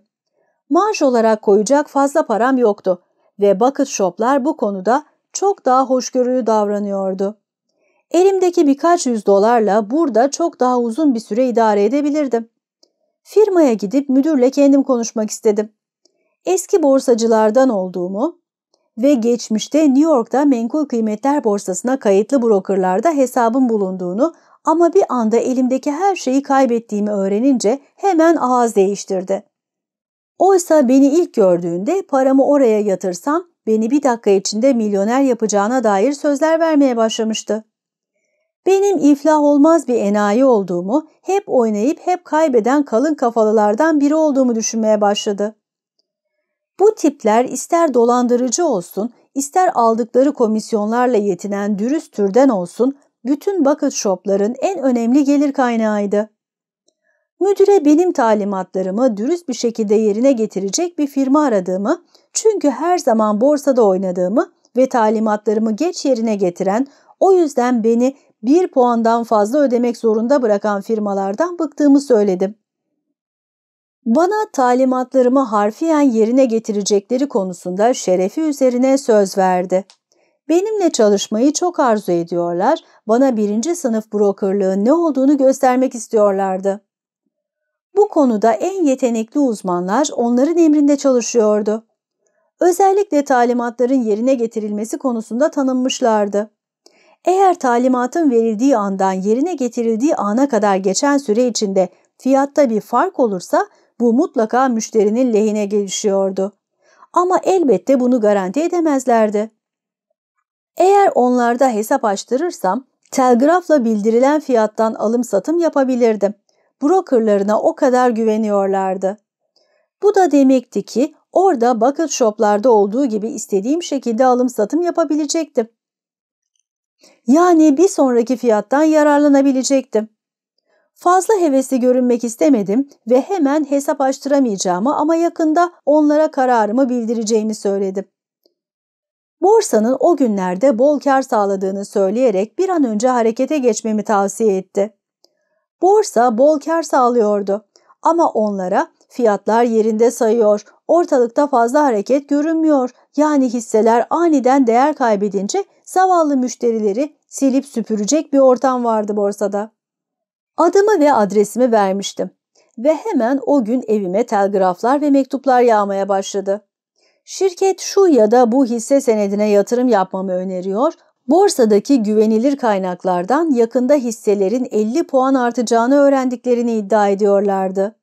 S1: Maaş olarak koyacak fazla param yoktu ve bucket shoplar bu konuda çok daha hoşgörülü davranıyordu. Elimdeki birkaç yüz dolarla burada çok daha uzun bir süre idare edebilirdim. Firmaya gidip müdürle kendim konuşmak istedim. Eski borsacılardan olduğumu ve geçmişte New York'ta menkul kıymetler borsasına kayıtlı brokerlarda hesabım bulunduğunu ama bir anda elimdeki her şeyi kaybettiğimi öğrenince hemen ağız değiştirdi. Oysa beni ilk gördüğünde paramı oraya yatırsam beni bir dakika içinde milyoner yapacağına dair sözler vermeye başlamıştı. Benim iflah olmaz bir enayi olduğumu, hep oynayıp hep kaybeden kalın kafalılardan biri olduğumu düşünmeye başladı. Bu tipler ister dolandırıcı olsun, ister aldıkları komisyonlarla yetinen dürüst türden olsun, bütün bucket shopların en önemli gelir kaynağıydı. Müdüre benim talimatlarımı dürüst bir şekilde yerine getirecek bir firma aradığımı, çünkü her zaman borsada oynadığımı ve talimatlarımı geç yerine getiren, o yüzden beni bir puandan fazla ödemek zorunda bırakan firmalardan bıktığımı söyledim. Bana talimatlarımı harfiyen yerine getirecekleri konusunda şerefi üzerine söz verdi. Benimle çalışmayı çok arzu ediyorlar, bana birinci sınıf brokerlığın ne olduğunu göstermek istiyorlardı. Bu konuda en yetenekli uzmanlar onların emrinde çalışıyordu. Özellikle talimatların yerine getirilmesi konusunda tanınmışlardı. Eğer talimatın verildiği andan yerine getirildiği ana kadar geçen süre içinde fiyatta bir fark olursa bu mutlaka müşterinin lehine gelişiyordu. Ama elbette bunu garanti edemezlerdi. Eğer onlarda hesap açtırırsam telgrafla bildirilen fiyattan alım satım yapabilirdim. Brokerlarına o kadar güveniyorlardı. Bu da demekti ki orada bucket shoplarda olduğu gibi istediğim şekilde alım satım yapabilecektim. Yani bir sonraki fiyattan yararlanabilecektim. Fazla hevesli görünmek istemedim ve hemen hesap açtıramayacağımı ama yakında onlara kararımı bildireceğimi söyledim. Borsanın o günlerde bol kar sağladığını söyleyerek bir an önce harekete geçmemi tavsiye etti. Borsa bol kar sağlıyordu ama onlara fiyatlar yerinde sayıyor, ortalıkta fazla hareket görünmüyor. Yani hisseler aniden değer kaybedince zavallı müşterileri silip süpürecek bir ortam vardı borsada. Adımı ve adresimi vermiştim ve hemen o gün evime telgraflar ve mektuplar yağmaya başladı. Şirket şu ya da bu hisse senedine yatırım yapmamı öneriyor, borsadaki güvenilir kaynaklardan yakında hisselerin 50 puan artacağını öğrendiklerini iddia ediyorlardı.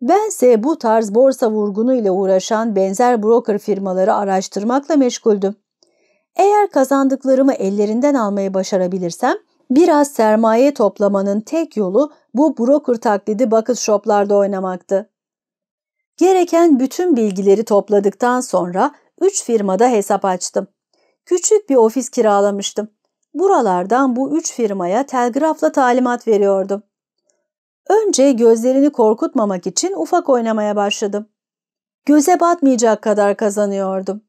S1: Bense bu tarz borsa vurgunuyla uğraşan benzer broker firmaları araştırmakla meşguldüm. Eğer kazandıklarımı ellerinden almayı başarabilirsem, biraz sermaye toplamanın tek yolu bu broker taklidi bucket shoplarda oynamaktı. Gereken bütün bilgileri topladıktan sonra 3 firmada hesap açtım. Küçük bir ofis kiralamıştım. Buralardan bu üç firmaya telgrafla talimat veriyordum. Önce gözlerini korkutmamak için ufak oynamaya başladım. Göze batmayacak kadar kazanıyordum.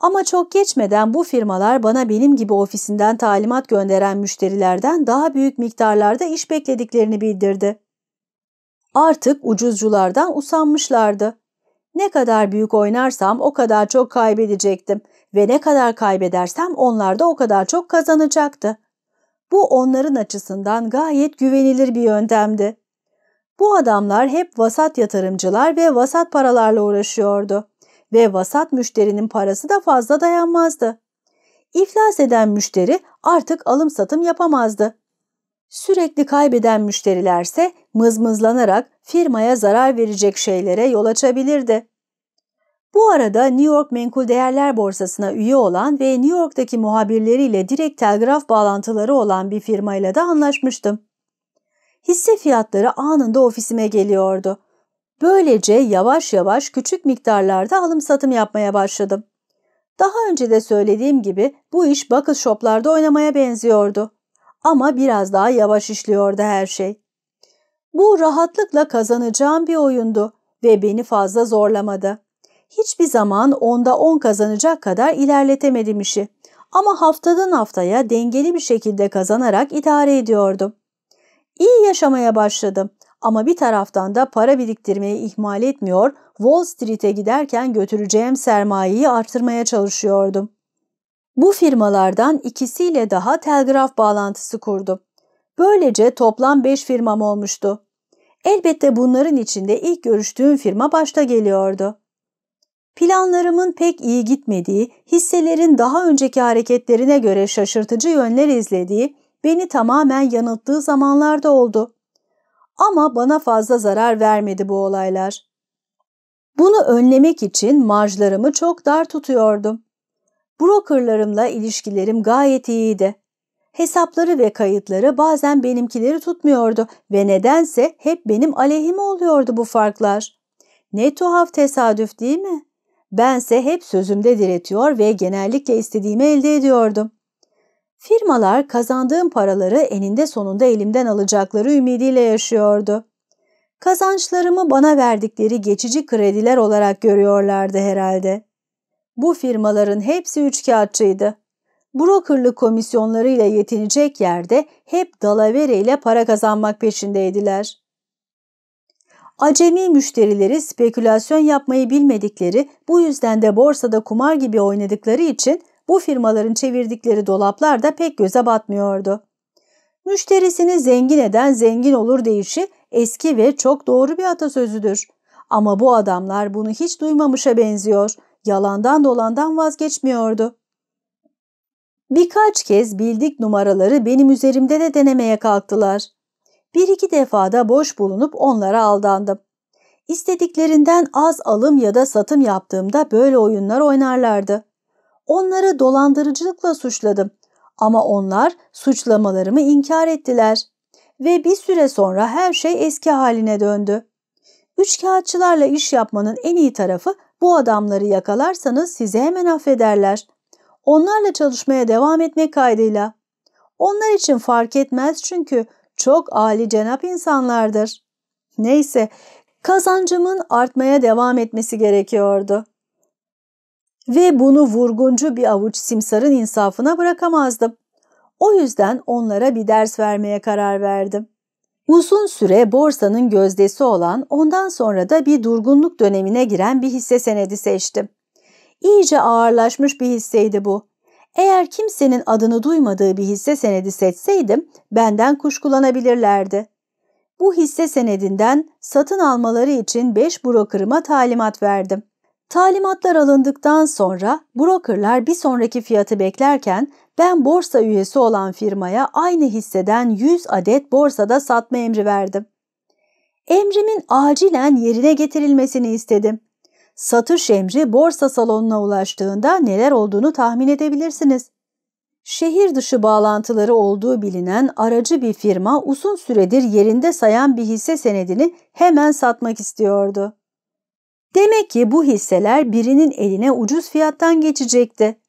S1: Ama çok geçmeden bu firmalar bana benim gibi ofisinden talimat gönderen müşterilerden daha büyük miktarlarda iş beklediklerini bildirdi. Artık ucuzculardan usanmışlardı. Ne kadar büyük oynarsam o kadar çok kaybedecektim ve ne kadar kaybedersem onlar da o kadar çok kazanacaktı. Bu onların açısından gayet güvenilir bir yöntemdi. Bu adamlar hep vasat yatırımcılar ve vasat paralarla uğraşıyordu ve vasat müşterinin parası da fazla dayanmazdı. İflas eden müşteri artık alım satım yapamazdı. Sürekli kaybeden müşterilerse mızmızlanarak firmaya zarar verecek şeylere yol açabilirdi. Bu arada New York Menkul Değerler Borsası'na üye olan ve New York'taki muhabirleriyle direkt telgraf bağlantıları olan bir firmayla da anlaşmıştım. Hisse fiyatları anında ofisime geliyordu. Böylece yavaş yavaş küçük miktarlarda alım satım yapmaya başladım. Daha önce de söylediğim gibi bu iş bucket shoplarda oynamaya benziyordu. Ama biraz daha yavaş işliyordu her şey. Bu rahatlıkla kazanacağım bir oyundu ve beni fazla zorlamadı. Hiçbir zaman onda on kazanacak kadar ilerletemedim işi. Ama haftadan haftaya dengeli bir şekilde kazanarak idare ediyordum. İyi yaşamaya başladım ama bir taraftan da para biriktirmeyi ihmal etmiyor, Wall Street'e giderken götüreceğim sermayeyi artırmaya çalışıyordum. Bu firmalardan ikisiyle daha telgraf bağlantısı kurdum. Böylece toplam 5 firmam olmuştu. Elbette bunların içinde ilk görüştüğüm firma başta geliyordu. Planlarımın pek iyi gitmediği, hisselerin daha önceki hareketlerine göre şaşırtıcı yönler izlediği, beni tamamen yanılttığı zamanlarda oldu. Ama bana fazla zarar vermedi bu olaylar. Bunu önlemek için marjlarımı çok dar tutuyordum. Brokerlarımla ilişkilerim gayet iyiydi. Hesapları ve kayıtları bazen benimkileri tutmuyordu ve nedense hep benim aleyhime oluyordu bu farklar. Ne tuhaf tesadüf değil mi? Bense hep sözümde diretiyor ve genellikle istediğimi elde ediyordum. Firmalar kazandığım paraları eninde sonunda elimden alacakları ümidiyle yaşıyordu. Kazançlarımı bana verdikleri geçici krediler olarak görüyorlardı herhalde. Bu firmaların hepsi üçkağıtçıydı. Brokerlık komisyonlarıyla yetinecek yerde hep dalavere ile para kazanmak peşindeydiler. Acemi müşterileri spekülasyon yapmayı bilmedikleri, bu yüzden de borsada kumar gibi oynadıkları için Bu firmaların çevirdikleri dolaplar da pek göze batmıyordu. Müşterisini zengin eden zengin olur deyişi eski ve çok doğru bir atasözüdür. Ama bu adamlar bunu hiç duymamışa benziyor. Yalandan dolandan vazgeçmiyordu. Birkaç kez bildik numaraları benim üzerimde de denemeye kalktılar. Bir iki defada boş bulunup onlara aldandım. İstediklerinden az alım ya da satım yaptığımda böyle oyunlar oynarlardı. Onları dolandırıcılıkla suçladım ama onlar suçlamalarımı inkar ettiler ve bir süre sonra her şey eski haline döndü. Üçkağıtçılarla iş yapmanın en iyi tarafı bu adamları yakalarsanız sizi hemen affederler. Onlarla çalışmaya devam etmek kaydıyla. Onlar için fark etmez çünkü çok âli cenap insanlardır. Neyse, kazancımın artmaya devam etmesi gerekiyordu. Ve bunu vurguncu bir avuç simsarın insafına bırakamazdım. O yüzden onlara bir ders vermeye karar verdim. Uzun süre borsanın gözdesi olan ondan sonra da bir durgunluk dönemine giren bir hisse senedi seçtim. İyice ağırlaşmış bir hisseydi bu. Eğer kimsenin adını duymadığı bir hisse senedi seçseydim benden kuşkulanabilirlerdi. Bu hisse senedinden satın almaları için 5 brokerıma talimat verdim. Talimatlar alındıktan sonra brokerlar bir sonraki fiyatı beklerken ben borsa üyesi olan firmaya aynı hisseden 100 adet borsada satma emri verdim. Emrimin acilen yerine getirilmesini istedim. Satış emri borsa salonuna ulaştığında neler olduğunu tahmin edebilirsiniz. Şehir dışı bağlantıları olduğu bilinen aracı bir firma uzun süredir yerinde sayan bir hisse senedini hemen satmak istiyordu. Demek ki bu hisseler birinin eline ucuz fiyattan geçecekti.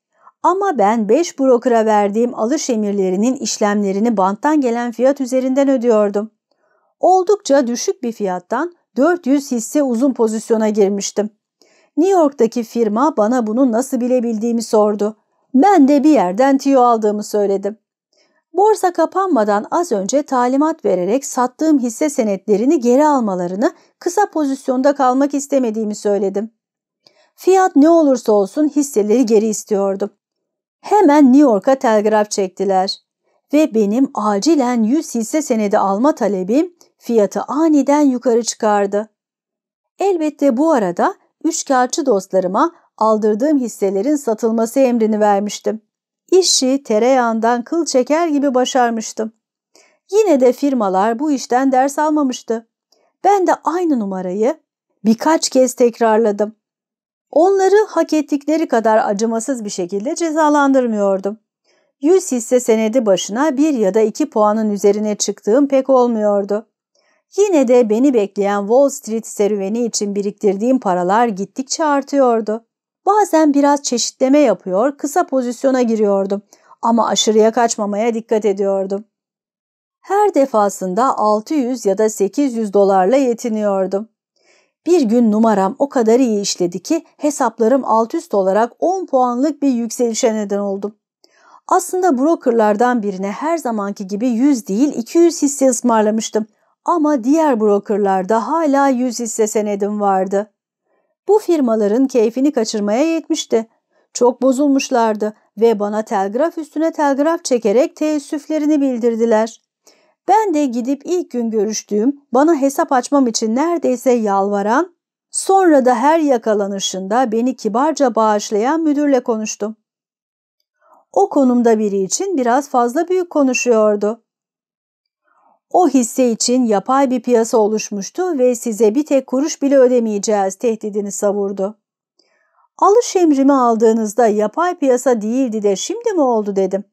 S1: Ama ben 5 brokera verdiğim alış emirlerinin işlemlerini banttan gelen fiyat üzerinden ödüyordum. Oldukça düşük bir fiyattan 400 hisse uzun pozisyona girmiştim. New York'taki firma bana bunu nasıl bilebildiğimi sordu. Ben de bir yerden tiyo aldığımı söyledim. Borsa kapanmadan az önce talimat vererek sattığım hisse senetlerini geri almalarını, kısa pozisyonda kalmak istemediğimi söyledim. Fiyat ne olursa olsun hisseleri geri istiyordum. Hemen New York'a telgraf çektiler ve benim acilen 100 hisse senedi alma talebim fiyatı aniden yukarı çıkardı. Elbette bu arada üçkağıtçı dostlarıma aldırdığım hisselerin satılması emrini vermiştim. İşi tereyağından kıl çeker gibi başarmıştım. Yine de firmalar bu işten ders almamıştı. Ben de aynı numarayı birkaç kez tekrarladım. Onları hak ettikleri kadar acımasız bir şekilde cezalandırmıyordum. 100 hisse senedi başına bir ya da iki puanın üzerine çıktığım pek olmuyordu. Yine de beni bekleyen Wall Street serüveni için biriktirdiğim paralar gittikçe artıyordu. Bazen biraz çeşitleme yapıyor, kısa pozisyona giriyordum ama aşırıya kaçmamaya dikkat ediyordum. Her defasında 600 ya da 800 dolarla yetiniyordum. Bir gün numaram o kadar iyi işledi ki hesaplarım alt üst olarak 10 puanlık bir yükselişe neden oldum. Aslında brokerlardan birine her zamanki gibi 100 değil 200 hisse ısmarlamıştım ama diğer brokerlarda hala 100 hisse senedim vardı. Bu firmaların keyfini kaçırmaya yetmişti. Çok bozulmuşlardı ve bana telgraf üstüne telgraf çekerek teessüflerini bildirdiler. Ben de gidip ilk gün görüştüğüm, bana hesap açmam için neredeyse yalvaran, sonra da her yakalanışında beni kibarca bağışlayan müdürle konuştum. O konumda biri için biraz fazla büyük konuşuyordu. O hisse için yapay bir piyasa oluşmuştu ve size bir tek kuruş bile ödemeyeceğiz tehdidini savurdu. Alış emrimi aldığınızda yapay piyasa değildi de şimdi mi oldu dedim.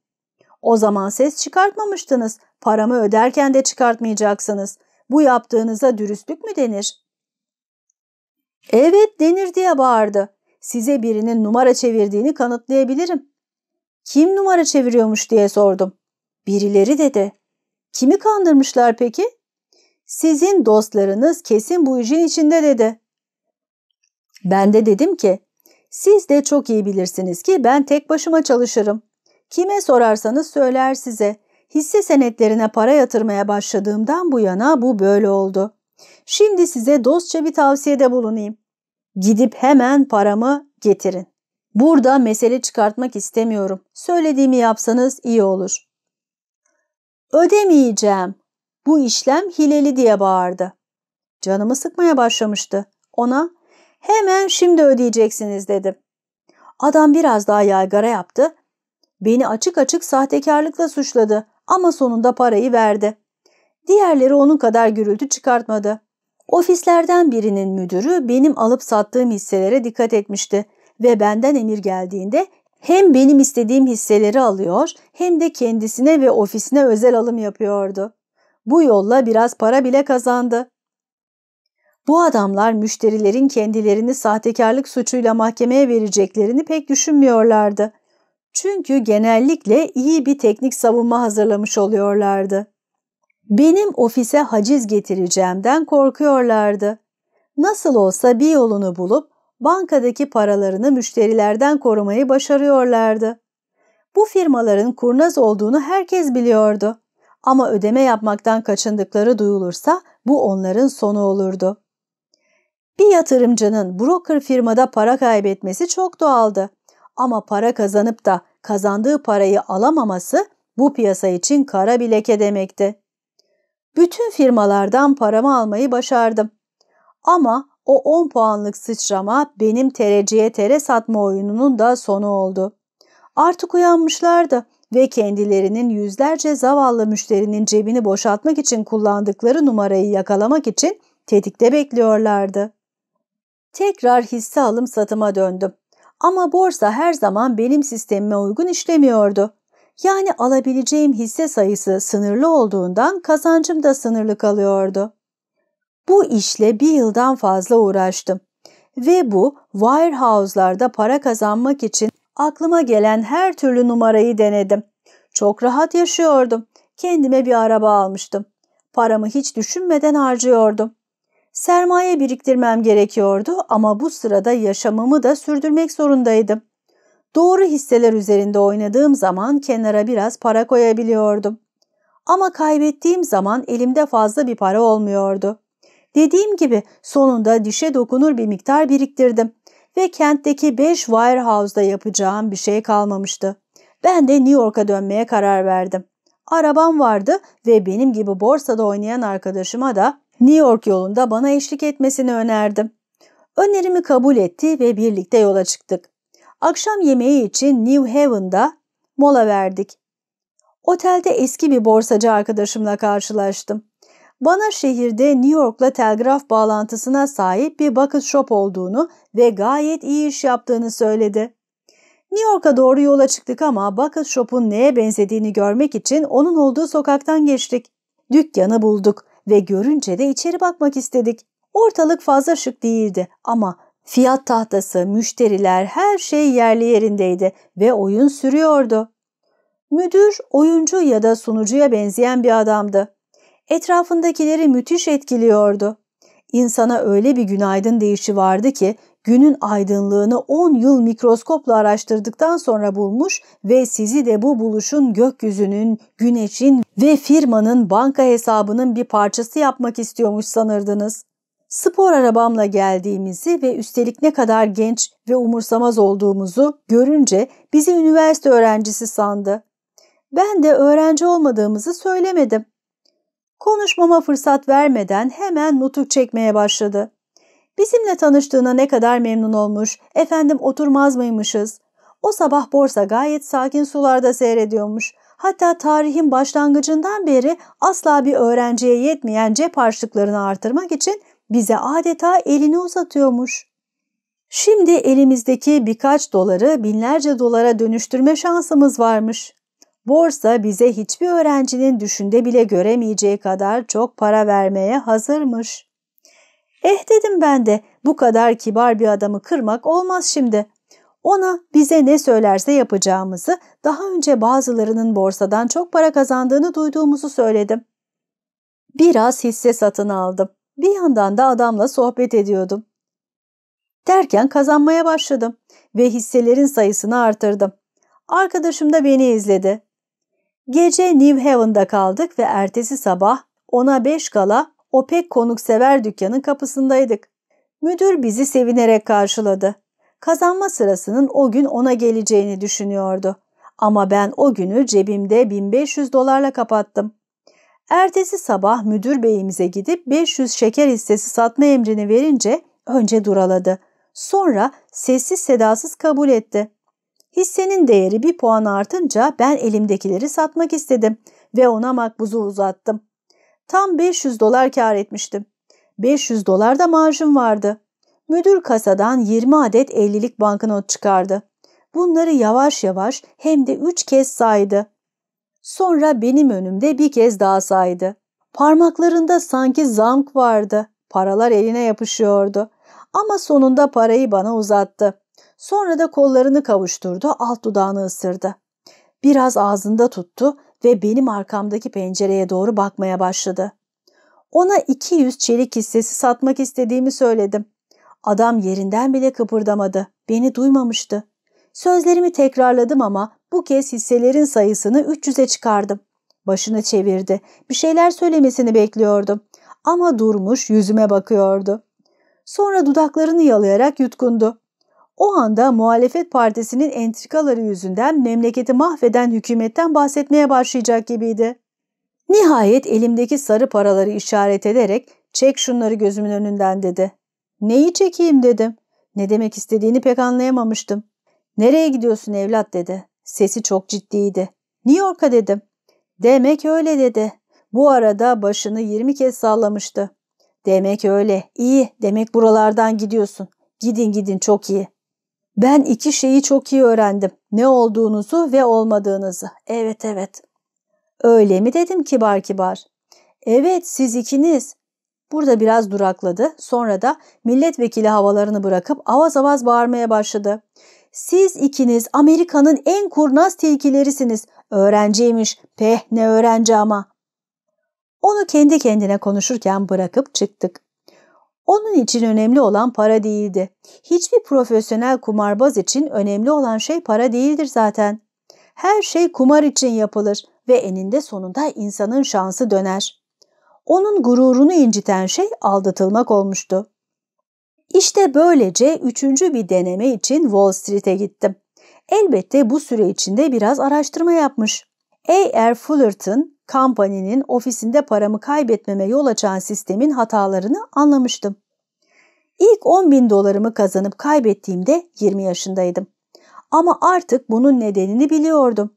S1: O zaman ses çıkartmamıştınız. Paramı öderken de çıkartmayacaksınız. Bu yaptığınıza dürüstlük mü denir? Evet denir diye bağırdı. Size birinin numara çevirdiğini kanıtlayabilirim. Kim numara çeviriyormuş diye sordum. Birileri dedi. Kimi kandırmışlar peki? Sizin dostlarınız kesin bu işin içinde dedi. Ben de dedim ki, siz de çok iyi bilirsiniz ki ben tek başıma çalışırım. Kime sorarsanız söyler size. Hisse senetlerine para yatırmaya başladığımdan bu yana bu böyle oldu. Şimdi size dostça bir tavsiyede bulunayım. Gidip hemen paramı getirin. Burada mesele çıkartmak istemiyorum. Söylediğimi yapsanız iyi olur. Ödemeyeceğim. Bu işlem hileli diye bağırdı. Canımı sıkmaya başlamıştı. Ona hemen şimdi ödeyeceksiniz dedim. Adam biraz daha yaygara yaptı. Beni açık açık sahtekarlıkla suçladı ama sonunda parayı verdi. Diğerleri onun kadar gürültü çıkartmadı. Ofislerden birinin müdürü benim alıp sattığım hisselere dikkat etmişti ve benden emir geldiğinde hem benim istediğim hisseleri alıyor hem de kendisine ve ofisine özel alım yapıyordu. Bu yolla biraz para bile kazandı. Bu adamlar müşterilerin kendilerini sahtekarlık suçuyla mahkemeye vereceklerini pek düşünmüyorlardı. Çünkü genellikle iyi bir teknik savunma hazırlamış oluyorlardı. Benim ofise haciz getireceğimden korkuyorlardı. Nasıl olsa bir yolunu bulup bankadaki paralarını müşterilerden korumayı başarıyorlardı. Bu firmaların kurnaz olduğunu herkes biliyordu. Ama ödeme yapmaktan kaçındıkları duyulursa bu onların sonu olurdu. Bir yatırımcının broker firmada para kaybetmesi çok doğaldı. Ama para kazanıp da kazandığı parayı alamaması bu piyasa için kara bir leke demekti. Bütün firmalardan paramı almayı başardım. Ama o 10 puanlık sıçrama benim tereciye tere satma oyununun da sonu oldu. Artık uyanmışlardı ve kendilerinin yüzlerce zavallı müşterinin cebini boşaltmak için kullandıkları numarayı yakalamak için tetikte bekliyorlardı. Tekrar hisse alım satıma döndüm. Ama borsa her zaman benim sistemime uygun işlemiyordu. Yani alabileceğim hisse sayısı sınırlı olduğundan kazancım da sınırlı kalıyordu. Bu işle bir yıldan fazla uğraştım. Ve bu wirehouse'larda para kazanmak için aklıma gelen her türlü numarayı denedim. Çok rahat yaşıyordum. Kendime bir araba almıştım. Paramı hiç düşünmeden harcıyordum. Sermaye biriktirmem gerekiyordu ama bu sırada yaşamımı da sürdürmek zorundaydım. Doğru hisseler üzerinde oynadığım zaman kenara biraz para koyabiliyordum. Ama kaybettiğim zaman elimde fazla bir para olmuyordu. Dediğim gibi sonunda dişe dokunur bir miktar biriktirdim ve kentteki 5 wirehouse'da yapacağım bir şey kalmamıştı. Ben de New York'a dönmeye karar verdim. Arabam vardı ve benim gibi borsada oynayan arkadaşıma da New York yolunda bana eşlik etmesini önerdim. Önerimi kabul etti ve birlikte yola çıktık. Akşam yemeği için New Haven'da mola verdik. Otelde eski bir borsacı arkadaşımla karşılaştım. Bana şehirde New York'la telgraf bağlantısına sahip bir bucket shop olduğunu ve gayet iyi iş yaptığını söyledi. New York'a doğru yola çıktık ama bucket shop'un neye benzediğini görmek için onun olduğu sokaktan geçtik. Dükkanı bulduk ve görünce de içeri bakmak istedik. Ortalık fazla şık değildi ama fiyat tahtası, müşteriler her şey yerli yerindeydi ve oyun sürüyordu. Müdür oyuncu ya da sunucuya benzeyen bir adamdı. Etrafındakileri müthiş etkiliyordu. İnsana öyle bir günaydın deyişi vardı ki günün aydınlığını 10 yıl mikroskopla araştırdıktan sonra bulmuş ve sizi de bu buluşun gökyüzünün, güneşin ve firmanın banka hesabının bir parçası yapmak istiyormuş sanırdınız. Spor arabamla geldiğimizi ve üstelik ne kadar genç ve umursamaz olduğumuzu görünce bizi üniversite öğrencisi sandı. Ben de öğrenci olmadığımızı söylemedim. Konuşmama fırsat vermeden hemen nutuk çekmeye başladı. Bizimle tanıştığına ne kadar memnun olmuş, efendim oturmaz mıymışız? O sabah borsa gayet sakin sularda seyrediyormuş. Hatta tarihin başlangıcından beri asla bir öğrenciye yetmeyen cep harçlıklarını artırmak için bize adeta elini uzatıyormuş. Şimdi elimizdeki birkaç doları binlerce dolara dönüştürme şansımız varmış. Borsa bize hiçbir öğrencinin düşünde bile göremeyeceği kadar çok para vermeye hazırmış. Eh dedim ben de bu kadar kibar bir adamı kırmak olmaz şimdi. Ona bize ne söylerse yapacağımızı, daha önce bazılarının borsadan çok para kazandığını duyduğumuzu söyledim. Biraz hisse satın aldım. Bir yandan da adamla sohbet ediyordum. Derken kazanmaya başladım ve hisselerin sayısını artırdım. Arkadaşım da beni izledi. Gece New Haven'da kaldık ve ertesi sabah ona beş kala Opek konuksever dükkanın kapısındaydık. Müdür bizi sevinerek karşıladı. Kazanma sırasının o gün ona geleceğini düşünüyordu. Ama ben o günü cebimde 1500 dolarla kapattım. Ertesi sabah müdür beyimize gidip 500 şeker hissesi satma emrini verince önce duraladı. Sonra sessiz sedasız kabul etti. Hissenin değeri bir puan artınca ben elimdekileri satmak istedim ve ona makbuzu uzattım. Tam 500 dolar kar etmiştim. 500 dolar da marjım vardı. Müdür kasadan 20 adet 50'lik banknot çıkardı. Bunları yavaş yavaş hem de üç kez saydı. Sonra benim önümde bir kez daha saydı. Parmaklarında sanki zamk vardı. Paralar eline yapışıyordu. Ama sonunda parayı bana uzattı. Sonra da kollarını kavuşturdu, alt dudağını ısırdı. Biraz ağzında tuttu ve benim arkamdaki pencereye doğru bakmaya başladı. Ona 200 çelik hissesi satmak istediğimi söyledim. Adam yerinden bile kıpırdamadı. Beni duymamıştı. Sözlerimi tekrarladım ama bu kez hisselerin sayısını 300'e çıkardım. Başını çevirdi. Bir şeyler söylemesini bekliyordum. Ama durmuş yüzüme bakıyordu. Sonra dudaklarını yalayarak yutkundu. O anda muhalefet partisinin entrikaları yüzünden memleketi mahveden hükümetten bahsetmeye başlayacak gibiydi. Nihayet elimdeki sarı paraları işaret ederek çek şunları gözümün önünden dedi. Neyi çekeyim dedim. Ne demek istediğini pek anlayamamıştım. Nereye gidiyorsun evlat dedi. Sesi çok ciddiydi. New York'a dedim. Demek öyle dedi. Bu arada başını 20 kez sallamıştı. Demek öyle. İyi. Demek buralardan gidiyorsun. Gidin gidin çok iyi. Ben iki şeyi çok iyi öğrendim. Ne olduğunuzu ve olmadığınızı. Evet evet. Öyle mi dedim kibar kibar. Evet siz ikiniz. Burada biraz durakladı. Sonra da milletvekili havalarını bırakıp avaz avaz bağırmaya başladı. Siz ikiniz Amerika'nın en kurnaz tilkilerisiniz. Öğrenciymiş. Peh ne öğrenci ama. Onu kendi kendine konuşurken bırakıp çıktık. Onun için önemli olan para değildi. Hiçbir profesyonel kumarbaz için önemli olan şey para değildir zaten. Her şey kumar için yapılır ve eninde sonunda insanın şansı döner. Onun gururunu inciten şey aldatılmak olmuştu. İşte böylece üçüncü bir deneme için Wall Street'e gittim. Elbette bu süre içinde biraz araştırma yapmış. A.R. Fullerton, Company'nin ofisinde paramı kaybetmeme yol açan sistemin hatalarını anlamıştım. İlk 10 bin dolarımı kazanıp kaybettiğimde 20 yaşındaydım. Ama artık bunun nedenini biliyordum.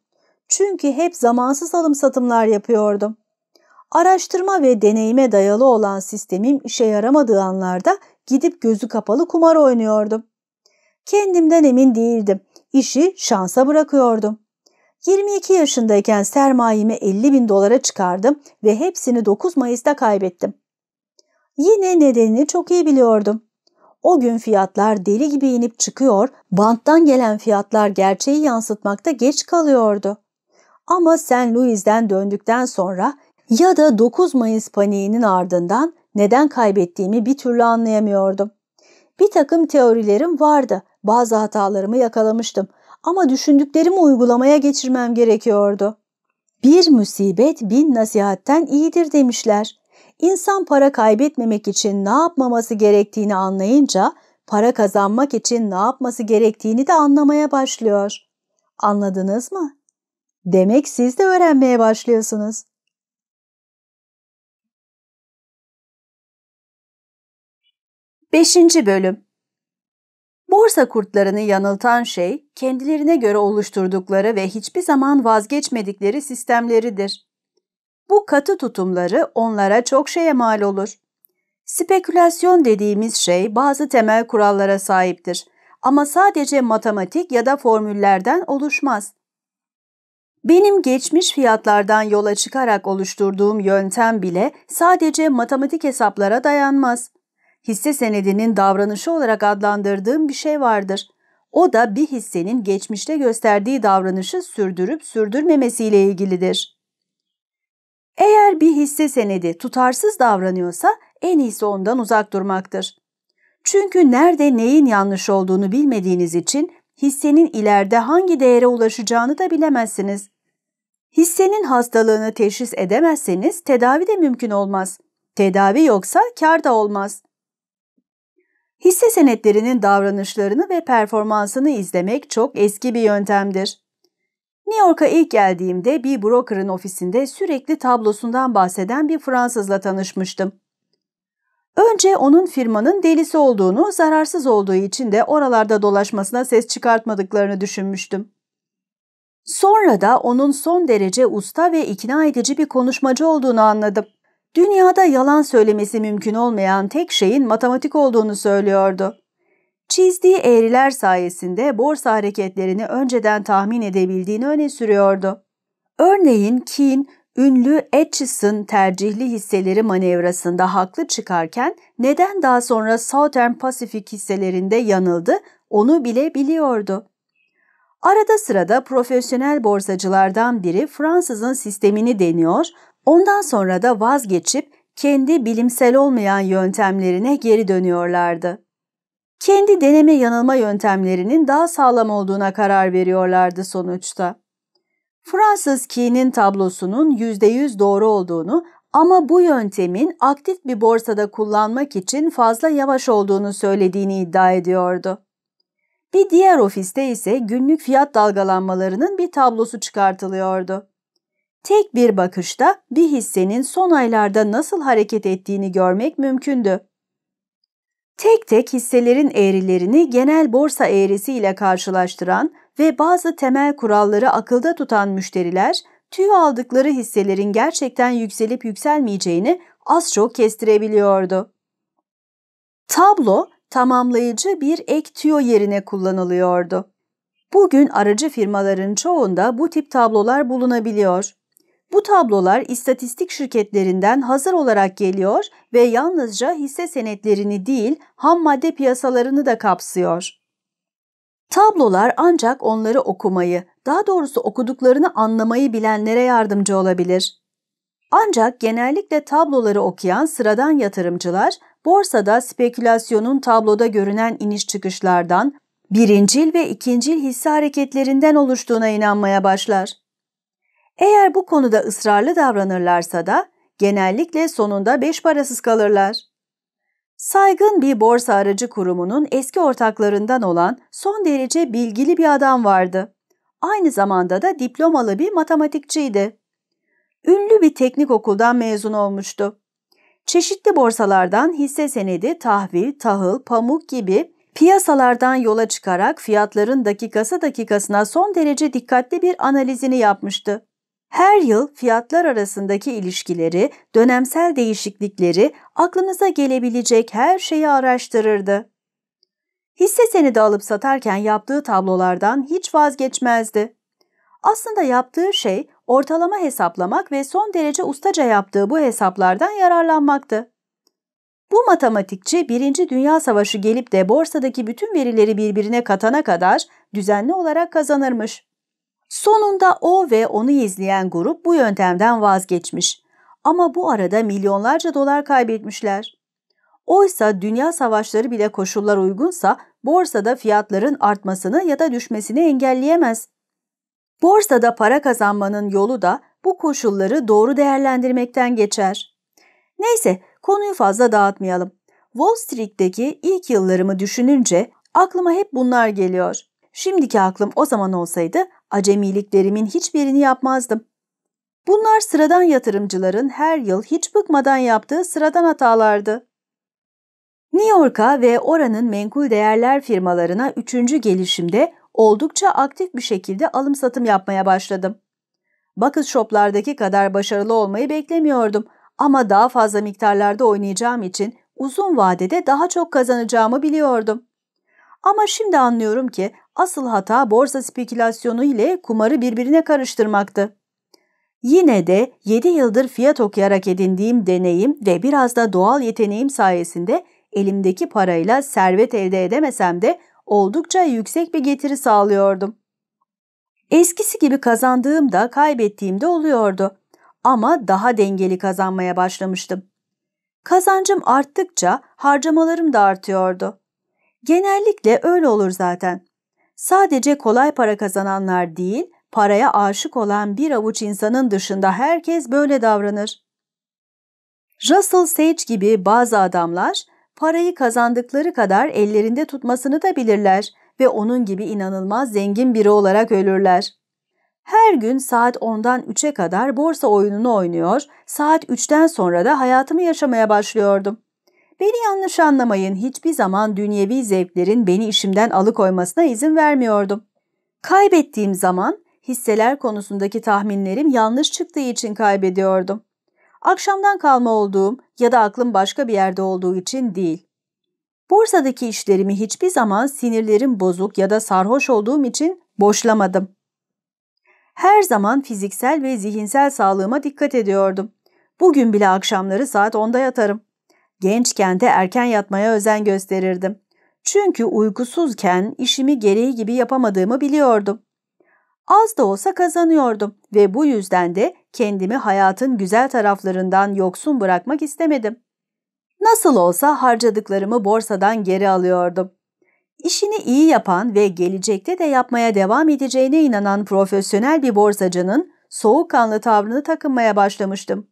S1: Çünkü hep zamansız alım satımlar yapıyordum. Araştırma ve deneyime dayalı olan sistemim işe yaramadığı anlarda gidip gözü kapalı kumar oynuyordum. Kendimden emin değildim. İşi şansa bırakıyordum. 22 yaşındayken sermayemi 50 bin dolara çıkardım ve hepsini 9 Mayıs'ta kaybettim. Yine nedenini çok iyi biliyordum. O gün fiyatlar deli gibi inip çıkıyor, banttan gelen fiyatlar gerçeği yansıtmakta geç kalıyordu. Ama St. Louis'den döndükten sonra ya da 9 Mayıs paniğinin ardından neden kaybettiğimi bir türlü anlayamıyordum. Bir takım teorilerim vardı, bazı hatalarımı yakalamıştım ama düşündüklerimi uygulamaya geçirmem gerekiyordu. Bir musibet bin nasihatten iyidir demişler. İnsan para kaybetmemek için ne yapmaması gerektiğini anlayınca para kazanmak için ne yapması gerektiğini de anlamaya başlıyor. Anladınız mı? Demek siz de öğrenmeye başlıyorsunuz. Beşinci Bölüm Borsa kurtlarını yanıltan şey, kendilerine göre oluşturdukları ve hiçbir zaman vazgeçmedikleri sistemleridir. Bu katı tutumları onlara çok şeye mal olur. Spekülasyon dediğimiz şey bazı temel kurallara sahiptir ama sadece matematik ya da formüllerden oluşmaz. Benim geçmiş fiyatlardan yola çıkarak oluşturduğum yöntem bile sadece matematik hesaplara dayanmaz. Hisse senedinin davranışı olarak adlandırdığım bir şey vardır. O da bir hissenin geçmişte gösterdiği davranışı sürdürüp sürdürmemesiyle ilgilidir. Eğer bir hisse senedi tutarsız davranıyorsa en iyisi ondan uzak durmaktır. Çünkü nerede neyin yanlış olduğunu bilmediğiniz için hissenin ileride hangi değere ulaşacağını da bilemezsiniz. Hissenin hastalığını teşhis edemezseniz tedavi de mümkün olmaz. Tedavi yoksa kar da olmaz. Hisse senetlerinin davranışlarını ve performansını izlemek çok eski bir yöntemdir. New York'a ilk geldiğimde bir broker'ın ofisinde sürekli tablosundan bahseden bir Fransızla tanışmıştım. Önce onun firmanın delisi olduğunu, zararsız olduğu için de oralarda dolaşmasına ses çıkartmadıklarını düşünmüştüm. Sonra da onun son derece usta ve ikna edici bir konuşmacı olduğunu anladım. Dünyada yalan söylemesi mümkün olmayan tek şeyin matematik olduğunu söylüyordu. Çizdiği eğriler sayesinde borsa hareketlerini önceden tahmin edebildiğini öne sürüyordu. Örneğin Keane, ünlü Atchison tercihli hisseleri manevrasında haklı çıkarken neden daha sonra Southern Pacific hisselerinde yanıldı onu bile biliyordu. Arada sırada profesyonel borsacılardan biri Fransız'ın sistemini deniyor, ondan sonra da vazgeçip kendi bilimsel olmayan yöntemlerine geri dönüyorlardı. Kendi deneme yanılma yöntemlerinin daha sağlam olduğuna karar veriyorlardı sonuçta. Fransız Key'nin tablosunun %100 doğru olduğunu ama bu yöntemin aktif bir borsada kullanmak için fazla yavaş olduğunu söylediğini iddia ediyordu. Bir diğer ofiste ise günlük fiyat dalgalanmalarının bir tablosu çıkartılıyordu. Tek bir bakışta bir hissenin son aylarda nasıl hareket ettiğini görmek mümkündü. Tek tek hisselerin eğrilerini genel borsa eğrisi ile karşılaştıran ve bazı temel kuralları akılda tutan müşteriler, tüy aldıkları hisselerin gerçekten yükselip yükselmeyeceğini az çok kestirebiliyordu. Tablo, tamamlayıcı bir ek tüyo yerine kullanılıyordu. Bugün aracı firmaların çoğunda bu tip tablolar bulunabiliyor. Bu tablolar istatistik şirketlerinden hazır olarak geliyor ve yalnızca hisse senetlerini değil ham madde piyasalarını da kapsıyor. Tablolar ancak onları okumayı, daha doğrusu okuduklarını anlamayı bilenlere yardımcı olabilir. Ancak genellikle tabloları okuyan sıradan yatırımcılar borsada spekülasyonun tabloda görünen iniş çıkışlardan, birincil ve ikincil hisse hareketlerinden oluştuğuna inanmaya başlar. Eğer bu konuda ısrarlı davranırlarsa da genellikle sonunda beş parasız kalırlar. Saygın bir borsa aracı kurumunun eski ortaklarından olan son derece bilgili bir adam vardı. Aynı zamanda da diplomalı bir matematikçiydi. Ünlü bir teknik okuldan mezun olmuştu. Çeşitli borsalardan hisse senedi, tahvil, tahıl, pamuk gibi piyasalardan yola çıkarak fiyatların dakikası dakikasına son derece dikkatli bir analizini yapmıştı. Her yıl fiyatlar arasındaki ilişkileri, dönemsel değişiklikleri, aklınıza gelebilecek her şeyi araştırırdı. Hisse senedi alıp satarken yaptığı tablolardan hiç vazgeçmezdi. Aslında yaptığı şey ortalama hesaplamak ve son derece ustaca yaptığı bu hesaplardan yararlanmaktı. Bu matematikçi Birinci Dünya Savaşı gelip de borsadaki bütün verileri birbirine katana kadar düzenli olarak kazanırmış. Sonunda o ve onu izleyen grup bu yöntemden vazgeçmiş. Ama bu arada milyonlarca dolar kaybetmişler. Oysa dünya savaşları bile koşullar uygunsa borsada fiyatların artmasını ya da düşmesini engelleyemez. Borsada para kazanmanın yolu da bu koşulları doğru değerlendirmekten geçer. Neyse konuyu fazla dağıtmayalım. Wall Street'teki ilk yıllarımı düşününce aklıma hep bunlar geliyor. Şimdiki aklım o zaman olsaydı acemiliklerimin hiçbirini yapmazdım. Bunlar sıradan yatırımcıların her yıl hiç bıkmadan yaptığı sıradan hatalardı. New York'a ve oranın menkul değerler firmalarına üçüncü gelişimde oldukça aktif bir şekilde alım satım yapmaya başladım. Bucket Shop'lardaki kadar başarılı olmayı beklemiyordum ama daha fazla miktarlarda oynayacağım için uzun vadede daha çok kazanacağımı biliyordum. Ama şimdi anlıyorum ki asıl hata borsa spekülasyonu ile kumarı birbirine karıştırmaktı. Yine de 7 yıldır fiyat okuyarak edindiğim deneyim ve biraz da doğal yeteneğim sayesinde elimdeki parayla servet elde edemesem de oldukça yüksek bir getiri sağlıyordum. Eskisi gibi kazandığım da kaybettiğim de oluyordu ama daha dengeli kazanmaya başlamıştım. Kazancım arttıkça harcamalarım da artıyordu. Genellikle öyle olur zaten. Sadece kolay para kazananlar değil, paraya aşık olan bir avuç insanın dışında herkes böyle davranır. Russell Sage gibi bazı adamlar parayı kazandıkları kadar ellerinde tutmasını da bilirler ve onun gibi inanılmaz zengin biri olarak ölürler. Her gün saat 10'dan 3'e kadar borsa oyununu oynuyor, saat 3'ten sonra da hayatımı yaşamaya başlıyordum. Beni yanlış anlamayın, hiçbir zaman dünyevi zevklerin beni işimden alıkoymasına izin vermiyordum. Kaybettiğim zaman hisseler konusundaki tahminlerim yanlış çıktığı için kaybediyordum. Akşamdan kalma olduğum ya da aklım başka bir yerde olduğu için değil. Borsadaki işlerimi hiçbir zaman sinirlerim bozuk ya da sarhoş olduğum için boşlamadım. Her zaman fiziksel ve zihinsel sağlığıma dikkat ediyordum. Bugün bile akşamları saat 10'da yatarım. Gençken de erken yatmaya özen gösterirdim. Çünkü uykusuzken işimi gereği gibi yapamadığımı biliyordum. Az da olsa kazanıyordum ve bu yüzden de kendimi hayatın güzel taraflarından yoksun bırakmak istemedim. Nasıl olsa harcadıklarımı borsadan geri alıyordum. İşini iyi yapan ve gelecekte de yapmaya devam edeceğine inanan profesyonel bir borsacının soğukkanlı tavrını takınmaya başlamıştım.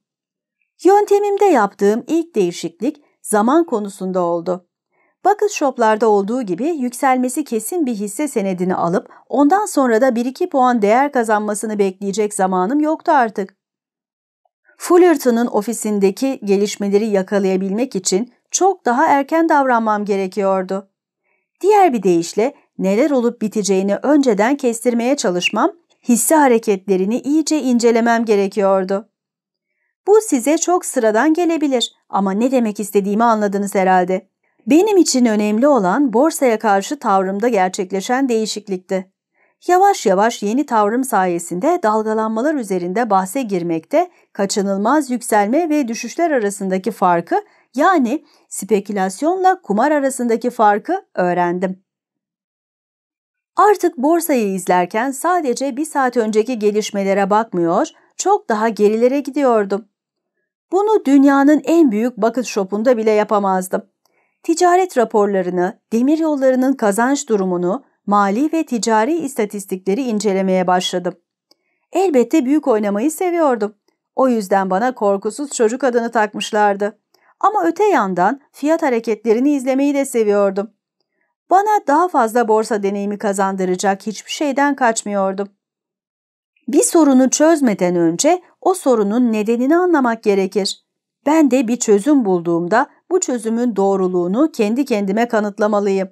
S1: Yöntemimde yaptığım ilk değişiklik zaman konusunda oldu. Bucket shoplarda olduğu gibi yükselmesi kesin bir hisse senedini alıp ondan sonra da 1-2 puan değer kazanmasını bekleyecek zamanım yoktu artık. Fullerton'un ofisindeki gelişmeleri yakalayabilmek için çok daha erken davranmam gerekiyordu. Diğer bir deyişle neler olup biteceğini önceden kestirmeye çalışmam, hisse hareketlerini iyice incelemem gerekiyordu. Bu size çok sıradan gelebilir ama ne demek istediğimi anladınız herhalde. Benim için önemli olan borsaya karşı tavrımda gerçekleşen değişiklikti. Yavaş yavaş yeni tavrım sayesinde dalgalanmalar üzerinde bahse girmekte, kaçınılmaz yükselme ve düşüşler arasındaki farkı yani spekülasyonla kumar arasındaki farkı öğrendim. Artık borsayı izlerken sadece bir saat önceki gelişmelere bakmıyor, çok daha gerilere gidiyordum. Bunu dünyanın en büyük bucket shop'unda bile yapamazdım. Ticaret raporlarını, demir yollarının kazanç durumunu, mali ve ticari istatistikleri incelemeye başladım. Elbette büyük oynamayı seviyordum. O yüzden bana korkusuz çocuk adını takmışlardı. Ama öte yandan fiyat hareketlerini izlemeyi de seviyordum. Bana daha fazla borsa deneyimi kazandıracak hiçbir şeyden kaçmıyordum. Bir sorunu çözmeden önce o sorunun nedenini anlamak gerekir. Ben de bir çözüm bulduğumda bu çözümün doğruluğunu kendi kendime kanıtlamalıyım.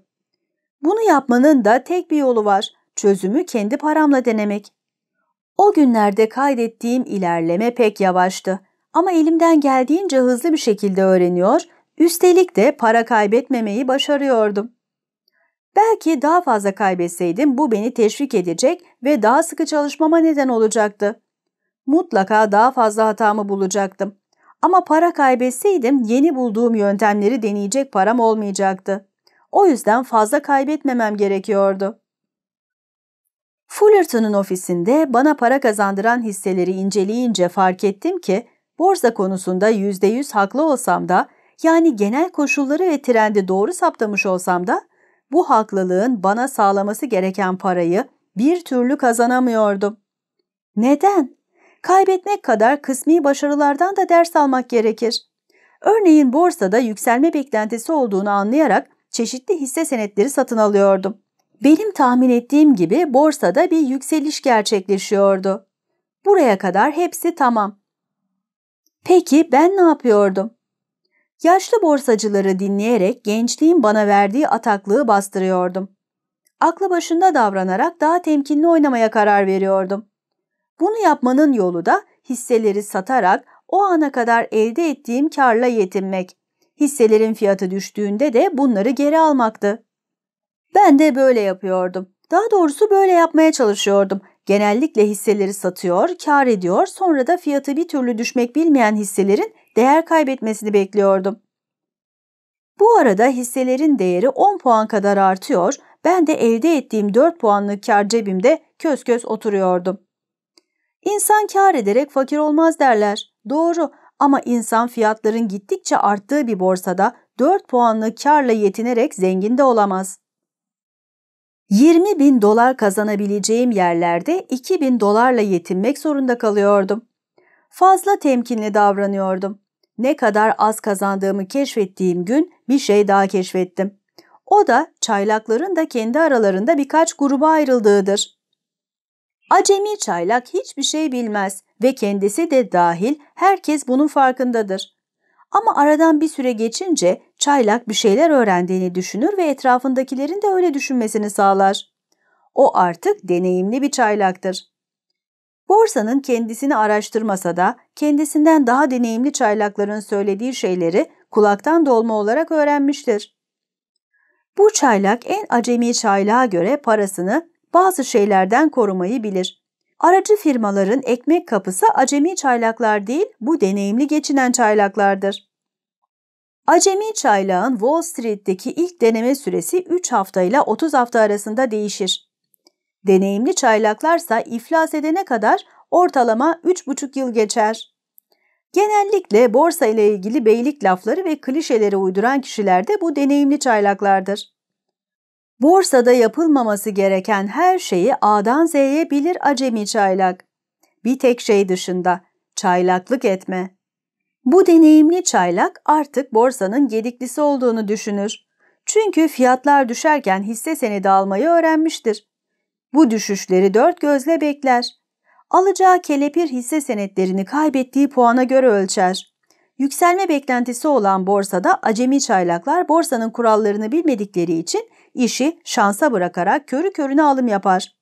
S1: Bunu yapmanın da tek bir yolu var. Çözümü kendi paramla denemek. O günlerde kaydettiğim ilerleme pek yavaştı ama elimden geldiğince hızlı bir şekilde öğreniyor, üstelik de para kaybetmemeyi başarıyordum. Belki daha fazla kaybetseydim bu beni teşvik edecek ve daha sıkı çalışmama neden olacaktı. Mutlaka daha fazla hatamı bulacaktım. Ama para kaybetseydim yeni bulduğum yöntemleri deneyecek param olmayacaktı. O yüzden fazla kaybetmemem gerekiyordu. Fullerton'un ofisinde bana para kazandıran hisseleri inceleyince fark ettim ki borsa konusunda %100 haklı olsam da yani genel koşulları ve trendi doğru saptamış olsam da bu haklılığın bana sağlaması gereken parayı bir türlü kazanamıyordum. Neden? Kaybetmek kadar kısmi başarılardan da ders almak gerekir. Örneğin borsada yükselme beklentisi olduğunu anlayarak çeşitli hisse senetleri satın alıyordum. Benim tahmin ettiğim gibi borsada bir yükseliş gerçekleşiyordu. Buraya kadar hepsi tamam. Peki ben ne yapıyordum? Yaşlı borsacıları dinleyerek gençliğin bana verdiği ataklığı bastırıyordum. Aklı başında davranarak daha temkinli oynamaya karar veriyordum. Bunu yapmanın yolu da hisseleri satarak o ana kadar elde ettiğim karla yetinmek. Hisselerin fiyatı düştüğünde de bunları geri almaktı. Ben de böyle yapıyordum. Daha doğrusu böyle yapmaya çalışıyordum. Genellikle hisseleri satıyor, kar ediyor, sonra da fiyatı bir türlü düşmek bilmeyen hisselerin değer kaybetmesini bekliyordum. Bu arada hisselerin değeri 10 puan kadar artıyor, ben de elde ettiğim 4 puanlık kar cebimde köz köz oturuyordum. İnsan kar ederek fakir olmaz derler. Doğru ama insan fiyatların gittikçe arttığı bir borsada 4 puanlı karla yetinerek zengin de olamaz. 20 bin dolar kazanabileceğim yerlerde 2 bin dolarla yetinmek zorunda kalıyordum. Fazla temkinli davranıyordum. Ne kadar az kazandığımı keşfettiğim gün bir şey daha keşfettim. O da çaylakların da kendi aralarında birkaç gruba ayrıldığıdır. Acemi çaylak hiçbir şey bilmez ve kendisi de dahil herkes bunun farkındadır. Ama aradan bir süre geçince çaylak bir şeyler öğrendiğini düşünür ve etrafındakilerin de öyle düşünmesini sağlar. O artık deneyimli bir çaylaktır. Borsanın kendisini araştırmasa da kendisinden daha deneyimli çaylakların söylediği şeyleri kulaktan dolma olarak öğrenmiştir. Bu çaylak en acemi çaylağa göre parasını bazı şeylerden korumayı bilir. Aracı firmaların ekmek kapısı acemi çaylaklar değil, bu deneyimli geçinen çaylaklardır. Acemi çaylağın Wall Street'teki ilk deneme süresi 3 hafta ile 30 hafta arasında değişir. Deneyimli çaylaklarsa iflas edene kadar ortalama 3,5 yıl geçer. Genellikle borsa ile ilgili beylik lafları ve klişeleri uyduran kişiler de bu deneyimli çaylaklardır. Borsada yapılmaması gereken her şeyi A'dan Z'ye bilir acemi çaylak. Bir tek şey dışında, çaylaklık etme. Bu deneyimli çaylak artık borsanın gediklisi olduğunu düşünür. Çünkü fiyatlar düşerken hisse senedi almayı öğrenmiştir. Bu düşüşleri dört gözle bekler. Alacağı kelepir hisse senetlerini kaybettiği puana göre ölçer. Yükselme beklentisi olan borsada acemi çaylaklar borsanın kurallarını bilmedikleri için işi şansa bırakarak körü körüne alım yapar.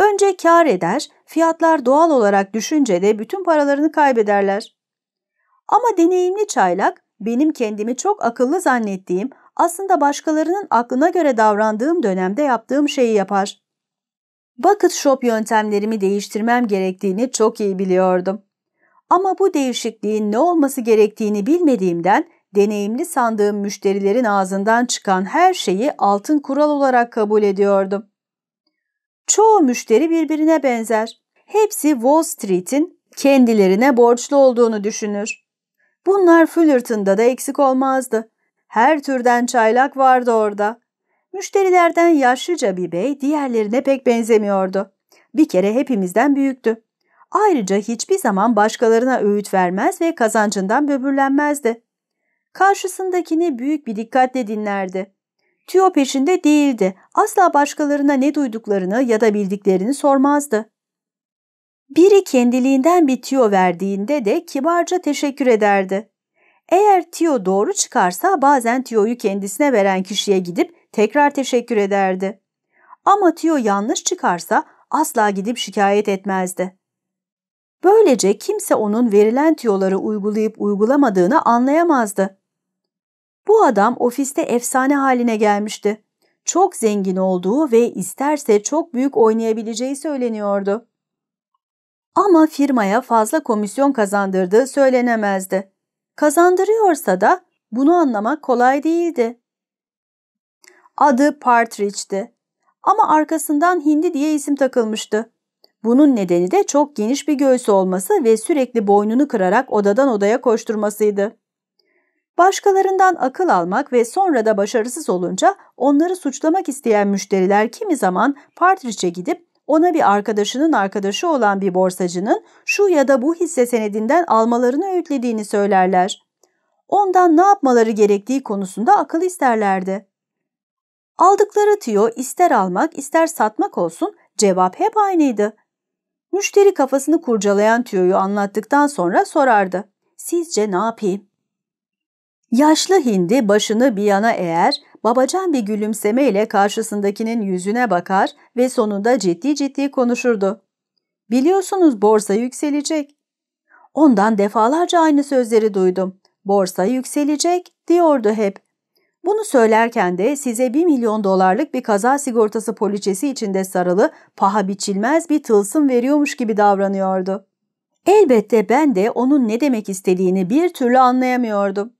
S1: Önce kar eder, fiyatlar doğal olarak düşünce de bütün paralarını kaybederler. Ama deneyimli çaylak, benim kendimi çok akıllı zannettiğim, aslında başkalarının aklına göre davrandığım dönemde yaptığım şeyi yapar. Bucket shop yöntemlerimi değiştirmem gerektiğini çok iyi biliyordum. Ama bu değişikliğin ne olması gerektiğini bilmediğimden deneyimli sandığım müşterilerin ağzından çıkan her şeyi altın kural olarak kabul ediyordum. Çoğu müşteri birbirine benzer. Hepsi Wall Street'in kendilerine borçlu olduğunu düşünür. Bunlar Fullerton'da da eksik olmazdı. Her türden çaylak vardı orada. Müşterilerden yaşlıca bir bey diğerlerine pek benzemiyordu. Bir kere hepimizden büyüktü. Ayrıca hiçbir zaman başkalarına öğüt vermez ve kazancından böbürlenmezdi. Karşısındakini büyük bir dikkatle dinlerdi. Tüyo peşinde değildi. Asla başkalarına ne duyduklarını ya da bildiklerini sormazdı. Biri kendiliğinden bir tüyo verdiğinde de kibarca teşekkür ederdi. Eğer tüyo doğru çıkarsa bazen tüyoyu kendisine veren kişiye gidip tekrar teşekkür ederdi. Ama tüyo yanlış çıkarsa asla gidip şikayet etmezdi. Böylece kimse onun verilen tüyoları uygulayıp uygulamadığını anlayamazdı. Bu adam ofiste efsane haline gelmişti. Çok zengin olduğu ve isterse çok büyük oynayabileceği söyleniyordu. Ama firmaya fazla komisyon kazandırdığı söylenemezdi. Kazandırıyorsa da bunu anlamak kolay değildi. Adı Partridge'di ama arkasından Hindi diye isim takılmıştı. Bunun nedeni de çok geniş bir göğsü olması ve sürekli boynunu kırarak odadan odaya koşturmasıydı. Başkalarından akıl almak ve sonra da başarısız olunca onları suçlamak isteyen müşteriler kimi zaman Partridge'e gidip ona bir arkadaşının arkadaşı olan bir borsacının şu ya da bu hisse senedinden almalarını öğütlediğini söylerler. Ondan ne yapmaları gerektiği konusunda akıl isterlerdi. Aldıkları tüyo ister almak ister satmak olsun cevap hep aynıydı. Müşteri kafasını kurcalayan tüyoyu anlattıktan sonra sorardı. Sizce ne yapayım? Yaşlı hindi başını bir yana eğer, babacan bir gülümsemeyle karşısındakinin yüzüne bakar ve sonunda ciddi ciddi konuşurdu. Biliyorsunuz borsa yükselecek. Ondan defalarca aynı sözleri duydum. Borsa yükselecek diyordu hep. Bunu söylerken de size 1 milyon dolarlık bir kaza sigortası poliçesi içinde sarılı, paha biçilmez bir tılsım veriyormuş gibi davranıyordu. Elbette ben de onun ne demek istediğini bir türlü anlayamıyordum.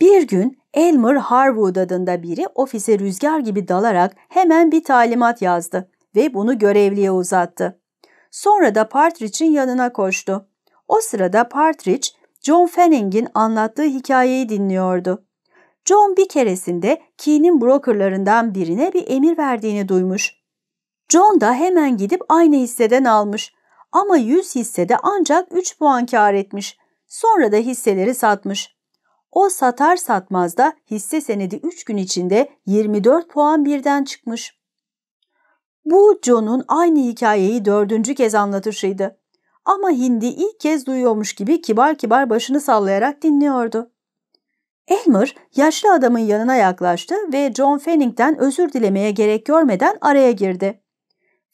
S1: Bir gün Elmer Harwood adında biri ofise rüzgar gibi dalarak hemen bir talimat yazdı ve bunu görevliye uzattı. Sonra da Partridge'in yanına koştu. O sırada Partridge, John Fanning'in anlattığı hikayeyi dinliyordu. John bir keresinde Key'nin brokerlarından birine bir emir verdiğini duymuş. John da hemen gidip aynı hisseden almış ama 100 hissede ancak 3 puan kar etmiş. Sonra da hisseleri satmış. O satar satmaz da hisse senedi 3 gün içinde 24 puan birden çıkmış. Bu John'un aynı hikayeyi dördüncü kez anlatışıydı. Ama Hindi ilk kez duyuyormuş gibi kibar kibar başını sallayarak dinliyordu. Elmer yaşlı adamın yanına yaklaştı ve John Fanning'den özür dilemeye gerek görmeden araya girdi.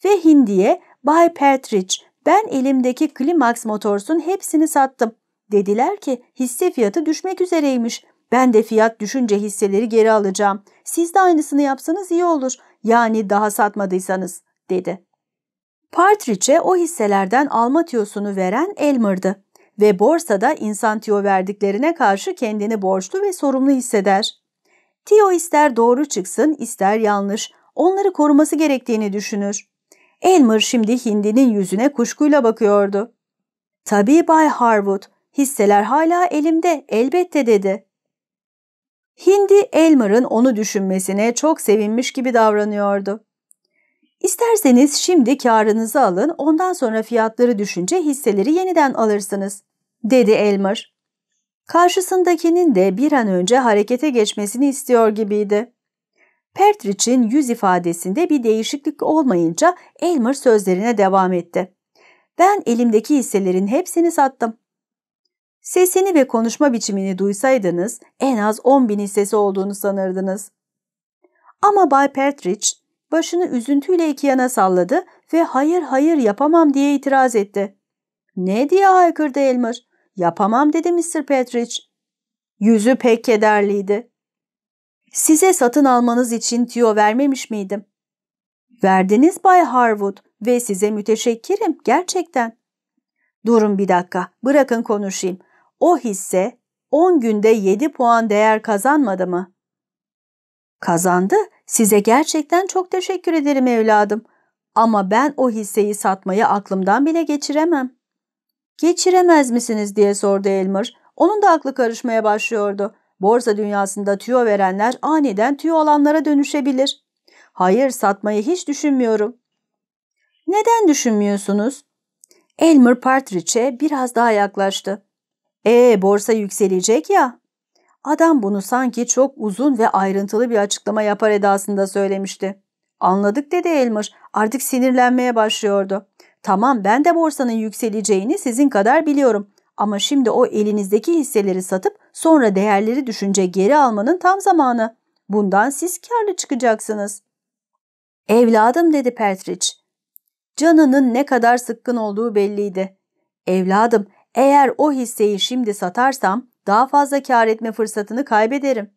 S1: Ve Hindi'ye Bay Partridge ben elimdeki Climax Motors'un hepsini sattım. Dediler ki hisse fiyatı düşmek üzereymiş. Ben de fiyat düşünce hisseleri geri alacağım. Siz de aynısını yapsanız iyi olur. Yani daha satmadıysanız dedi. Partridge'e o hisselerden alma tiyosunu veren Elmer'dı ve borsada insan tiyo verdiklerine karşı kendini borçlu ve sorumlu hisseder. Tiyo ister doğru çıksın ister yanlış, onları koruması gerektiğini düşünür. Elmer şimdi Hindi'nin yüzüne kuşkuyla bakıyordu. Tabii Bay Harwood, hisseler hala elimde, elbette dedi. Hindi Elmer'ın onu düşünmesine çok sevinmiş gibi davranıyordu. İsterseniz şimdi karınızı alın, ondan sonra fiyatları düşünce hisseleri yeniden alırsınız, dedi Elmer. Karşısındakinin de bir an önce harekete geçmesini istiyor gibiydi. Pertrich'in yüz ifadesinde bir değişiklik olmayınca Elmer sözlerine devam etti. Ben elimdeki hisselerin hepsini sattım. Sesini ve konuşma biçimini duysaydınız en az 10 bin hissesi olduğunu sanırdınız. Ama Bay Partridge başını üzüntüyle iki yana salladı ve hayır hayır yapamam diye itiraz etti. Ne diye haykırdı Elmer. Yapamam dedi Mr. Partridge. Yüzü pek kederliydi. Size satın almanız için tüyo vermemiş miydim? Verdiniz Bay Harwood ve size müteşekkirim gerçekten. Durun bir dakika, bırakın konuşayım. O hisse 10 günde 7 puan değer kazanmadı mı? Kazandı. Size gerçekten çok teşekkür ederim evladım. Ama ben o hisseyi satmayı aklımdan bile geçiremem. Geçiremez misiniz diye sordu Elmer. Onun da aklı karışmaya başlıyordu. Borsa dünyasında tüyo verenler aniden tüyo alanlara dönüşebilir. Hayır satmayı hiç düşünmüyorum. Neden düşünmüyorsunuz? Elmer Partridge'e biraz daha yaklaştı. Ee borsa yükselecek ya. Adam bunu sanki çok uzun ve ayrıntılı bir açıklama yapar edasında söylemişti. Anladık dedi Elmer. Artık sinirlenmeye başlıyordu. Tamam ben de borsanın yükseleceğini sizin kadar biliyorum. Ama şimdi o elinizdeki hisseleri satıp sonra değerleri düşünce geri almanın tam zamanı. Bundan siz karlı çıkacaksınız. Evladım dedi Partridge. Canının ne kadar sıkkın olduğu belliydi. Evladım eğer o hisseyi şimdi satarsam daha fazla kar etme fırsatını kaybederim.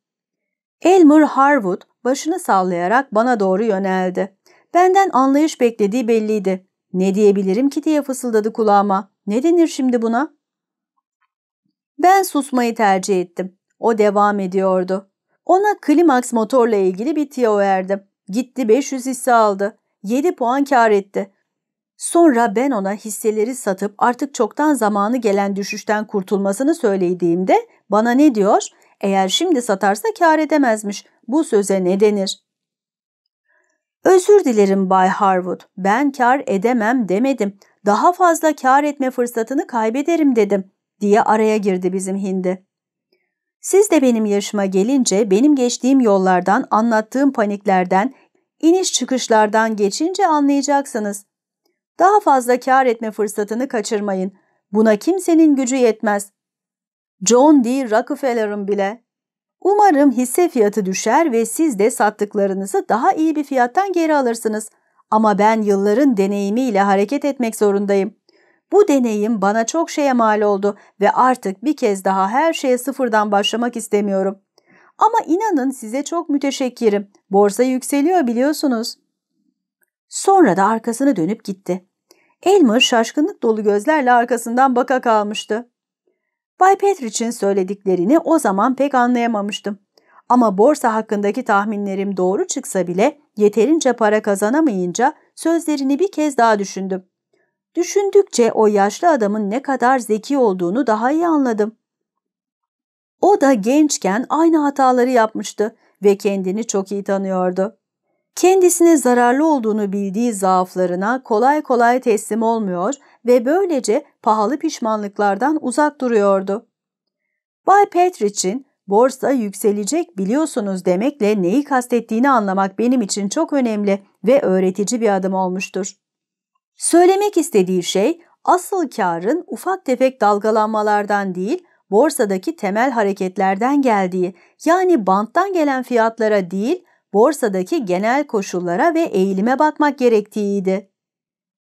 S1: Elmer Harwood başını sallayarak bana doğru yöneldi. Benden anlayış beklediği belliydi. Ne diyebilirim ki diye fısıldadı kulağıma. Ne denir şimdi buna? Ben susmayı tercih ettim. O devam ediyordu. Ona Klimax motorla ilgili bir tiyo verdim. Gitti 500 hisse aldı. 7 puan kar etti. Sonra ben ona hisseleri satıp artık çoktan zamanı gelen düşüşten kurtulmasını söylediğimde bana ne diyor? Eğer şimdi satarsa kar edemezmiş. Bu söze ne denir? Özür dilerim Bay Harwood. Ben kar edemem demedim. Daha fazla kar etme fırsatını kaybederim dedim diye araya girdi bizim hindi. Siz de benim yaşıma gelince benim geçtiğim yollardan, anlattığım paniklerden, iniş çıkışlardan geçince anlayacaksınız. Daha fazla kar etme fırsatını kaçırmayın. Buna kimsenin gücü yetmez. John D. Rockefeller'ın bile. Umarım hisse fiyatı düşer ve siz de sattıklarınızı daha iyi bir fiyattan geri alırsınız. Ama ben yılların deneyimiyle hareket etmek zorundayım. Bu deneyim bana çok şeye mal oldu ve artık bir kez daha her şeye sıfırdan başlamak istemiyorum. Ama inanın size çok müteşekkirim. Borsa yükseliyor biliyorsunuz. Sonra da arkasını dönüp gitti. Elmer şaşkınlık dolu gözlerle arkasından baka kalmıştı. Bay Petrich'in söylediklerini o zaman pek anlayamamıştım. Ama borsa hakkındaki tahminlerim doğru çıksa bile yeterince para kazanamayınca sözlerini bir kez daha düşündüm. Düşündükçe o yaşlı adamın ne kadar zeki olduğunu daha iyi anladım. O da gençken aynı hataları yapmıştı ve kendini çok iyi tanıyordu. Kendisine zararlı olduğunu bildiği zaaflarına kolay kolay teslim olmuyor ve böylece pahalı pişmanlıklardan uzak duruyordu. Bay Petrich'in borsa yükselecek biliyorsunuz demekle neyi kastettiğini anlamak benim için çok önemli ve öğretici bir adım olmuştur. Söylemek istediği şey asıl karın ufak tefek dalgalanmalardan değil, borsadaki temel hareketlerden geldiği, yani banttan gelen fiyatlara değil, borsadaki genel koşullara ve eğilime bakmak gerektiğiydi.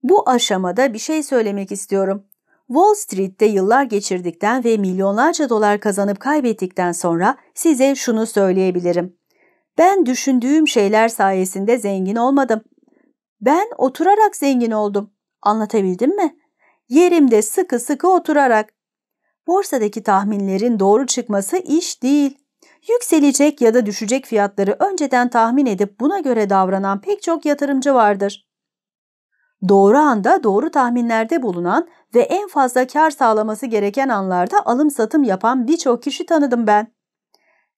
S1: Bu aşamada bir şey söylemek istiyorum. Wall Street'te yıllar geçirdikten ve milyonlarca dolar kazanıp kaybettikten sonra size şunu söyleyebilirim. Ben düşündüğüm şeyler sayesinde zengin olmadım. Ben oturarak zengin oldum. Anlatabildim mi? Yerimde sıkı sıkı oturarak. Borsadaki tahminlerin doğru çıkması iş değil. Yükselecek ya da düşecek fiyatları önceden tahmin edip buna göre davranan pek çok yatırımcı vardır. Doğru anda doğru tahminlerde bulunan ve en fazla kar sağlaması gereken anlarda alım satım yapan birçok kişi tanıdım ben.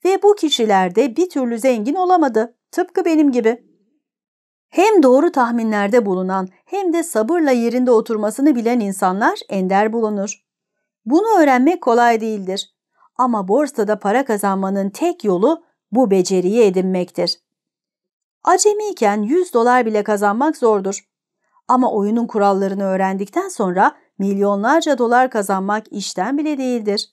S1: Ve bu kişiler de bir türlü zengin olamadı, tıpkı benim gibi. Hem doğru tahminlerde bulunan hem de sabırla yerinde oturmasını bilen insanlar ender bulunur. Bunu öğrenmek kolay değildir. Ama borsada para kazanmanın tek yolu bu beceriyi edinmektir. Acemiyken 100 dolar bile kazanmak zordur. Ama oyunun kurallarını öğrendikten sonra milyonlarca dolar kazanmak işten bile değildir.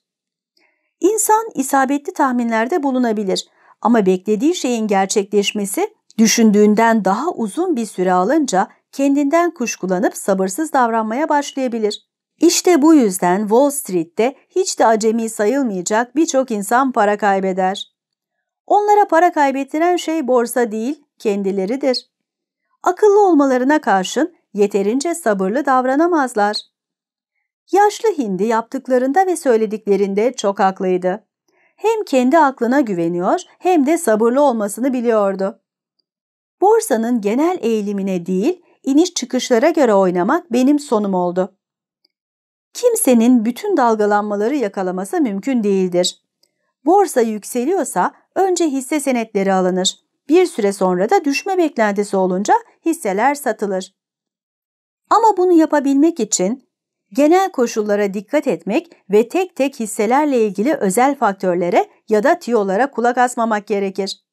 S1: İnsan isabetli tahminlerde bulunabilir ama beklediği şeyin gerçekleşmesi düşündüğünden daha uzun bir süre alınca kendinden kuşkulanıp sabırsız davranmaya başlayabilir. İşte bu yüzden Wall Street'te hiç de acemi sayılmayacak birçok insan para kaybeder. Onlara para kaybettiren şey borsa değil, kendileridir. Akıllı olmalarına karşın yeterince sabırlı davranamazlar. Yaşlı Hindi yaptıklarında ve söylediklerinde çok haklıydı. Hem kendi aklına güveniyor hem de sabırlı olmasını biliyordu. Borsanın genel eğilimine değil, iniş çıkışlara göre oynamak benim sonum oldu. Kimsenin bütün dalgalanmaları yakalaması mümkün değildir. Borsa yükseliyorsa önce hisse senetleri alınır. Bir süre sonra da düşme beklentisi olunca hisseler satılır. Ama bunu yapabilmek için genel koşullara dikkat etmek ve tek tek hisselerle ilgili özel faktörlere ya da tiyolara kulak asmamak gerekir.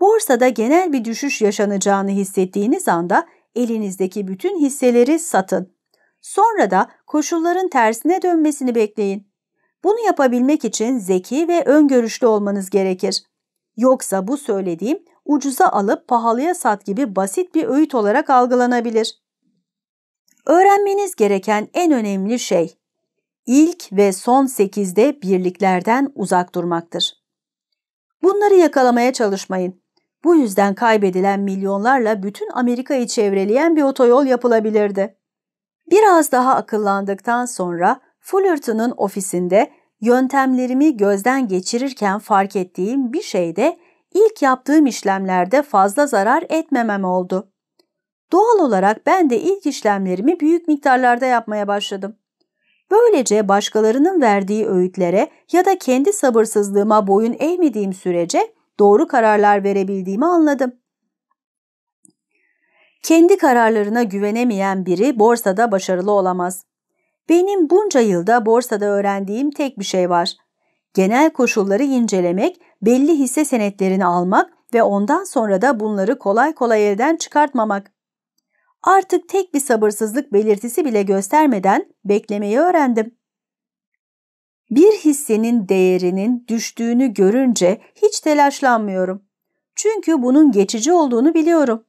S1: Borsada genel bir düşüş yaşanacağını hissettiğiniz anda elinizdeki bütün hisseleri satın. Sonra da koşulların tersine dönmesini bekleyin. Bunu yapabilmek için zeki ve öngörüşlü olmanız gerekir. Yoksa bu söylediğim ucuza alıp pahalıya sat gibi basit bir öğüt olarak algılanabilir. Öğrenmeniz gereken en önemli şey ilk ve son sekizde birliklerden uzak durmaktır. Bunları yakalamaya çalışmayın. Bu yüzden kaybedilen milyonlarla bütün Amerika'yı çevreleyen bir otoyol yapılabilirdi. Biraz daha akıllandıktan sonra Fullerton'un ofisinde yöntemlerimi gözden geçirirken fark ettiğim bir şey de ilk yaptığım işlemlerde fazla zarar etmemem oldu. Doğal olarak ben de ilk işlemlerimi büyük miktarlarda yapmaya başladım. Böylece başkalarının verdiği öğütlere ya da kendi sabırsızlığıma boyun eğmediğim sürece doğru kararlar verebildiğimi anladım. Kendi kararlarına güvenemeyen biri borsada başarılı olamaz. Benim bunca yılda borsada öğrendiğim tek bir şey var. Genel koşulları incelemek, belli hisse senetlerini almak ve ondan sonra da bunları kolay kolay elden çıkartmamak. Artık tek bir sabırsızlık belirtisi bile göstermeden beklemeyi öğrendim. Bir hissenin değerinin düştüğünü görünce hiç telaşlanmıyorum. Çünkü bunun geçici olduğunu biliyorum.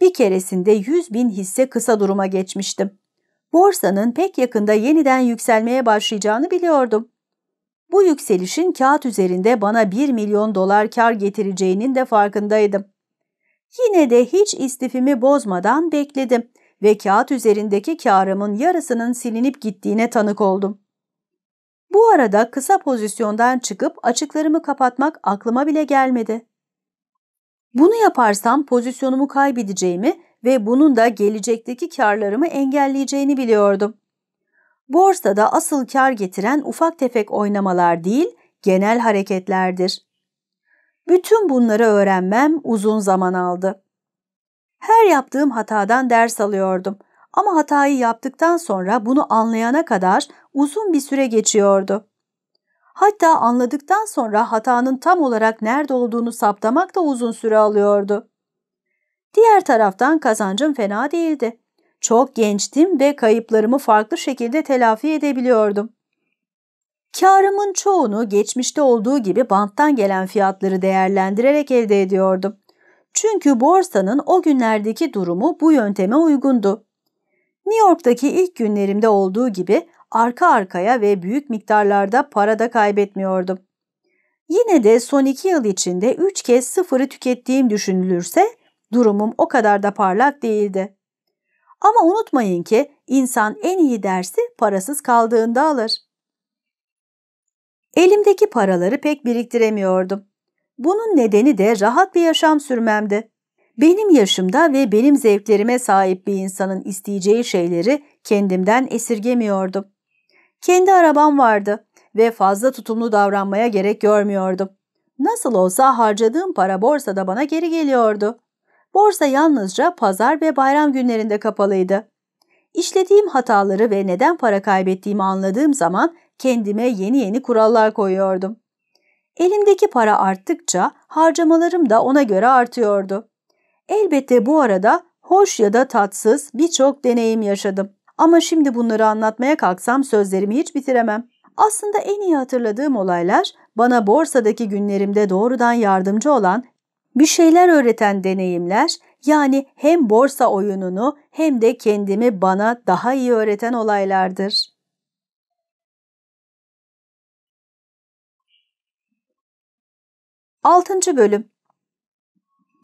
S1: Bir keresinde 100 bin hisse kısa duruma geçmiştim. Borsanın pek yakında yeniden yükselmeye başlayacağını biliyordum. Bu yükselişin kağıt üzerinde bana 1 milyon dolar kar getireceğinin de farkındaydım. Yine de hiç istifimi bozmadan bekledim ve kağıt üzerindeki karımın yarısının silinip gittiğine tanık oldum. Bu arada kısa pozisyondan çıkıp açıklarımı kapatmak aklıma bile gelmedi. Bunu yaparsam pozisyonumu kaybedeceğimi ve bunun da gelecekteki karlarımı engelleyeceğini biliyordum. Borsada asıl kar getiren ufak tefek oynamalar değil, genel hareketlerdir. Bütün bunları öğrenmem uzun zaman aldı. Her yaptığım hatadan ders alıyordum Ama hatayı yaptıktan sonra bunu anlayana kadar uzun bir süre geçiyordu. Hatta anladıktan sonra hatanın tam olarak nerede olduğunu saptamak da uzun süre alıyordu. Diğer taraftan kazancım fena değildi. Çok gençtim ve kayıplarımı farklı şekilde telafi edebiliyordum. Karımın çoğunu geçmişte olduğu gibi banttan gelen fiyatları değerlendirerek elde ediyordum. Çünkü borsanın o günlerdeki durumu bu yönteme uygundu. New York'taki ilk günlerimde olduğu gibi arka arkaya ve büyük miktarlarda para da kaybetmiyordum. Yine de son iki yıl içinde üç kez sıfırı tükettiğim düşünülürse durumum o kadar da parlak değildi. Ama unutmayın ki insan en iyi dersi parasız kaldığında alır. Elimdeki paraları pek biriktiremiyordum. Bunun nedeni de rahat bir yaşam sürmemdi. Benim yaşımda ve benim zevklerime sahip bir insanın isteyeceği şeyleri kendimden esirgemiyordum. Kendi arabam vardı ve fazla tutumlu davranmaya gerek görmüyordum. Nasıl olsa harcadığım para borsada bana geri geliyordu. Borsa yalnızca pazar ve bayram günlerinde kapalıydı. İşlediğim hataları ve neden para kaybettiğimi anladığım zaman kendime yeni yeni kurallar koyuyordum. Elimdeki para arttıkça harcamalarım da ona göre artıyordu. Elbette bu arada hoş ya da tatsız birçok deneyim yaşadım. Ama şimdi bunları anlatmaya kalksam sözlerimi hiç bitiremem. Aslında en iyi hatırladığım olaylar bana borsadaki günlerimde doğrudan yardımcı olan bir şeyler öğreten deneyimler yani hem borsa oyununu hem de kendimi bana daha iyi öğreten olaylardır. 6. Bölüm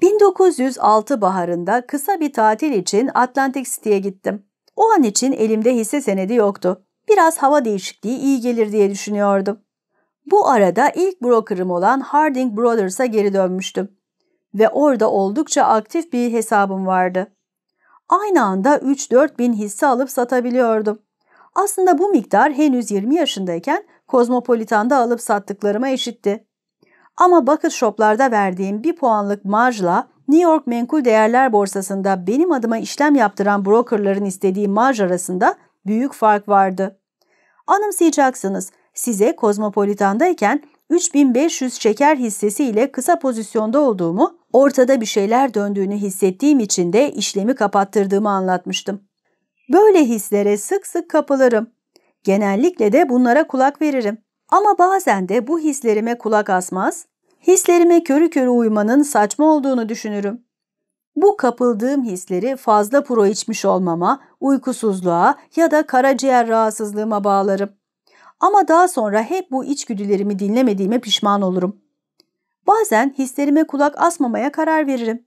S1: 1906 baharında kısa bir tatil için Atlantic City'ye gittim. O an için elimde hisse senedi yoktu. Biraz hava değişikliği iyi gelir diye düşünüyordum. Bu arada ilk brokerım olan Harding Brothers'a geri dönmüştüm. Ve orada oldukça aktif bir hesabım vardı. Aynı anda 3-4 bin hisse alıp satabiliyordum. Aslında bu miktar henüz 20 yaşındayken Kozmopolitan'da alıp sattıklarıma eşitti. Ama bucket shoplarda verdiğim bir puanlık marjla New York Menkul Değerler Borsası'nda benim adıma işlem yaptıran brokerların istediği marj arasında büyük fark vardı. Anımsayacaksınız, size Kozmopolitan'dayken 3500 şeker hissesi ile kısa pozisyonda olduğumu, ortada bir şeyler döndüğünü hissettiğim için de işlemi kapattırdığımı anlatmıştım. Böyle hislere sık sık kapılırım. Genellikle de bunlara kulak veririm. Ama bazen de bu hislerime kulak asmaz, hislerime körü körü uymanın saçma olduğunu düşünürüm. Bu kapıldığım hisleri fazla pro içmiş olmama, uykusuzluğa ya da karaciğer rahatsızlığıma bağlarım. Ama daha sonra hep bu içgüdülerimi dinlemediğime pişman olurum. Bazen hislerime kulak asmamaya karar veririm.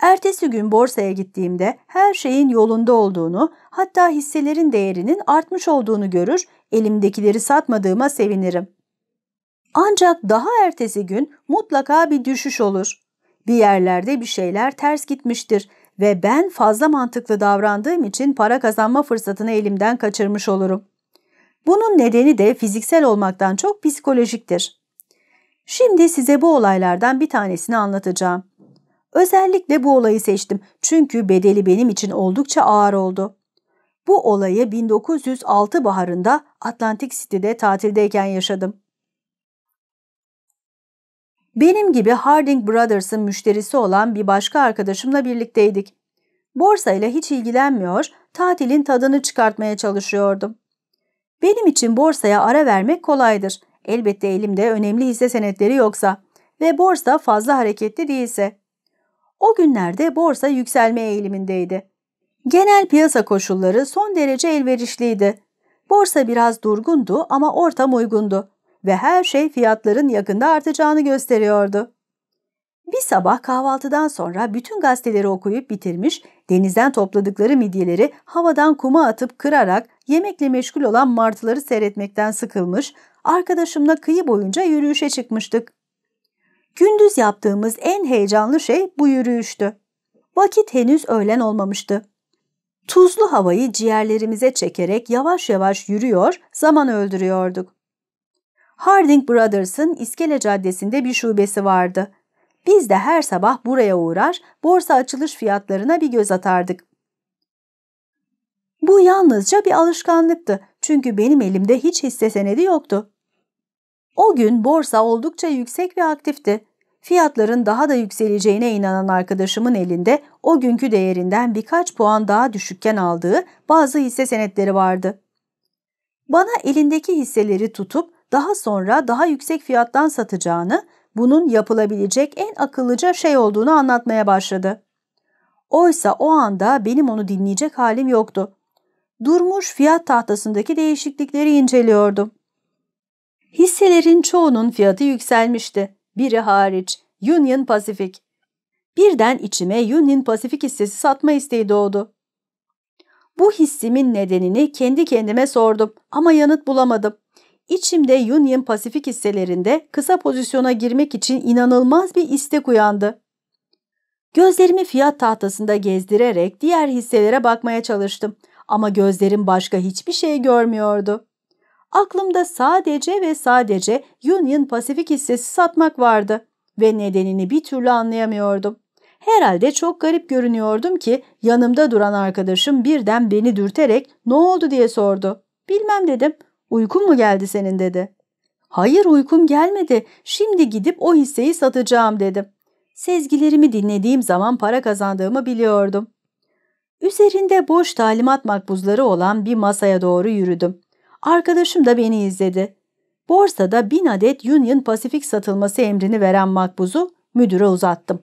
S1: Ertesi gün borsaya gittiğimde her şeyin yolunda olduğunu, hatta hisselerin değerinin artmış olduğunu görür, elimdekileri satmadığıma sevinirim. Ancak daha ertesi gün mutlaka bir düşüş olur. Bir yerlerde bir şeyler ters gitmiştir ve ben fazla mantıklı davrandığım için para kazanma fırsatını elimden kaçırmış olurum. Bunun nedeni de fiziksel olmaktan çok psikolojiktir. Şimdi size bu olaylardan bir tanesini anlatacağım. Özellikle bu olayı seçtim çünkü bedeli benim için oldukça ağır oldu. Bu olayı 1906 baharında Atlantic City'de tatildeyken yaşadım. Benim gibi Harding Brothers'ın müşterisi olan bir başka arkadaşımla birlikteydik. Borsayla hiç ilgilenmiyor, tatilin tadını çıkartmaya çalışıyordum. Benim için borsaya ara vermek kolaydır. Elbette elimde önemli hisse senetleri yoksa ve borsa fazla hareketli değilse. O günlerde borsa yükselme eğilimindeydi. Genel piyasa koşulları son derece elverişliydi. Borsa biraz durgundu ama ortam uygundu ve her şey fiyatların yakında artacağını gösteriyordu. Bir sabah kahvaltıdan sonra bütün gazeteleri okuyup bitirmiş, denizden topladıkları midyeleri havadan kuma atıp kırarak yemekle meşgul olan martıları seyretmekten sıkılmış, arkadaşımla kıyı boyunca yürüyüşe çıkmıştık. Gündüz yaptığımız en heyecanlı şey bu yürüyüştü. Vakit henüz öğlen olmamıştı. Tuzlu havayı ciğerlerimize çekerek yavaş yavaş yürüyor, zaman öldürüyorduk. Harding Brothers'ın İskele Caddesi'nde bir şubesi vardı. Biz de her sabah buraya uğrar, borsa açılış fiyatlarına bir göz atardık. Bu yalnızca bir alışkanlıktı çünkü benim elimde hiç hisse senedi yoktu. O gün borsa oldukça yüksek ve aktifti. Fiyatların daha da yükseleceğine inanan arkadaşımın elinde o günkü değerinden birkaç puan daha düşükken aldığı bazı hisse senetleri vardı. Bana elindeki hisseleri tutup daha sonra daha yüksek fiyattan satacağını, bunun yapılabilecek en akıllıca şey olduğunu anlatmaya başladı. Oysa o anda benim onu dinleyecek halim yoktu. Durmuş fiyat tahtasındaki değişiklikleri inceliyordum. Hisselerin çoğunun fiyatı yükselmişti. Biri hariç, Union Pacific. Birden içime Union Pacific hissesi satma isteği doğdu. Bu hissimin nedenini kendi kendime sordum ama yanıt bulamadım. İçimde Union Pacific hisselerinde kısa pozisyona girmek için inanılmaz bir istek uyandı. Gözlerimi fiyat tahtasında gezdirerek diğer hisselere bakmaya çalıştım ama gözlerim başka hiçbir şey görmüyordu. Aklımda sadece ve sadece Union Pacific hissesi satmak vardı ve nedenini bir türlü anlayamıyordum. Herhalde çok garip görünüyordum ki yanımda duran arkadaşım birden beni dürterek ne oldu diye sordu. Bilmem dedim. Uykun mu geldi senin dedi. Hayır uykum gelmedi. Şimdi gidip o hisseyi satacağım dedim. Sezgilerimi dinlediğim zaman para kazandığımı biliyordum. Üzerinde boş talimat makbuzları olan bir masaya doğru yürüdüm. Arkadaşım da beni izledi. Borsada bin adet Union Pacific satılması emrini veren makbuzu müdüre uzattım.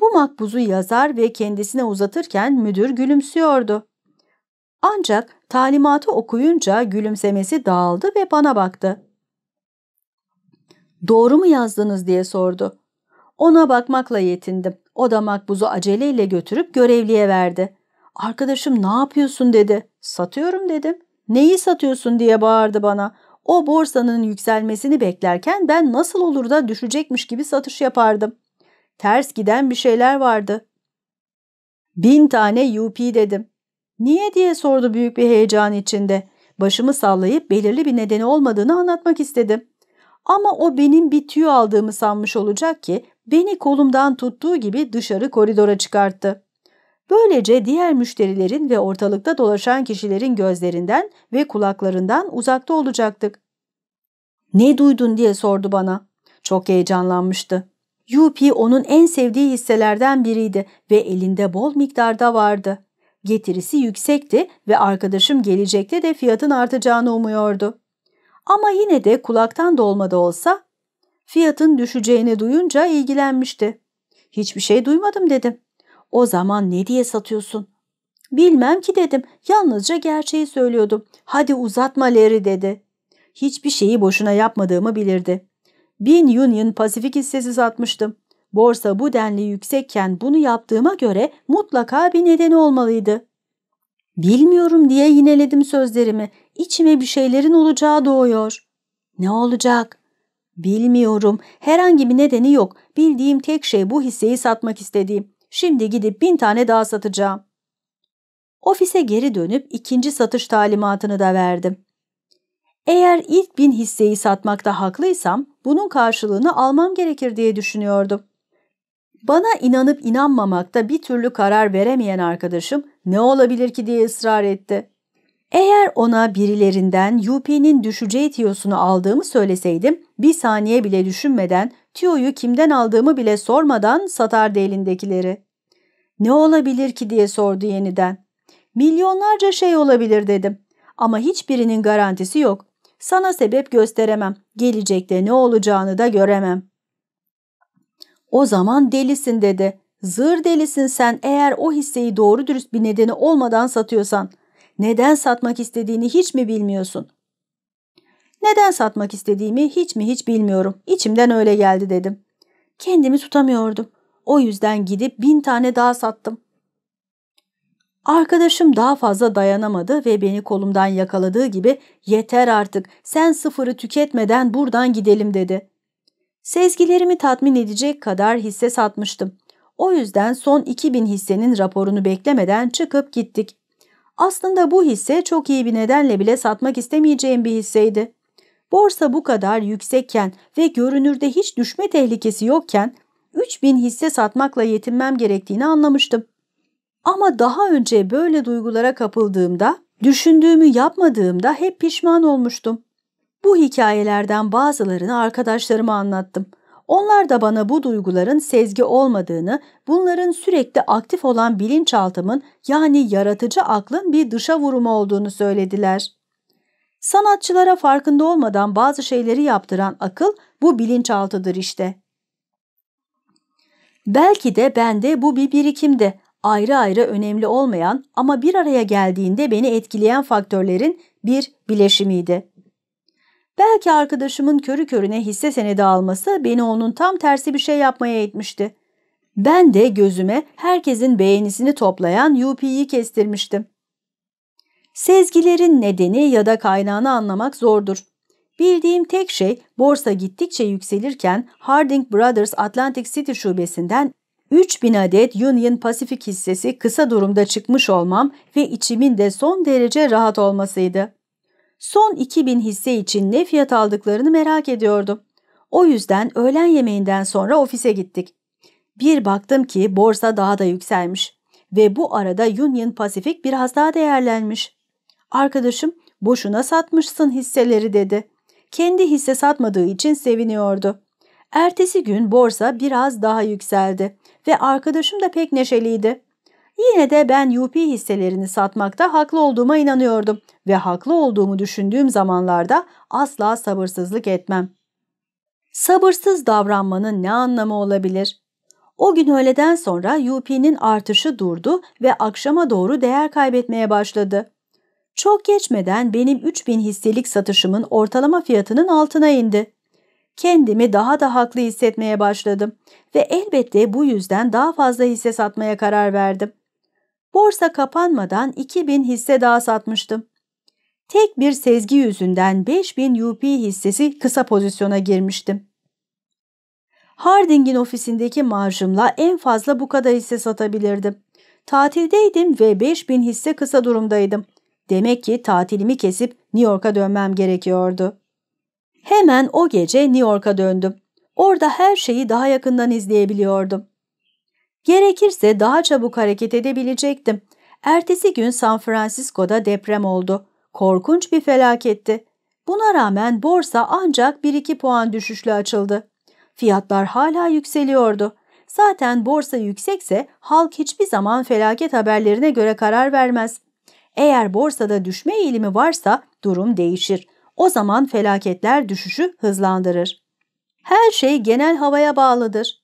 S1: Bu makbuzu yazar ve kendisine uzatırken müdür gülümsüyordu. Ancak talimatı okuyunca gülümsemesi dağıldı ve bana baktı. Doğru mu yazdınız diye sordu. Ona bakmakla yetindim. O da makbuzu aceleyle götürüp görevliye verdi. Arkadaşım ne yapıyorsun dedi. Satıyorum dedim. Neyi satıyorsun diye bağırdı bana. O borsanın yükselmesini beklerken ben nasıl olur da düşecekmiş gibi satış yapardım. Ters giden bir şeyler vardı. Bin tane UP dedim. Niye diye sordu büyük bir heyecan içinde. Başımı sallayıp belirli bir nedeni olmadığını anlatmak istedim. Ama o benim bir tüy aldığımı sanmış olacak ki beni kolumdan tuttuğu gibi dışarı koridora çıkarttı. Böylece diğer müşterilerin ve ortalıkta dolaşan kişilerin gözlerinden ve kulaklarından uzakta olacaktık. Ne duydun diye sordu bana. Çok heyecanlanmıştı. UP onun en sevdiği hisselerden biriydi ve elinde bol miktarda vardı. Getirisi yüksekti ve arkadaşım gelecekte de fiyatın artacağını umuyordu. Ama yine de kulaktan dolma da olsa fiyatın düşeceğini duyunca ilgilenmişti. Hiçbir şey duymadım dedim. O zaman ne diye satıyorsun? Bilmem ki dedim. Yalnızca gerçeği söylüyordum. Hadi uzatma Larry dedi. Hiçbir şeyi boşuna yapmadığımı bilirdi. Bin Union Pacific hissesi satmıştım. Borsa bu denli yüksekken bunu yaptığıma göre mutlaka bir nedeni olmalıydı. Bilmiyorum diye yineledim sözlerimi. İçime bir şeylerin olacağı doğuyor. Ne olacak? Bilmiyorum. Herhangi bir nedeni yok. Bildiğim tek şey bu hisseyi satmak istediğim. Şimdi gidip bin tane daha satacağım. Ofise geri dönüp ikinci satış talimatını da verdim. Eğer ilk bin hisseyi satmakta haklıysam bunun karşılığını almam gerekir diye düşünüyordum. Bana inanıp inanmamakta bir türlü karar veremeyen arkadaşım ne olabilir ki diye ısrar etti. Eğer ona birilerinden UP'nin düşeceği tiyosunu aldığımı söyleseydim bir saniye bile düşünmeden tiyoyu kimden aldığımı bile sormadan satardı elindekileri. Ne olabilir ki diye sordu yeniden. Milyonlarca şey olabilir dedim. Ama hiçbirinin garantisi yok. Sana sebep gösteremem. Gelecekte ne olacağını da göremem. O zaman delisin dedi. Zır delisin sen eğer o hisseyi doğru dürüst bir nedeni olmadan satıyorsan. Neden satmak istediğini hiç mi bilmiyorsun? Neden satmak istediğimi hiç mi hiç bilmiyorum. İçimden öyle geldi dedim. Kendimi tutamıyordum. O yüzden gidip bin tane daha sattım. Arkadaşım daha fazla dayanamadı ve beni kolumdan yakaladığı gibi yeter artık sen sıfırı tüketmeden buradan gidelim dedi. Sezgilerimi tatmin edecek kadar hisse satmıştım. O yüzden son 2000 hissenin raporunu beklemeden çıkıp gittik. Aslında bu hisse çok iyi bir nedenle bile satmak istemeyeceğim bir hisseydi. Borsa bu kadar yüksekken ve görünürde hiç düşme tehlikesi yokken 3000 hisse satmakla yetinmem gerektiğini anlamıştım. Ama daha önce böyle duygulara kapıldığımda, düşündüğümü yapmadığımda hep pişman olmuştum. Bu hikayelerden bazılarını arkadaşlarıma anlattım. Onlar da bana bu duyguların sezgi olmadığını, bunların sürekli aktif olan bilinçaltımın yani yaratıcı aklın bir dışa vurumu olduğunu söylediler. Sanatçılara farkında olmadan bazı şeyleri yaptıran akıl bu bilinçaltıdır işte. Belki de bende bu bir birikimde, ayrı ayrı önemli olmayan ama bir araya geldiğinde beni etkileyen faktörlerin bir bileşimiydi. Belki arkadaşımın körü körüne hisse senedi alması beni onun tam tersi bir şey yapmaya itmişti. Ben de gözüme herkesin beğenisini toplayan UP'yi kestirmiştim. Sezgilerin nedeni ya da kaynağını anlamak zordur. Bildiğim tek şey borsa gittikçe yükselirken Harding Brothers Atlantic City şubesinden 3000 adet Union Pacific hissesi kısa durumda çıkmış olmam ve içimin de son derece rahat olmasıydı. Son 2000 hisse için ne fiyat aldıklarını merak ediyordum. O yüzden öğlen yemeğinden sonra ofise gittik. Bir baktım ki borsa daha da yükselmiş ve bu arada Union Pacific biraz daha değerlenmiş. Arkadaşım boşuna satmışsın hisseleri dedi. Kendi hisse satmadığı için seviniyordu. Ertesi gün borsa biraz daha yükseldi ve arkadaşım da pek neşeliydi. Yine de ben UP hisselerini satmakta haklı olduğuma inanıyordum ve haklı olduğumu düşündüğüm zamanlarda asla sabırsızlık etmem. Sabırsız davranmanın ne anlamı olabilir? O gün öğleden sonra UP'nin artışı durdu ve akşama doğru değer kaybetmeye başladı. Çok geçmeden benim 3000 hisselik satışımın ortalama fiyatının altına indi. Kendimi daha da haklı hissetmeye başladım ve elbette bu yüzden daha fazla hisse satmaya karar verdim. Borsa kapanmadan 2000 hisse daha satmıştım. Tek bir sezgi yüzünden 5000 UP hissesi kısa pozisyona girmiştim. Harding'in ofisindeki marjımla en fazla bu kadar hisse satabilirdim. Tatildeydim ve 5000 hisse kısa durumdaydım. Demek ki tatilimi kesip New York'a dönmem gerekiyordu. Hemen o gece New York'a döndüm. Orada her şeyi daha yakından izleyebiliyordum. Gerekirse daha çabuk hareket edebilecektim. Ertesi gün San Francisco'da deprem oldu. Korkunç bir felaketti. Buna rağmen borsa ancak 1-2 puan düşüşle açıldı. Fiyatlar hala yükseliyordu. Zaten borsa yüksekse halk hiçbir zaman felaket haberlerine göre karar vermez. Eğer borsada düşme eğilimi varsa durum değişir. O zaman felaketler düşüşü hızlandırır. Her şey genel havaya bağlıdır.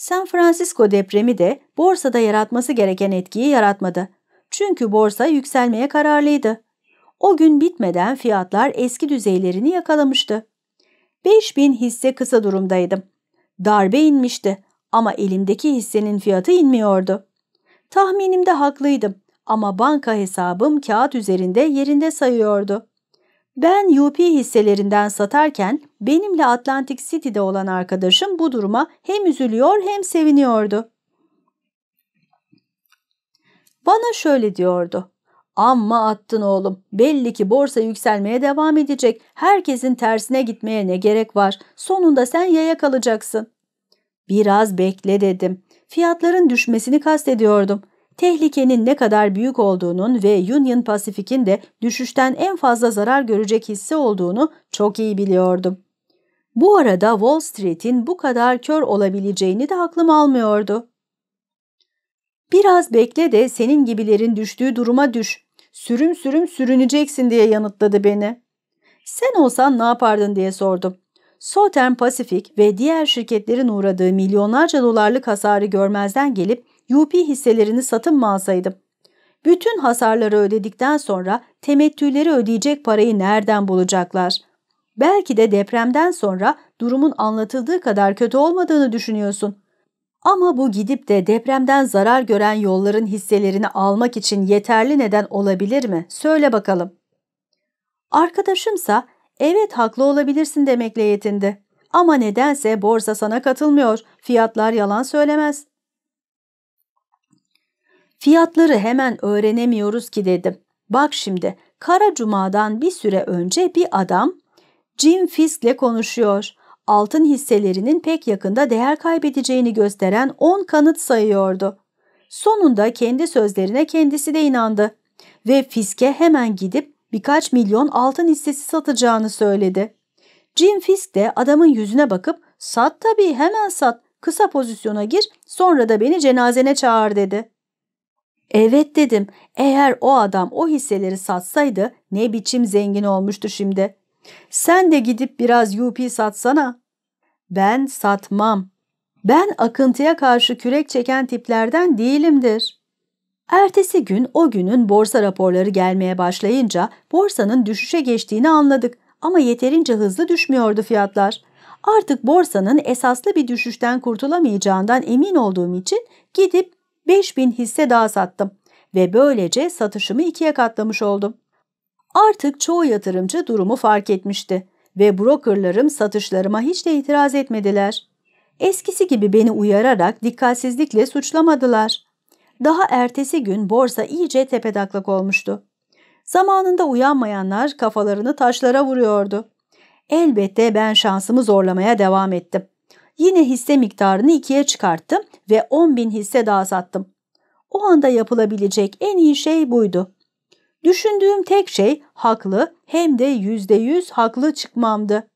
S1: San Francisco depremi de borsada yaratması gereken etkiyi yaratmadı. Çünkü borsa yükselmeye kararlıydı. O gün bitmeden fiyatlar eski düzeylerini yakalamıştı. 5000 hisse kısa durumdaydım. Darbe inmişti ama elimdeki hissenin fiyatı inmiyordu. Tahminimde haklıydım ama banka hesabım kağıt üzerinde yerinde sayıyordu. Ben UP hisselerinden satarken benimle Atlantic City'de olan arkadaşım bu duruma hem üzülüyor hem seviniyordu. Bana şöyle diyordu. Amma attın oğlum. Belli ki borsa yükselmeye devam edecek. Herkesin tersine gitmeye ne gerek var? Sonunda sen yaya kalacaksın. Biraz bekle dedim. Fiyatların düşmesini kastediyordum tehlikenin ne kadar büyük olduğunun ve Union Pacific'in de düşüşten en fazla zarar görecek hisse olduğunu çok iyi biliyordum. Bu arada Wall Street'in bu kadar kör olabileceğini de aklım almıyordu. Biraz bekle de senin gibilerin düştüğü duruma düş. Sürüm sürüm sürüneceksin diye yanıtladı beni. Sen olsan ne yapardın diye sordum. Southern Pacific ve diğer şirketlerin uğradığı milyonlarca dolarlık hasarı görmezden gelip UP hisselerini satın mı alsaydım? Bütün hasarları ödedikten sonra temettüleri ödeyecek parayı nereden bulacaklar? Belki de depremden sonra durumun anlatıldığı kadar kötü olmadığını düşünüyorsun. Ama bu gidip de depremden zarar gören yolların hisselerini almak için yeterli neden olabilir mi? Söyle bakalım. Arkadaşımsa evet haklı olabilirsin demekle yetindi. Ama nedense borsa sana katılmıyor, fiyatlar yalan söylemez. Fiyatları hemen öğrenemiyoruz ki dedim. Bak şimdi Kara Cuma'dan bir süre önce bir adam Jim Fisk'le konuşuyor. Altın hisselerinin pek yakında değer kaybedeceğini gösteren 10 kanıt sayıyordu. Sonunda kendi sözlerine kendisi de inandı ve Fisk'e hemen gidip birkaç milyon altın hissesi satacağını söyledi. Jim Fisk de adamın yüzüne bakıp sat tabii hemen sat kısa pozisyona gir sonra da beni cenazene çağır dedi. Evet dedim eğer o adam o hisseleri satsaydı ne biçim zengin olmuştu şimdi. Sen de gidip biraz UP satsana. Ben satmam. Ben akıntıya karşı kürek çeken tiplerden değilimdir. Ertesi gün o günün borsa raporları gelmeye başlayınca borsanın düşüşe geçtiğini anladık ama yeterince hızlı düşmüyordu fiyatlar. Artık borsanın esaslı bir düşüşten kurtulamayacağından emin olduğum için gidip 5000 hisse daha sattım ve böylece satışımı ikiye katlamış oldum. Artık çoğu yatırımcı durumu fark etmişti ve brokerlarım satışlarıma hiç de itiraz etmediler. Eskisi gibi beni uyararak dikkatsizlikle suçlamadılar. Daha ertesi gün borsa iyice tepedaklak olmuştu. Zamanında uyanmayanlar kafalarını taşlara vuruyordu. Elbette ben şansımı zorlamaya devam ettim. Yine hisse miktarını ikiye çıkarttım ve 10 bin hisse daha sattım. O anda yapılabilecek en iyi şey buydu. Düşündüğüm tek şey haklı hem de yüzde yüz haklı çıkmamdı.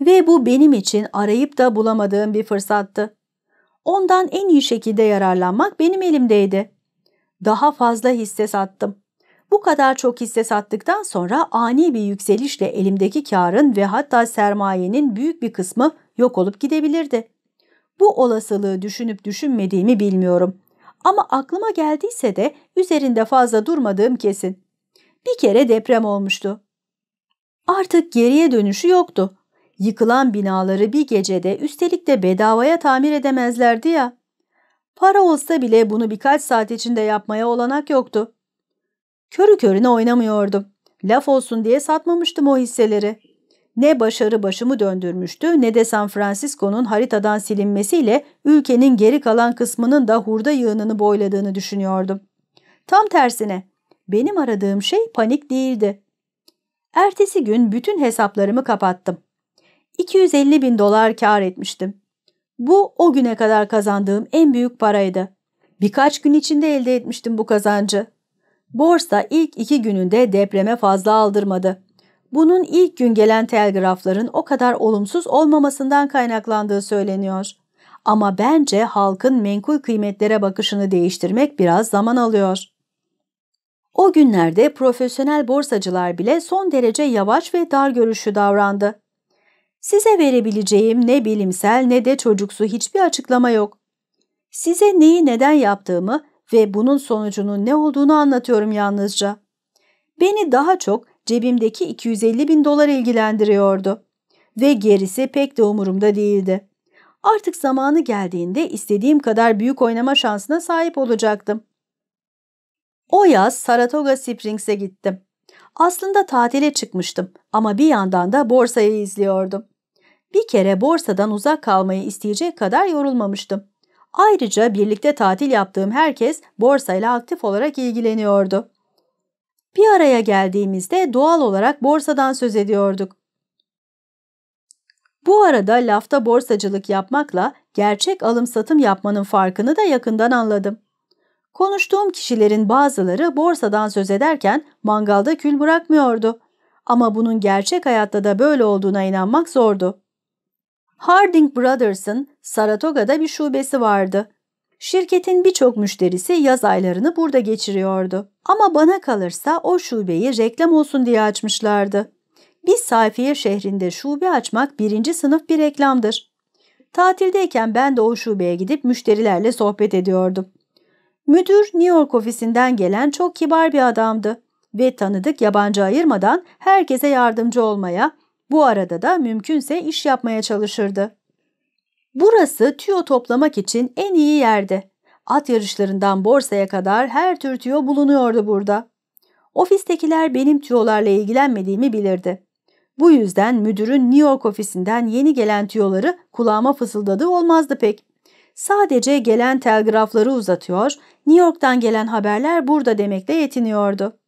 S1: Ve bu benim için arayıp da bulamadığım bir fırsattı. Ondan en iyi şekilde yararlanmak benim elimdeydi. Daha fazla hisse sattım. Bu kadar çok hisse sattıktan sonra ani bir yükselişle elimdeki karın ve hatta sermayenin büyük bir kısmı yok olup gidebilirdi. Bu olasılığı düşünüp düşünmediğimi bilmiyorum. Ama aklıma geldiyse de üzerinde fazla durmadığım kesin. Bir kere deprem olmuştu. Artık geriye dönüşü yoktu. Yıkılan binaları bir gecede üstelik de bedavaya tamir edemezlerdi ya. Para olsa bile bunu birkaç saat içinde yapmaya olanak yoktu. Körü körüne oynamıyordum. Laf olsun diye satmamıştım o hisseleri. Ne başarı başımı döndürmüştü ne de San Francisco'nun haritadan silinmesiyle ülkenin geri kalan kısmının da hurda yığınını boyladığını düşünüyordum. Tam tersine benim aradığım şey panik değildi. Ertesi gün bütün hesaplarımı kapattım. 250 bin dolar kar etmiştim. Bu o güne kadar kazandığım en büyük paraydı. Birkaç gün içinde elde etmiştim bu kazancı. Borsa ilk iki gününde depreme fazla aldırmadı. Bunun ilk gün gelen telgrafların o kadar olumsuz olmamasından kaynaklandığı söyleniyor. Ama bence halkın menkul kıymetlere bakışını değiştirmek biraz zaman alıyor. O günlerde profesyonel borsacılar bile son derece yavaş ve dar görüşlü davrandı. Size verebileceğim ne bilimsel ne de çocuksu hiçbir açıklama yok. Size neyi neden yaptığımı ve bunun sonucunun ne olduğunu anlatıyorum yalnızca. Beni daha çok cebimdeki 250 bin dolar ilgilendiriyordu. Ve gerisi pek de umurumda değildi. Artık zamanı geldiğinde istediğim kadar büyük oynama şansına sahip olacaktım. O yaz Saratoga Springs'e gittim. Aslında tatile çıkmıştım ama bir yandan da borsayı izliyordum. Bir kere borsadan uzak kalmayı isteyecek kadar yorulmamıştım. Ayrıca birlikte tatil yaptığım herkes borsayla aktif olarak ilgileniyordu. Bir araya geldiğimizde doğal olarak borsadan söz ediyorduk. Bu arada lafta borsacılık yapmakla gerçek alım-satım yapmanın farkını da yakından anladım. Konuştuğum kişilerin bazıları borsadan söz ederken mangalda kül bırakmıyordu. Ama bunun gerçek hayatta da böyle olduğuna inanmak zordu. Harding Brothers'ın Saratoga'da bir şubesi vardı. Şirketin birçok müşterisi yaz aylarını burada geçiriyordu. Ama bana kalırsa o şubeyi reklam olsun diye açmışlardı. Biz Sayfiye şehrinde şube açmak birinci sınıf bir reklamdır. Tatildeyken ben de o şubeye gidip müşterilerle sohbet ediyordum. Müdür New York ofisinden gelen çok kibar bir adamdı ve tanıdık yabancı ayırmadan herkese yardımcı olmaya, bu arada da mümkünse iş yapmaya çalışırdı. Burası tüyo toplamak için en iyi yerdi. At yarışlarından borsaya kadar her tür tüyo bulunuyordu burada. Ofistekiler benim tüyolarla ilgilenmediğimi bilirdi. Bu yüzden müdürün New York ofisinden yeni gelen tüyoları kulağıma fısıldadığı olmazdı pek. Sadece gelen telgrafları uzatıyor, New York'tan gelen haberler burada demekle yetiniyordu.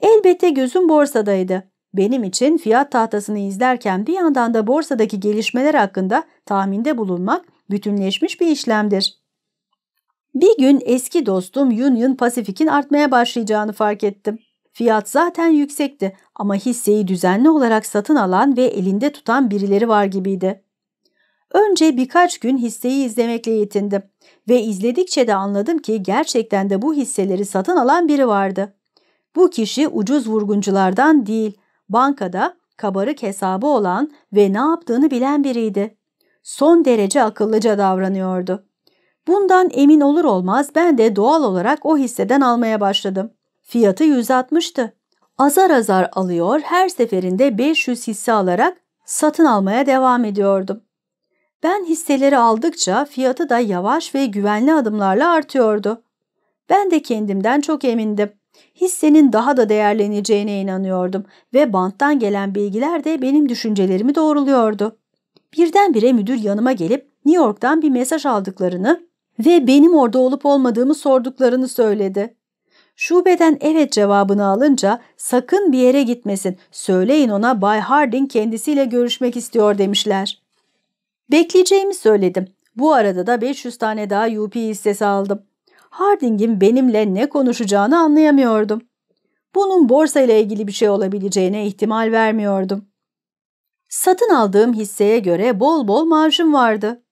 S1: Elbette gözüm borsadaydı. Benim için fiyat tahtasını izlerken bir yandan da borsadaki gelişmeler hakkında tahminde bulunmak bütünleşmiş bir işlemdir. Bir gün eski dostum Union Pacific'in artmaya başlayacağını fark ettim. Fiyat zaten yüksekti ama hisseyi düzenli olarak satın alan ve elinde tutan birileri var gibiydi. Önce birkaç gün hisseyi izlemekle yetindim ve izledikçe de anladım ki gerçekten de bu hisseleri satın alan biri vardı. Bu kişi ucuz vurgunculardan değil, bankada kabarık hesabı olan ve ne yaptığını bilen biriydi. Son derece akıllıca davranıyordu. Bundan emin olur olmaz ben de doğal olarak o hisseden almaya başladım. Fiyatı 160'tı. Azar azar alıyor, her seferinde 500 hisse alarak satın almaya devam ediyordum. Ben hisseleri aldıkça fiyatı da yavaş ve güvenli adımlarla artıyordu. Ben de kendimden çok emindim. Hissenin daha da değerleneceğine inanıyordum ve banttan gelen bilgiler de benim düşüncelerimi doğruluyordu. Birdenbire müdür yanıma gelip New York'tan bir mesaj aldıklarını ve benim orada olup olmadığımı sorduklarını söyledi. Şubeden evet cevabını alınca sakın bir yere gitmesin, söyleyin ona Bay Harding kendisiyle görüşmek istiyor demişler. Bekleyeceğimi söyledim. Bu arada da 500 tane daha UP hissesi aldım. Harding'in benimle ne konuşacağını anlayamıyordum. Bunun borsa ile ilgili bir şey olabileceğine ihtimal vermiyordum. Satın aldığım hisseye göre bol bol marjım vardı.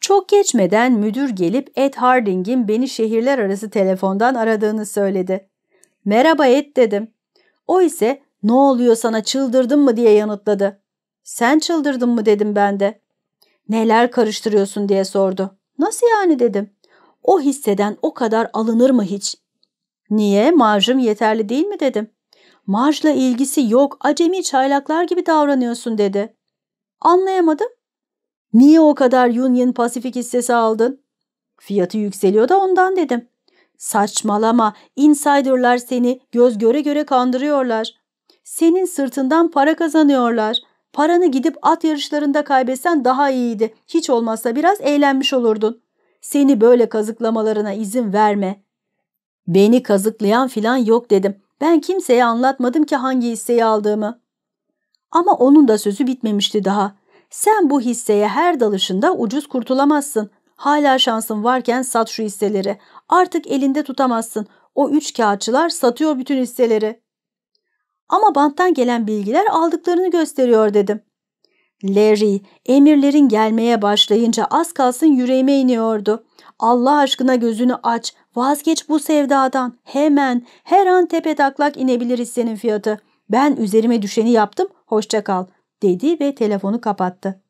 S1: Çok geçmeden müdür gelip Ed Harding'in beni şehirler arası telefondan aradığını söyledi. Merhaba Ed dedim. O ise ne oluyor sana çıldırdın mı diye yanıtladı. Sen çıldırdın mı dedim ben de. Neler karıştırıyorsun diye sordu. Nasıl yani dedim. O hisseden o kadar alınır mı hiç? Niye? Marjım yeterli değil mi dedim. Marjla ilgisi yok, acemi çaylaklar gibi davranıyorsun dedi. Anlayamadım. Niye o kadar Union Pacific hissesi aldın? Fiyatı yükseliyor da ondan dedim. Saçmalama, insiderlar seni göz göre göre kandırıyorlar. Senin sırtından para kazanıyorlar. Paranı gidip at yarışlarında kaybetsen daha iyiydi. Hiç olmazsa biraz eğlenmiş olurdun. Seni böyle kazıklamalarına izin verme. Beni kazıklayan filan yok dedim. Ben kimseye anlatmadım ki hangi hisseyi aldığımı. Ama onun da sözü bitmemişti daha. Sen bu hisseye her dalışında ucuz kurtulamazsın. Hala şansın varken sat şu hisseleri. Artık elinde tutamazsın. O üç kağıtçılar satıyor bütün hisseleri. Ama banttan gelen bilgiler aldıklarını gösteriyor dedim. Larry, emirlerin gelmeye başlayınca az kalsın yüreğime iniyordu. Allah aşkına gözünü aç, vazgeç bu sevdadan. Hemen, her an tepe taklak inebilir hissenin fiyatı. Ben üzerime düşeni yaptım, hoşça kal, dedi ve telefonu kapattı.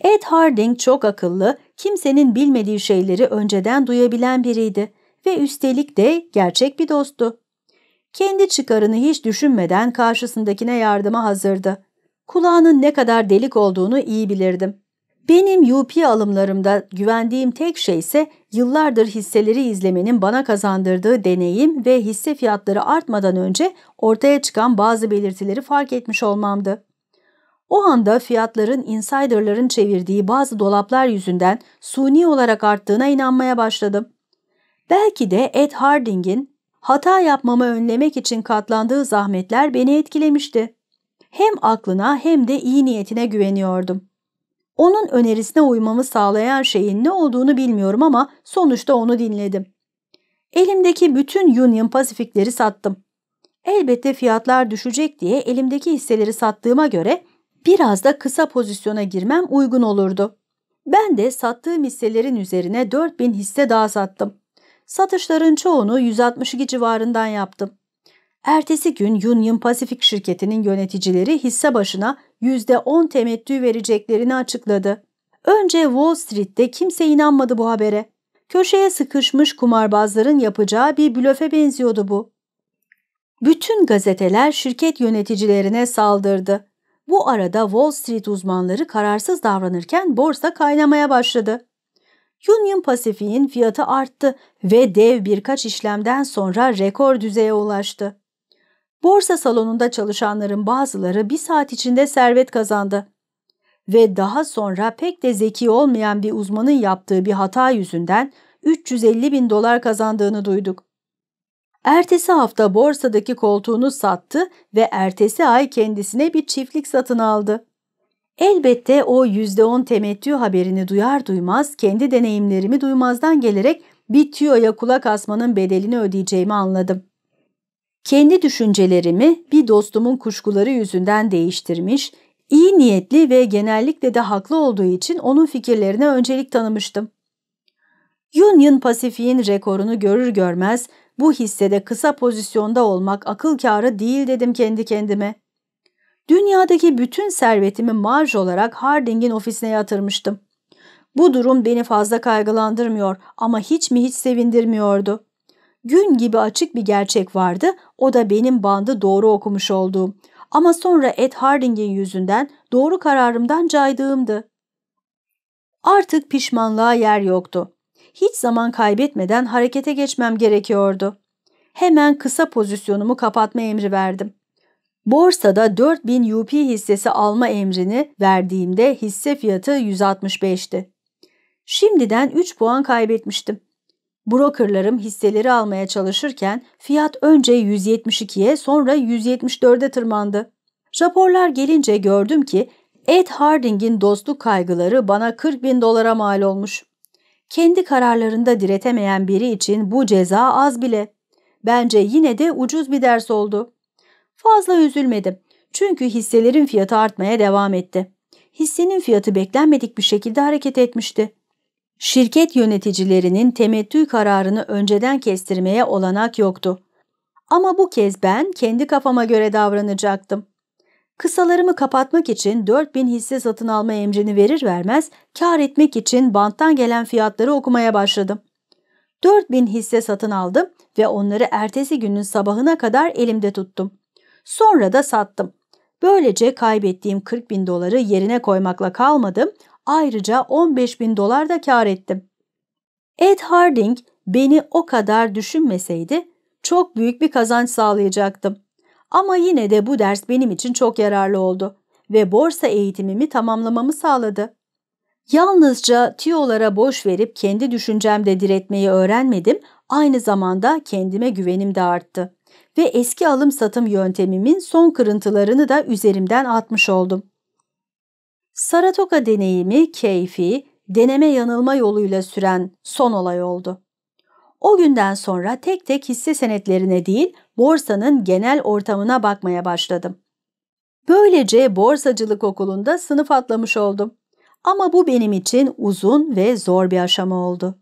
S1: Ed Harding çok akıllı, kimsenin bilmediği şeyleri önceden duyabilen biriydi ve üstelik de gerçek bir dosttu. Kendi çıkarını hiç düşünmeden karşısındakine yardıma hazırdı. Kulağının ne kadar delik olduğunu iyi bilirdim. Benim UP alımlarımda güvendiğim tek şey ise yıllardır hisseleri izlemenin bana kazandırdığı deneyim ve hisse fiyatları artmadan önce ortaya çıkan bazı belirtileri fark etmiş olmamdı. O anda fiyatların insiderların çevirdiği bazı dolaplar yüzünden suni olarak arttığına inanmaya başladım. Belki de Ed Harding'in hata yapmamı önlemek için katlandığı zahmetler beni etkilemişti. Hem aklına hem de iyi niyetine güveniyordum. Onun önerisine uymamı sağlayan şeyin ne olduğunu bilmiyorum ama sonuçta onu dinledim. Elimdeki bütün Union Pacific'leri sattım. Elbette fiyatlar düşecek diye elimdeki hisseleri sattığıma göre biraz da kısa pozisyona girmem uygun olurdu. Ben de sattığım hisselerin üzerine 4000 hisse daha sattım. Satışların çoğunu 162 civarından yaptım. Ertesi gün Union Pacific şirketinin yöneticileri hisse başına %10 temettü vereceklerini açıkladı. Önce Wall Street'te kimse inanmadı bu habere. Köşeye sıkışmış kumarbazların yapacağı bir blöfe benziyordu bu. Bütün gazeteler şirket yöneticilerine saldırdı. Bu arada Wall Street uzmanları kararsız davranırken borsa kaynamaya başladı. Union Pacific'in fiyatı arttı ve dev birkaç işlemden sonra rekor düzeye ulaştı. Borsa salonunda çalışanların bazıları bir saat içinde servet kazandı. Ve daha sonra pek de zeki olmayan bir uzmanın yaptığı bir hata yüzünden 350 bin dolar kazandığını duyduk. Ertesi hafta borsadaki koltuğunu sattı ve ertesi ay kendisine bir çiftlik satın aldı. Elbette o %10 temettü haberini duyar duymaz kendi deneyimlerimi duymazdan gelerek bir tüyoya kulak asmanın bedelini ödeyeceğimi anladım. Kendi düşüncelerimi bir dostumun kuşkuları yüzünden değiştirmiş, iyi niyetli ve genellikle de haklı olduğu için onun fikirlerine öncelik tanımıştım. Union Pacific'in rekorunu görür görmez bu hissede kısa pozisyonda olmak akıl kârı değil dedim kendi kendime. Dünyadaki bütün servetimi marj olarak Harding'in ofisine yatırmıştım. Bu durum beni fazla kaygılandırmıyor ama hiç mi hiç sevindirmiyordu. Gün gibi açık bir gerçek vardı, o da benim bandı doğru okumuş olduğum. Ama sonra Ed Harding'in yüzünden doğru kararımdan caydığımdı. Artık pişmanlığa yer yoktu. Hiç zaman kaybetmeden harekete geçmem gerekiyordu. Hemen kısa pozisyonumu kapatma emri verdim. Borsada 4000 UP hissesi alma emrini verdiğimde hisse fiyatı 165'ti. Şimdiden 3 puan kaybetmiştim. Brokerlarım hisseleri almaya çalışırken fiyat önce 172'ye sonra 174'e tırmandı. Raporlar gelince gördüm ki Ed Harding'in dostluk kaygıları bana 40 bin dolara mal olmuş. Kendi kararlarında diretemeyen biri için bu ceza az bile. Bence yine de ucuz bir ders oldu. Fazla üzülmedim. Çünkü hisselerin fiyatı artmaya devam etti. Hissenin fiyatı beklenmedik bir şekilde hareket etmişti. Şirket yöneticilerinin temettü kararını önceden kestirmeye olanak yoktu. Ama bu kez ben kendi kafama göre davranacaktım. Kısalarımı kapatmak için 4000 hisse satın alma emrini verir vermez kar etmek için banttan gelen fiyatları okumaya başladım. 4000 hisse satın aldım ve onları ertesi günün sabahına kadar elimde tuttum. Sonra da sattım. Böylece kaybettiğim 40 bin doları yerine koymakla kalmadım, ayrıca 15 bin dolar da kar ettim. Ed Harding beni o kadar düşünmeseydi çok büyük bir kazanç sağlayacaktım. Ama yine de bu ders benim için çok yararlı oldu ve borsa eğitimimi tamamlamamı sağladı. Yalnızca tiyolara boş verip kendi düşüncemde diretmeyi öğrenmedim, aynı zamanda kendime güvenim de arttı ve eski alım satım yöntemimin son kırıntılarını da üzerimden atmış oldum. Saratoga deneyimi keyfi, deneme yanılma yoluyla süren son olay oldu. O günden sonra tek tek hisse senetlerine değil, borsanın genel ortamına bakmaya başladım. Böylece borsacılık okulunda sınıf atlamış oldum. Ama bu benim için uzun ve zor bir aşama oldu.